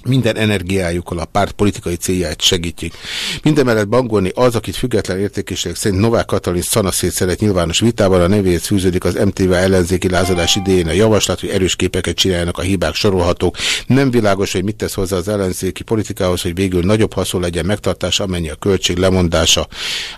minden energiájukkal a párt politikai célját segítjük. Mindemellett bangolni az, akit független értékések szerint Novák Katalin szanaszét szeret nyilvános vitában, a nevéhez fűződik az MTV ellenzéki lázadás idején a javaslat, hogy erős képeket csináljanak a hibák sorolhatók. Nem világos, hogy mit tesz hozzá az ellenzéki politikához, hogy végül nagyobb haszon legyen megtartása, amennyi a költség lemondása.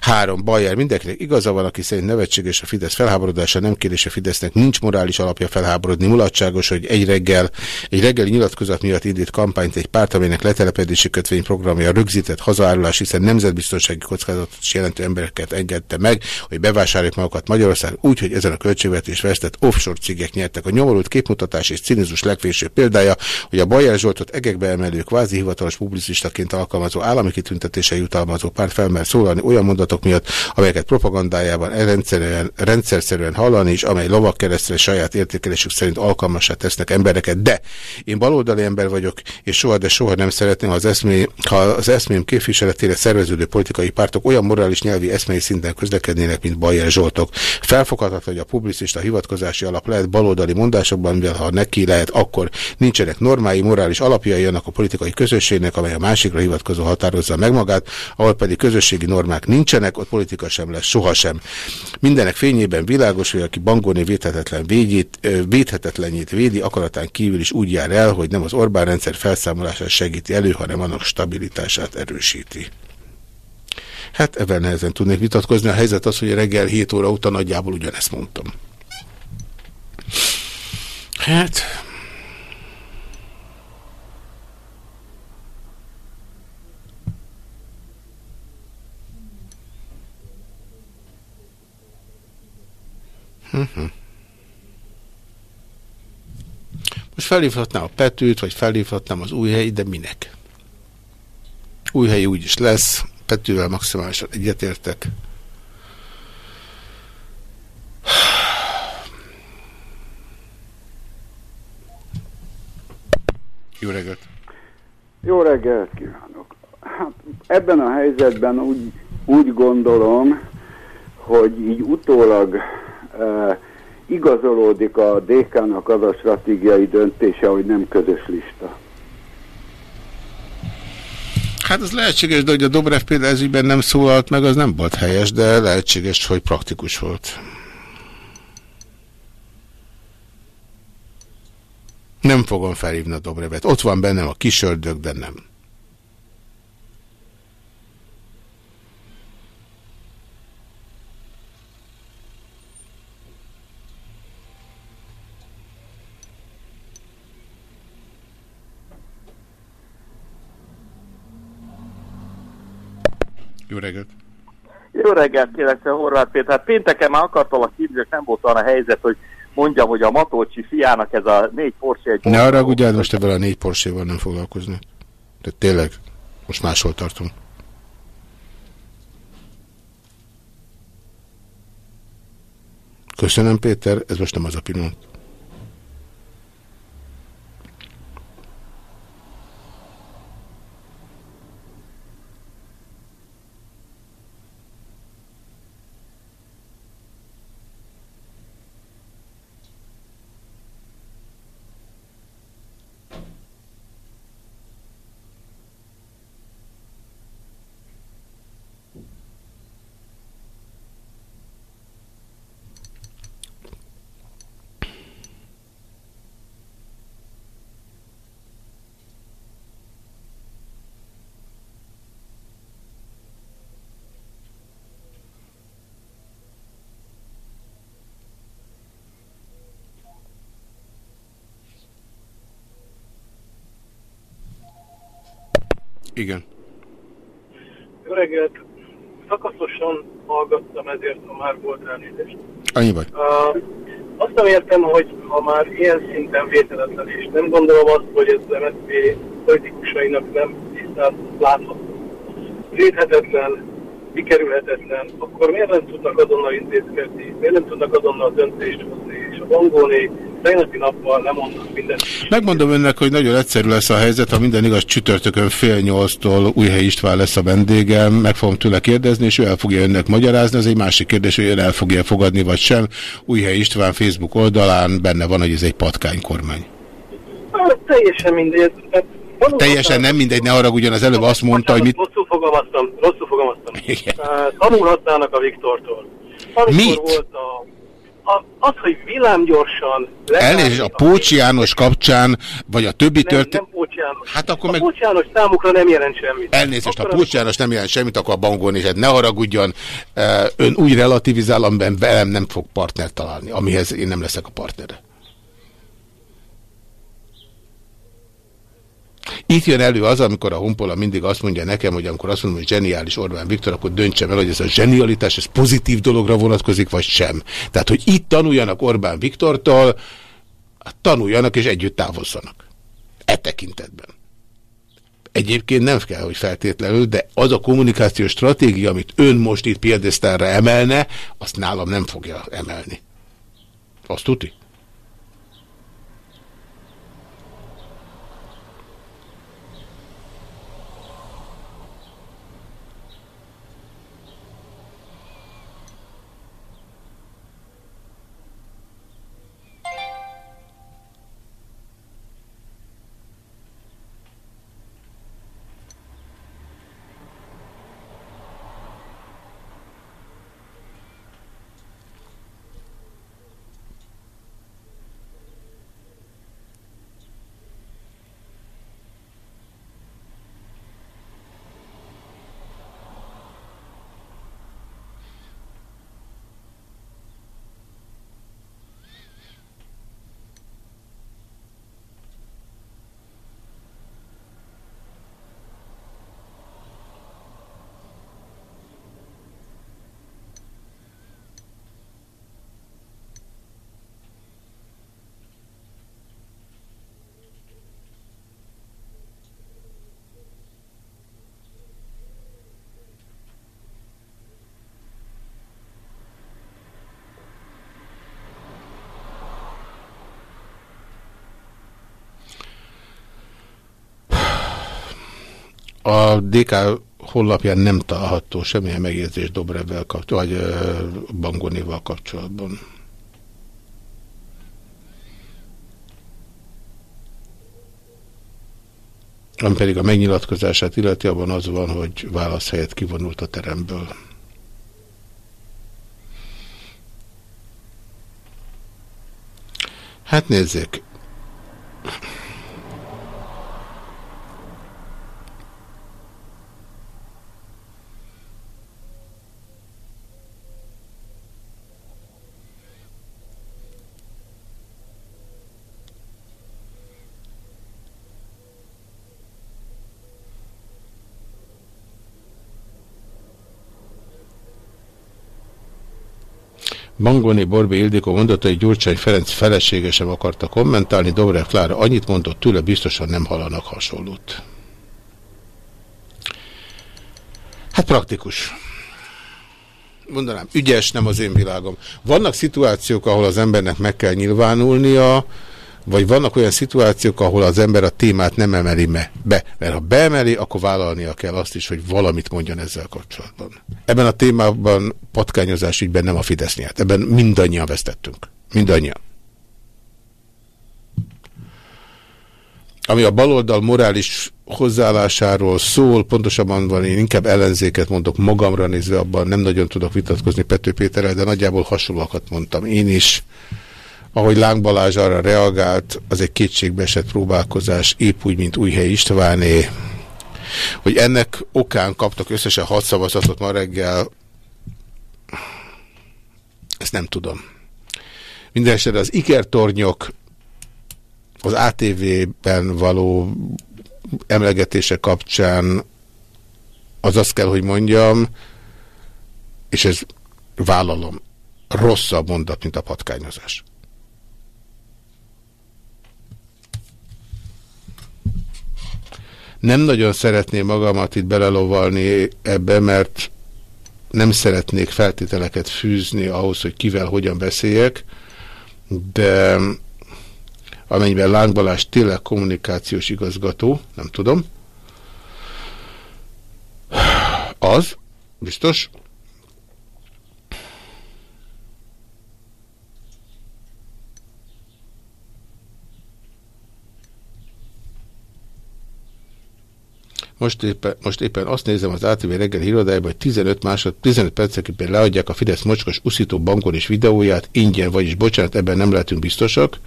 Három. Bajer. Mindenkinek igaza van, aki szerint nevetséges a Fidesz felháborodása, nem kérdés a Fidesznek nincs morális alapja felháborodni. Mulatságos, hogy egy reggel, egy reggeli nyilatkozat miatt indít kampányt egy párt, amelynek letelepedési kötvényprogramja rögzített hazaárulás, hiszen nemzetbiztonsági kockázatot is jelentő embereket engedte meg, hogy bevásárolják magukat Magyarország úgy, hogy ezen a költségvetés vesztett offshore cégek nyertek. A nyomorult képmutatás és cinizus legfésőbb példája, hogy a Bajer Zsoltot egekbe emelő kvázi hivatalos publicistaként alkalmazó állami kitüntetése jutalmazó párt felmer szólalni olyan mondatok miatt, amelyeket propagandájában rendszerűen, rendszerszerűen hallani, és amely lovak keresztre saját értékelésük szerint alkalmasá tesznek embereket. De én baloldali ember vagyok, és soha, de soha nem szeretném, ha az, eszmé, ha az eszmém képviseletére szerveződő politikai pártok olyan morális nyelvi eszmei szinten közlekednének, mint Bajer Zsoltok. Felfoghatatlan, hogy a publicista hivatkozási alap lehet baloldali mondásokban, mivel ha neki lehet, akkor nincsenek normái, morális alapjai annak a politikai közösségnek, amely a másikra hivatkozó határozza meg magát, ahol pedig közösségi normák nincsenek, ott politika sem lesz sohasem. Mindenek fényében világos, hogy aki bangolni védhetetlen védjét, védhetetlenjét védi, akaratán kívül is úgy jár el, hogy nem az Orbán rendszer felszámolását elszámolását segíti elő, hanem annak stabilitását erősíti. Hát ebben nehezen tudnék vitatkozni. A helyzet az, hogy reggel 7 óra után nagyjából ugyanezt mondtam. Hát... Uh-huh. Most felhívhatnám a Petőt, vagy felhívhatnám az új helyi, de minek? Új helyi úgyis lesz, Petővel maximálisan egyetértek. Jó reggelt! Jó reggelt kívánok! Hát ebben a helyzetben úgy, úgy gondolom, hogy így utólag uh, igazolódik a DK-nak az a stratégiai döntése, hogy nem közös lista. Hát az lehetséges, de hogy a Dobrev például ezügyben nem szólalt meg, az nem volt helyes, de lehetséges, hogy praktikus volt. Nem fogom felhívni a Dobrevet. Ott van bennem a kisördög, de nem. Jó reggelt! Jó reggelt, kérlek, Horváth Péter. Hát pénteken már akartalak hívni, nem volt arra a helyzet, hogy mondjam, hogy a Matolcsi fiának ez a négy Porsche egy... Ne arra ugyan, most ebben a négy Porsche-val nem foglalkozni. Tehát tényleg, most máshol tartunk. Köszönöm, Péter, ez most nem az a pillanat. Igen. Jó reggelt! Szakaszosan hallgattam, ezért ha már volt elnézést. Annyi baj. Uh, azt nem értem, hogy ha már ilyen szinten vételetlen, és nem gondolom azt, hogy ez MSZP politikusainak nem tisztán látható. Védhetetlen, kikerülhetetlen, akkor miért nem tudnak azonnal intézkedni, miért nem tudnak azonnal döntést hozni, és a bangóni tegnapi nappal nem mondnak mindent. Megmondom önnek, hogy nagyon egyszerű lesz a helyzet, ha minden igaz csütörtökön fél nyolctól Újhely István lesz a vendégem, meg fogom tőle kérdezni, és ő el fogja önnek magyarázni, az egy másik kérdés, hogy ön el fogja fogadni, vagy sem. Újhely István Facebook oldalán benne van, hogy ez egy patkánykormány. Hát, teljesen mindegy. Hát, Teljesen nem mindegy, ne haragudjon, az előbb azt mondta, hogy mit... Rosszul fogalmaztam, rosszul fogalmaztam. Tanulhatnának a Viktortól. Amikor Mit? volt a, a, az, hogy villámgyorsan... Elnézést, a Pócsi János kapcsán, vagy a többi Nem, történet... nem Pócs János. Hát akkor a meg- Pócs János számukra nem jelent semmit. Elnézést, a Pócsi János nem jelent semmit, akkor a bangon is, hát ne haragudjon, eh, ön úgy relativizál, amiben velem nem fog partnert találni, amihez én nem leszek a partnere. Itt jön elő az, amikor a Honpola mindig azt mondja nekem, hogy amikor azt mondom, hogy zseniális Orbán Viktor, akkor döntsem el, hogy ez a zsenialitás, ez pozitív dologra vonatkozik, vagy sem. Tehát, hogy itt tanuljanak Orbán Viktortól, hát tanuljanak és együtt távozzanak. E tekintetben. Egyébként nem kell, hogy feltétlenül, de az a kommunikációs stratégia, amit ön most itt piedesztálra emelne, azt nálam nem fogja emelni. Azt tuti? A DK honlapján nem található semmilyen megjegyzés Dobrevvel kapcsolatban, vagy Bangonival kapcsolatban. Ami pedig a megnyilatkozását illeti, abban az van, hogy válasz helyett kivonult a teremből. Hát nézzék. Mangoni Borbé Ildikó mondott, hogy Gyurcsány Ferenc felesége sem akarta kommentálni, Dobrev Klára annyit mondott, tőle biztosan nem hallanak hasonlót. Hát praktikus. Mondanám, ügyes, nem az én világom. Vannak szituációk, ahol az embernek meg kell nyilvánulnia, vagy vannak olyan szituációk, ahol az ember a témát nem emeli me be. Mert ha beemeli, akkor vállalnia kell azt is, hogy valamit mondjon ezzel kapcsolatban. Ebben a témában patkányozás ügyben nem a Fidesz nyert. Ebben mindannyian vesztettünk. Mindannyian. Ami a baloldal morális hozzáállásáról szól, pontosabban van, én inkább ellenzéket mondok magamra nézve, abban nem nagyon tudok vitatkozni Pető Péterrel, de nagyjából hasonlóakat mondtam én is ahogy Láng Balázs arra reagált, az egy kétségbeesett próbálkozás, épp úgy, mint Újhely Istváné, hogy ennek okán kaptak összesen hat szavazatot ma reggel, ezt nem tudom. Mindenesetre az ikertornyok az ATV-ben való emlegetése kapcsán az azt kell, hogy mondjam, és ez vállalom, rosszabb mondat, mint a patkányozás. Nem nagyon szeretném magamat itt belelovalni ebbe, mert nem szeretnék feltételeket fűzni ahhoz, hogy kivel hogyan beszéljek, de amennyiben Láng tényleg kommunikációs igazgató, nem tudom, az, biztos, Most éppen, most éppen azt nézem az ATV reggel híradájában, hogy 15, másod, 15 percekben leadják a Fidesz mocskos uszító bankon és videóját, ingyen, vagyis bocsánat, ebben nem lehetünk biztosak.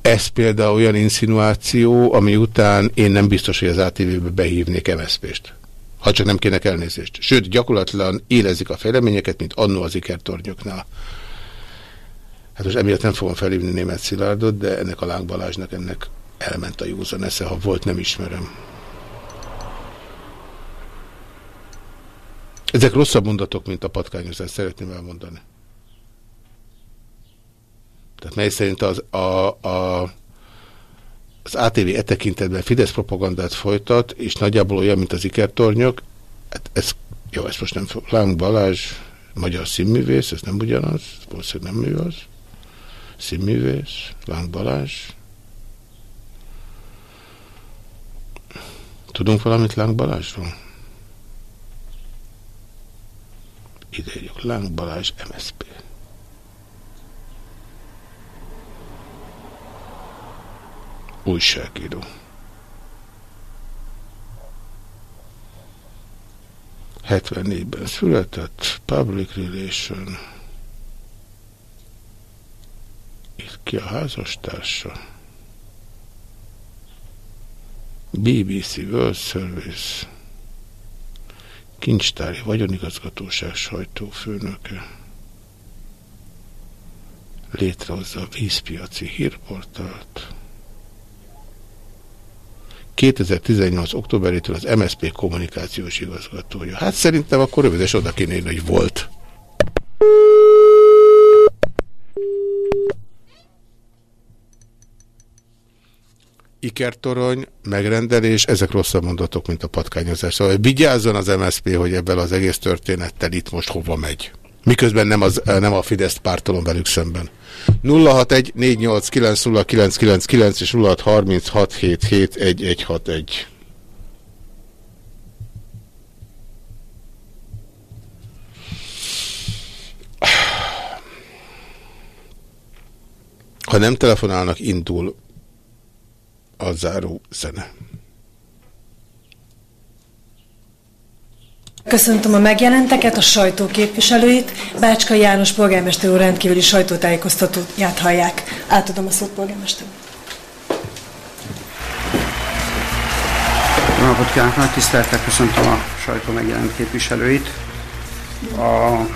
Ez például olyan insinuáció, ami után én nem biztos, hogy az ATV-be behívnék MSZP-st. Ha csak nem kének elnézést. Sőt, gyakorlatilag élezik a fejleményeket, mint annó az ikertornyoknál. Hát most emiatt nem fogom felhívni német Szilárdot, de ennek a Láng Balázsnak ennek elment a józan esze, ha volt, nem ismerem. Ezek rosszabb mondatok, mint a patkányozás, szeretném elmondani. Tehát mely szerint az, a, a, az ATV e tekintetben Fidesz propagandát folytat, és nagyjából olyan, mint az ikertornyok, hát ez, jó, ezt most nem fog. Láng Balázs, magyar színművész, ez nem ugyanaz, valószínűleg nem ő az. Színművész, Láng Balázs. Tudunk valamit Láng Balázsról? Ide Láng Balázs, MSZP. Újságíró. ben született, Public Relation. Itt ki a házastársa? BBC World Service kincstári vagyonigazgatóság sajtófőnöke létrehozza a vízpiaci hírportált. 2018. októberétől az MSZP kommunikációs igazgatója. Hát szerintem akkor rövides oda kéne hogy volt. Ikertorony, megrendelés, ezek rosszabb mondatok, mint a patkányozás. Szóval vigyázzon az MSZP, hogy ebben az egész történettel itt most hova megy. Miközben nem, az, nem a Fidesz pártolom velük szemben. 061 és 0636771161. Ha nem telefonálnak, indul a záró zene. Köszöntöm a megjelenteket, a sajtó képviselőit. Bácska János polgármester úr rendkívüli sajtótájékoztatóját hallják. Átadom a szót polgármester. Jó napot kívánok, nagy tisztelettel köszöntöm a sajtó megjelent képviselőit. A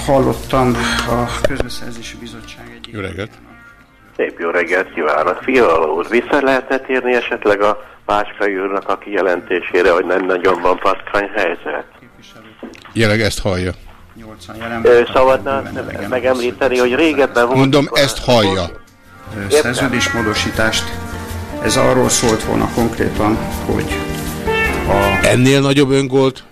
hallottam a Közbeszerzési Bizottság egyik... Jó reggelt! Szép jó reggelt kívánok! Fiala úr, vissza lehetne térni esetleg a Bácskai úrnak a kijelentésére, hogy nem nagyon van patkány helyzet? Jelenleg ezt hallja. szabadna megemlíteni, hogy régebben volt... Mondom, ezt hallja. Szerződésmódosítást. Ez arról szólt volna konkrétan, hogy a Ennél nagyobb öngolt?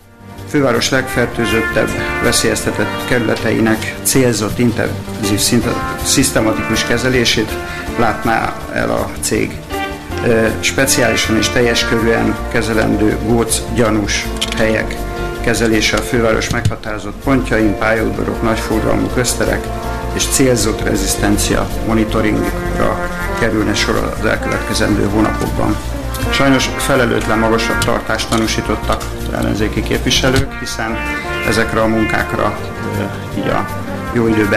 Főváros legfertőzöttebb, veszélyeztetett kerületeinek célzott, intenzív, szinte, szisztematikus kezelését látná el a cég. Speciálisan és teljes körűen kezelendő góc gyanús helyek kezelése a főváros meghatározott pontjain, pályaudvarok, nagyforgalmú közterek és célzott rezisztencia monitoringra kerülne sor az elkövetkezendő hónapokban. Sajnos felelőtlen magasabb tartást tanúsítottak ellenzéki képviselők, hiszen ezekre a munkákra így a jó idő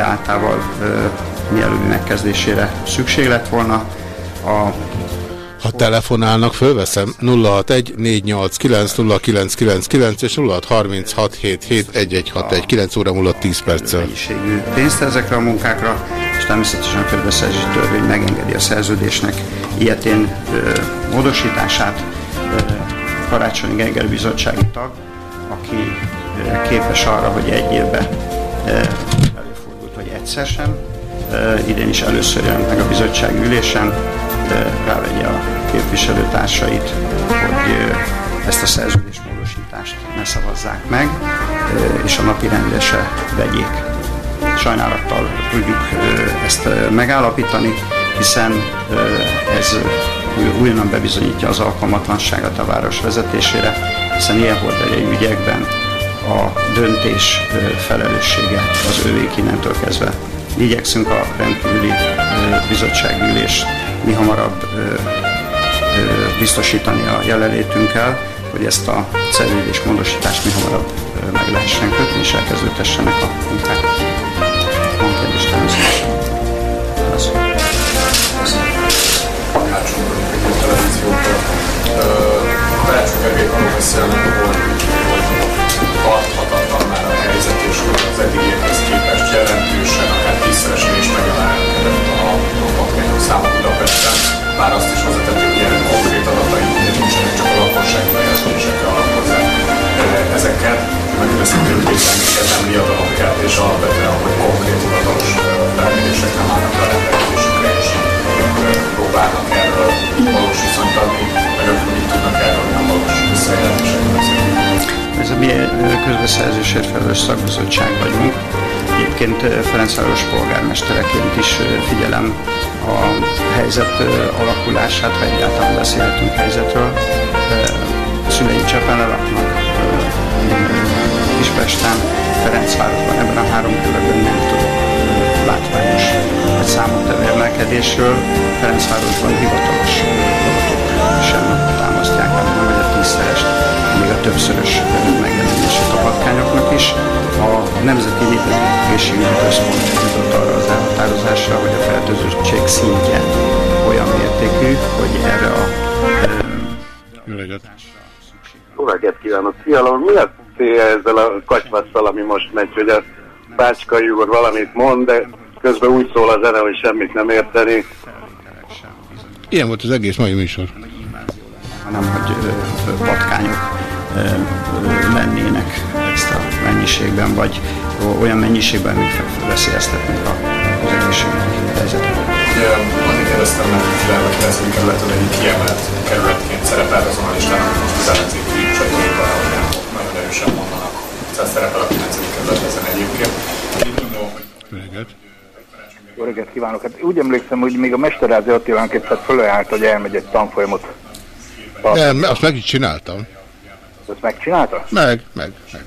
ö, mielőbbi megkezdésére szükség lett volna. A Ha telefonálnak, fölveszem 061 489 0999 és 0636 771161 9 óra múlott 10 perccel. pénzt ezekre a munkákra, és természetesen a közbeszerzési megengedi a szerződésnek ilyetén ö, módosítását. Ö, Karácsonyi Gergely bizottsági tag, aki ö, képes arra, hogy egy évben ö, előfordult, hogy egyszer sem, ö, idén is először jelent meg a bizottsági ülésen, ö, rávegye a képviselőtársait, hogy ö, ezt a szerződésmódosítást ne szavazzák meg, és a napi rendre se vegyék. Sajnálattal tudjuk ezt megállapítani, hiszen ez új- újonnan bebizonyítja az alkalmatlanságát a város vezetésére, hiszen ilyen horderejű ügyekben a döntés felelőssége az ővék innentől kezdve. Igyekszünk a rendkívüli ö, bizottsági ülést mi hamarabb biztosítani a jelenlétünkkel, hogy ezt a szerződés módosítást mi hamarabb meg lehessen kötni, és elkezdődhessenek a munkák. Karácsony Gergely arról beszélnek, hogy hogy tarthatatlan már a helyzet, és hogy az eddigiekhez képest jelentősen, akár tízszeresen is megemelkedett a a patkányok száma Budapesten. Bár azt is hozzátettük, hogy ilyen konkrét adatai nincsenek, csak a lakossági bejelzésekre alapozzák ezeket. Megkérdezhető, hogy rengeteg emli adatokat, és alapvetően, hogy konkrét hivatalos felmérések nem állnak a rendelkezésükre, és próbálnak erről valós viszonyt adni, meg akkor mit tudnak erről nem valós visszajelentéseket Ez a mi közbeszerzésért felelős szakbizottság vagyunk. Egyébként Ferencváros polgármestereként is figyelem a helyzet alakulását, ha egyáltalán beszélhetünk helyzetről. Ö, Szüleim Csepen laknak, ö, Kispesten, Ferencvárosban, ebben a három kerületben nem tudok látványos vagy számottevő emelkedésről. Ferencvárosban hivatalos adatok sem támasztják el, nem vagy a tízszerest, még a többszörös ö, megjelenését a patkányoknak is. A Nemzeti Népegészségügyi Központ jutott arra az elhatározásra, hogy a fertőzöttség szintje olyan mértékű, hogy erre a Jó reggelt! Jó reggelt kívánok! Fialom, mi a célja ezzel a kacsvasszal, ami most megy, hogy a Bácskai úr valamit mond, de közben úgy szól a zene, hogy semmit nem érteni. Ilyen volt az egész mai műsor. hanem hogy ö, patkányok ö, ö, lennének ezt a mennyiségben, vagy olyan mennyiségben, fe- veszélyeztetnek a, az egészségügyi helyzetet. Azért kérdeztem meg, hogy a 9. kerületen egyik kiemelt kerületként szerepel azon a listán, most az nagyon erősen mondanak. Tehát szerepel a 9. kerület ezen egyébként. Én hogy! Jó reggelt kívánok! Hát úgy emlékszem, hogy még a Mesterázi Attilánk egyszer fölajánlt, hogy elmegy egy tanfolyamot. Nem, azt meg is csináltam. Ezt megcsinálta? Meg, meg, meg.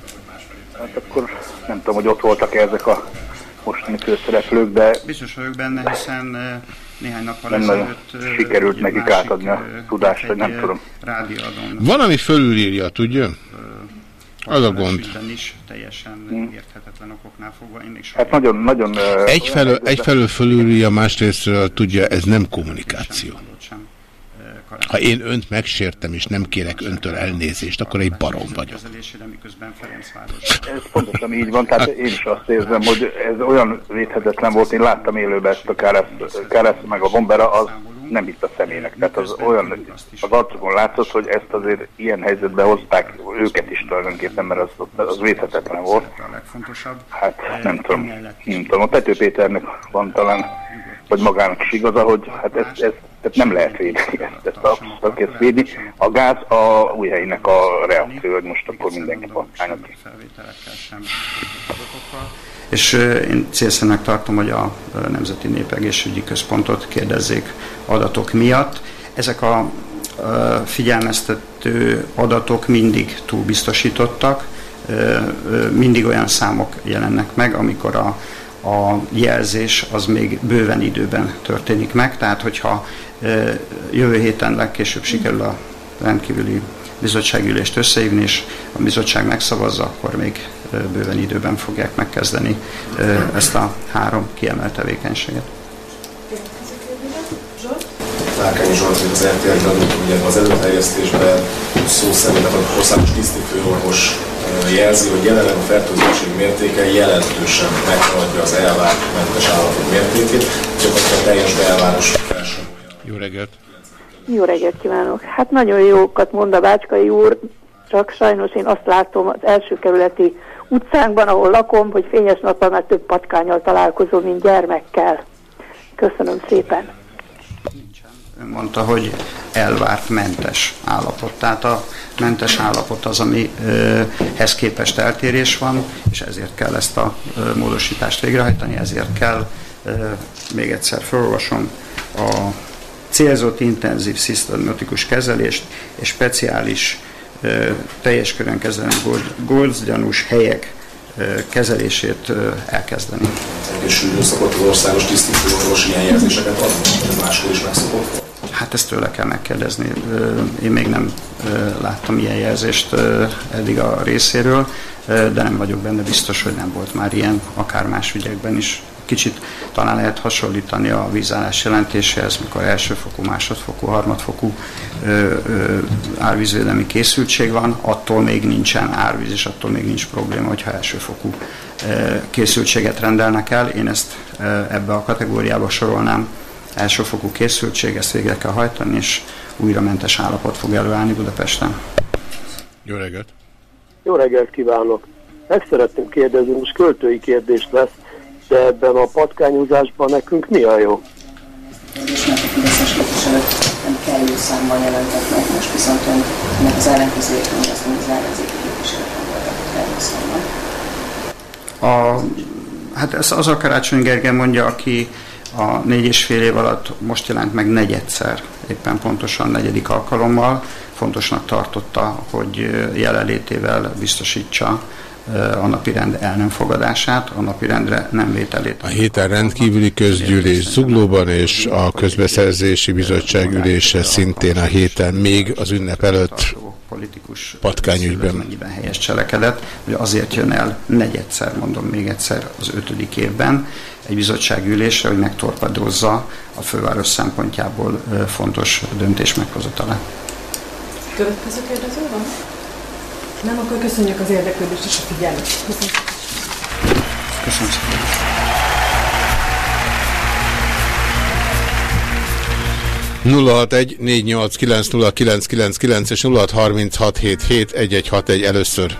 Hát akkor nem tudom, hogy ott voltak-e ezek a mostani főszereplők, de Biztos vagyok benne, hiszen ö, néhány nappal Nem ezelőtt ö, sikerült nekik átadni a ö, tudást, vagy nem tudom. Rádióadón. Van, ami fölülírja, tudja? Az a gond. Is teljesen érthetetlen okoknál fogva. Én még Hát nagyon, nagyon... Egyfelől, egyfelől fölülírja, másrésztről tudja, ez nem kommunikáció. Ha én önt megsértem, és nem kérek öntől elnézést, akkor egy barom vagyok. Ez pontosan így van, tehát én is azt érzem, hogy ez olyan védhetetlen volt, én láttam élőben ezt a Káresz, Káresz meg a Bombera, az nem hitt a személynek. Tehát az olyan, az arcokon látszott, hogy ezt azért ilyen helyzetbe hozták őket is tulajdonképpen, mert az, az védhetetlen volt. A legfontosabb. Hát nem tudom, nem tudom. A Pető Péternek van talán, vagy magának is igaza, hogy hát ez, ez tehát nem lehet védeni ezt, ezt a, ezt védni. A gáz a új helynek a reakció, hogy most akkor mindenki patkányok. És én célszerűnek tartom, hogy a Nemzeti Népegészségügyi Központot kérdezzék adatok miatt. Ezek a figyelmeztető adatok mindig túlbiztosítottak, mindig olyan számok jelennek meg, amikor a, a jelzés az még bőven időben történik meg, tehát hogyha jövő héten legkésőbb sikerül a rendkívüli bizottságülést összehívni, és a bizottság megszavazza, akkor még bőven időben fogják megkezdeni ezt a három kiemelt tevékenységet. Márkányi Zsolt, az RTL-ben, ugye az előterjesztésben szó szerint az országos tisztifőorvos jelzi, hogy jelenleg a fertőzöttség mértéke jelentősen meghaladja az elvárt mentes állatok mértékét, gyakorlatilag a teljes belváros felső. Jó reggelt! Jó reggelt kívánok! Hát nagyon jókat mond a Bácskai úr, csak sajnos én azt látom az első kerületi utcánkban, ahol lakom, hogy fényes nappal már több patkányal találkozom, mint gyermekkel. Köszönöm szépen! Ön mondta, hogy elvárt mentes állapot. Tehát a mentes állapot az, amihez képest eltérés van, és ezért kell ezt a módosítást végrehajtani, ezért kell, még egyszer felolvasom, a célzott intenzív szisztematikus kezelést és speciális teljes körön kezelni gócgyanús helyek kezelését elkezdeni. Sűrűn szokott az országos tisztifőorvos ilyen jelzéseket adni, ez máskor is megszokott. Hát ezt tőle kell megkérdezni. Én még nem láttam ilyen jelzést eddig a részéről, de nem vagyok benne biztos, hogy nem volt már ilyen, akár más ügyekben is. Kicsit talán lehet hasonlítani a vízállás jelentéséhez, mikor elsőfokú, másodfokú, harmadfokú ö, ö, árvízvédelmi készültség van, attól még nincsen árvíz, és attól még nincs probléma, hogyha elsőfokú ö, készültséget rendelnek el. Én ezt ö, ebbe a kategóriába sorolnám, elsőfokú készültség, ezt végre kell hajtani, és újra mentes állapot fog előállni Budapesten. Jó reggelt! Jó reggelt kívánok! Meg szeretném kérdezni, most költői kérdést lesz, de ebben a patkányozásban nekünk mi a jó? és mert a Fideszes képviselők nem kellő számban jelentek meg, most viszont ennek az ellenkezőjét mondja, azt mondja, az ellenzéki képviselők nem voltak kellő számban. A, hát ez az a Karácsony Gergely mondja, aki a négy és fél év alatt most jelent meg negyedszer, éppen pontosan negyedik alkalommal. Fontosnak tartotta, hogy jelenlétével biztosítsa a napirend el nem fogadását, a napirendre nem vételét. A héten rendkívüli közgyűlés Zuglóban, és a közbeszerzési bizottság ülése szintén a héten még az ünnep előtt politikus patkányügyben. mennyiben helyes cselekedet, hogy azért jön el negyedszer, mondom még egyszer, az ötödik évben egy bizottságülésre, hogy megtorpedózza a főváros szempontjából fontos döntés meghozatalát. Következő kérdező van? Nem, akkor köszönjük az érdeklődést és a figyelmet. Köszönjük. Köszönöm szépen. és 0636771161 először.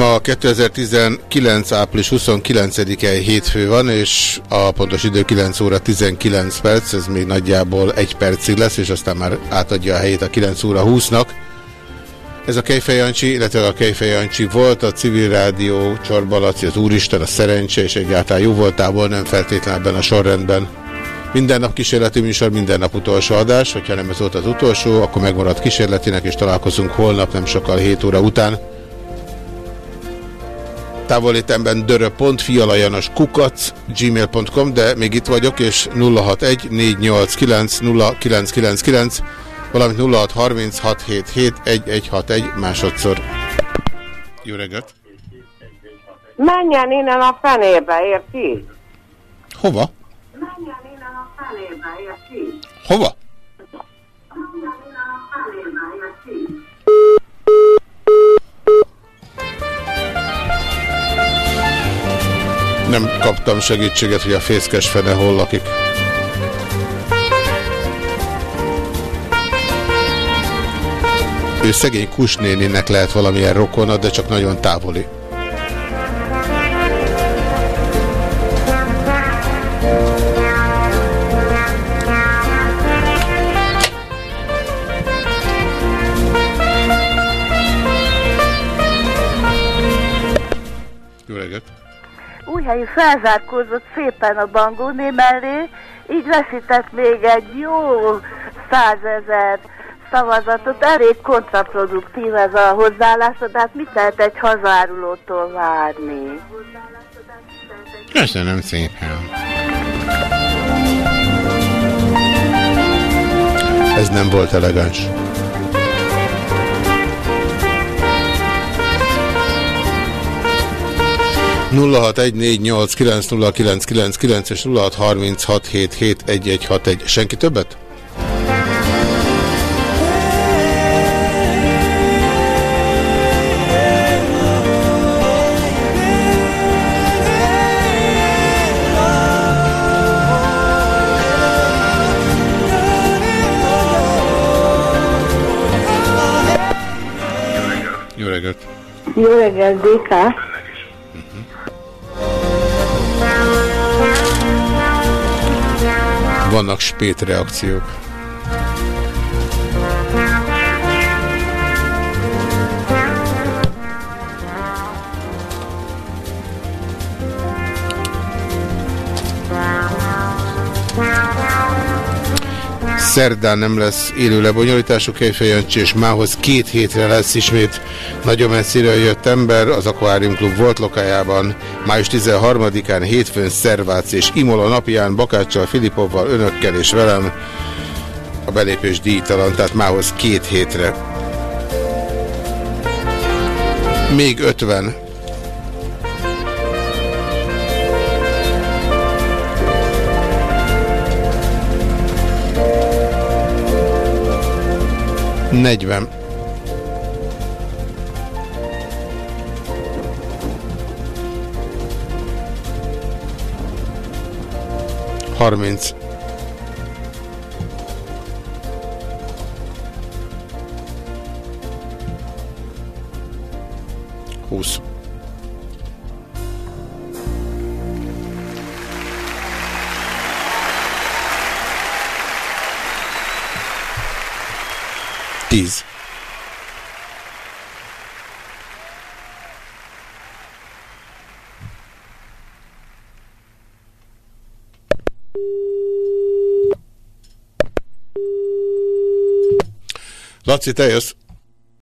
Ma 2019. április 29-e hétfő van, és a pontos idő 9 óra 19 perc, ez még nagyjából egy percig lesz, és aztán már átadja a helyét a 9 óra 20-nak. Ez a Kejfej Jancsi, illetve a Kejfej Jancsi volt, a civil rádió, Csorbalaci, az Úristen, a szerencse, és egyáltalán jó voltából nem feltétlenül ebben a sorrendben. Minden nap kísérleti műsor, minden nap utolsó adás, hogyha nem ez volt az utolsó, akkor megmarad kísérletinek, és találkozunk holnap, nem sokkal 7 óra után távolétemben dörö.fialajanos kukac gmail.com, de még itt vagyok, és 061 489 0999 valamint 0636771161 másodszor. Jó reggelt! Menjen innen a fenébe, érti? Hova? Menjen innen a fenébe, érti? Hova? nem kaptam segítséget, hogy a fészkes fene hol lakik. Ő szegény kusnéninek lehet valamilyen rokona, de csak nagyon távoli. 061 Újhelyi felzárkózott szépen a bangóné mellé, így veszített még egy jó százezer szavazatot. Elég kontraproduktív ez a hozzáállás, de hát mit lehet egy hazárulótól várni? Köszönöm szépen. Ez nem volt elegáns. 0614890999 és 0636771161. Senki többet? Jó reggelt! Jó reggelt, DK! Vannak spét reakciók. Szerdán nem lesz élő lebonyolítású Kejfejancsi, és mához két hétre lesz ismét nagyon messziről jött ember az Aquarium Club volt lokájában. Május 13-án hétfőn Szervác és Imola napján Bakáccsal, Filipovval, önökkel és velem a belépés díjtalan, tehát mához két hétre. Még 50. Negyven. Harminc. Húsz. Tíz. Laci, te jössz.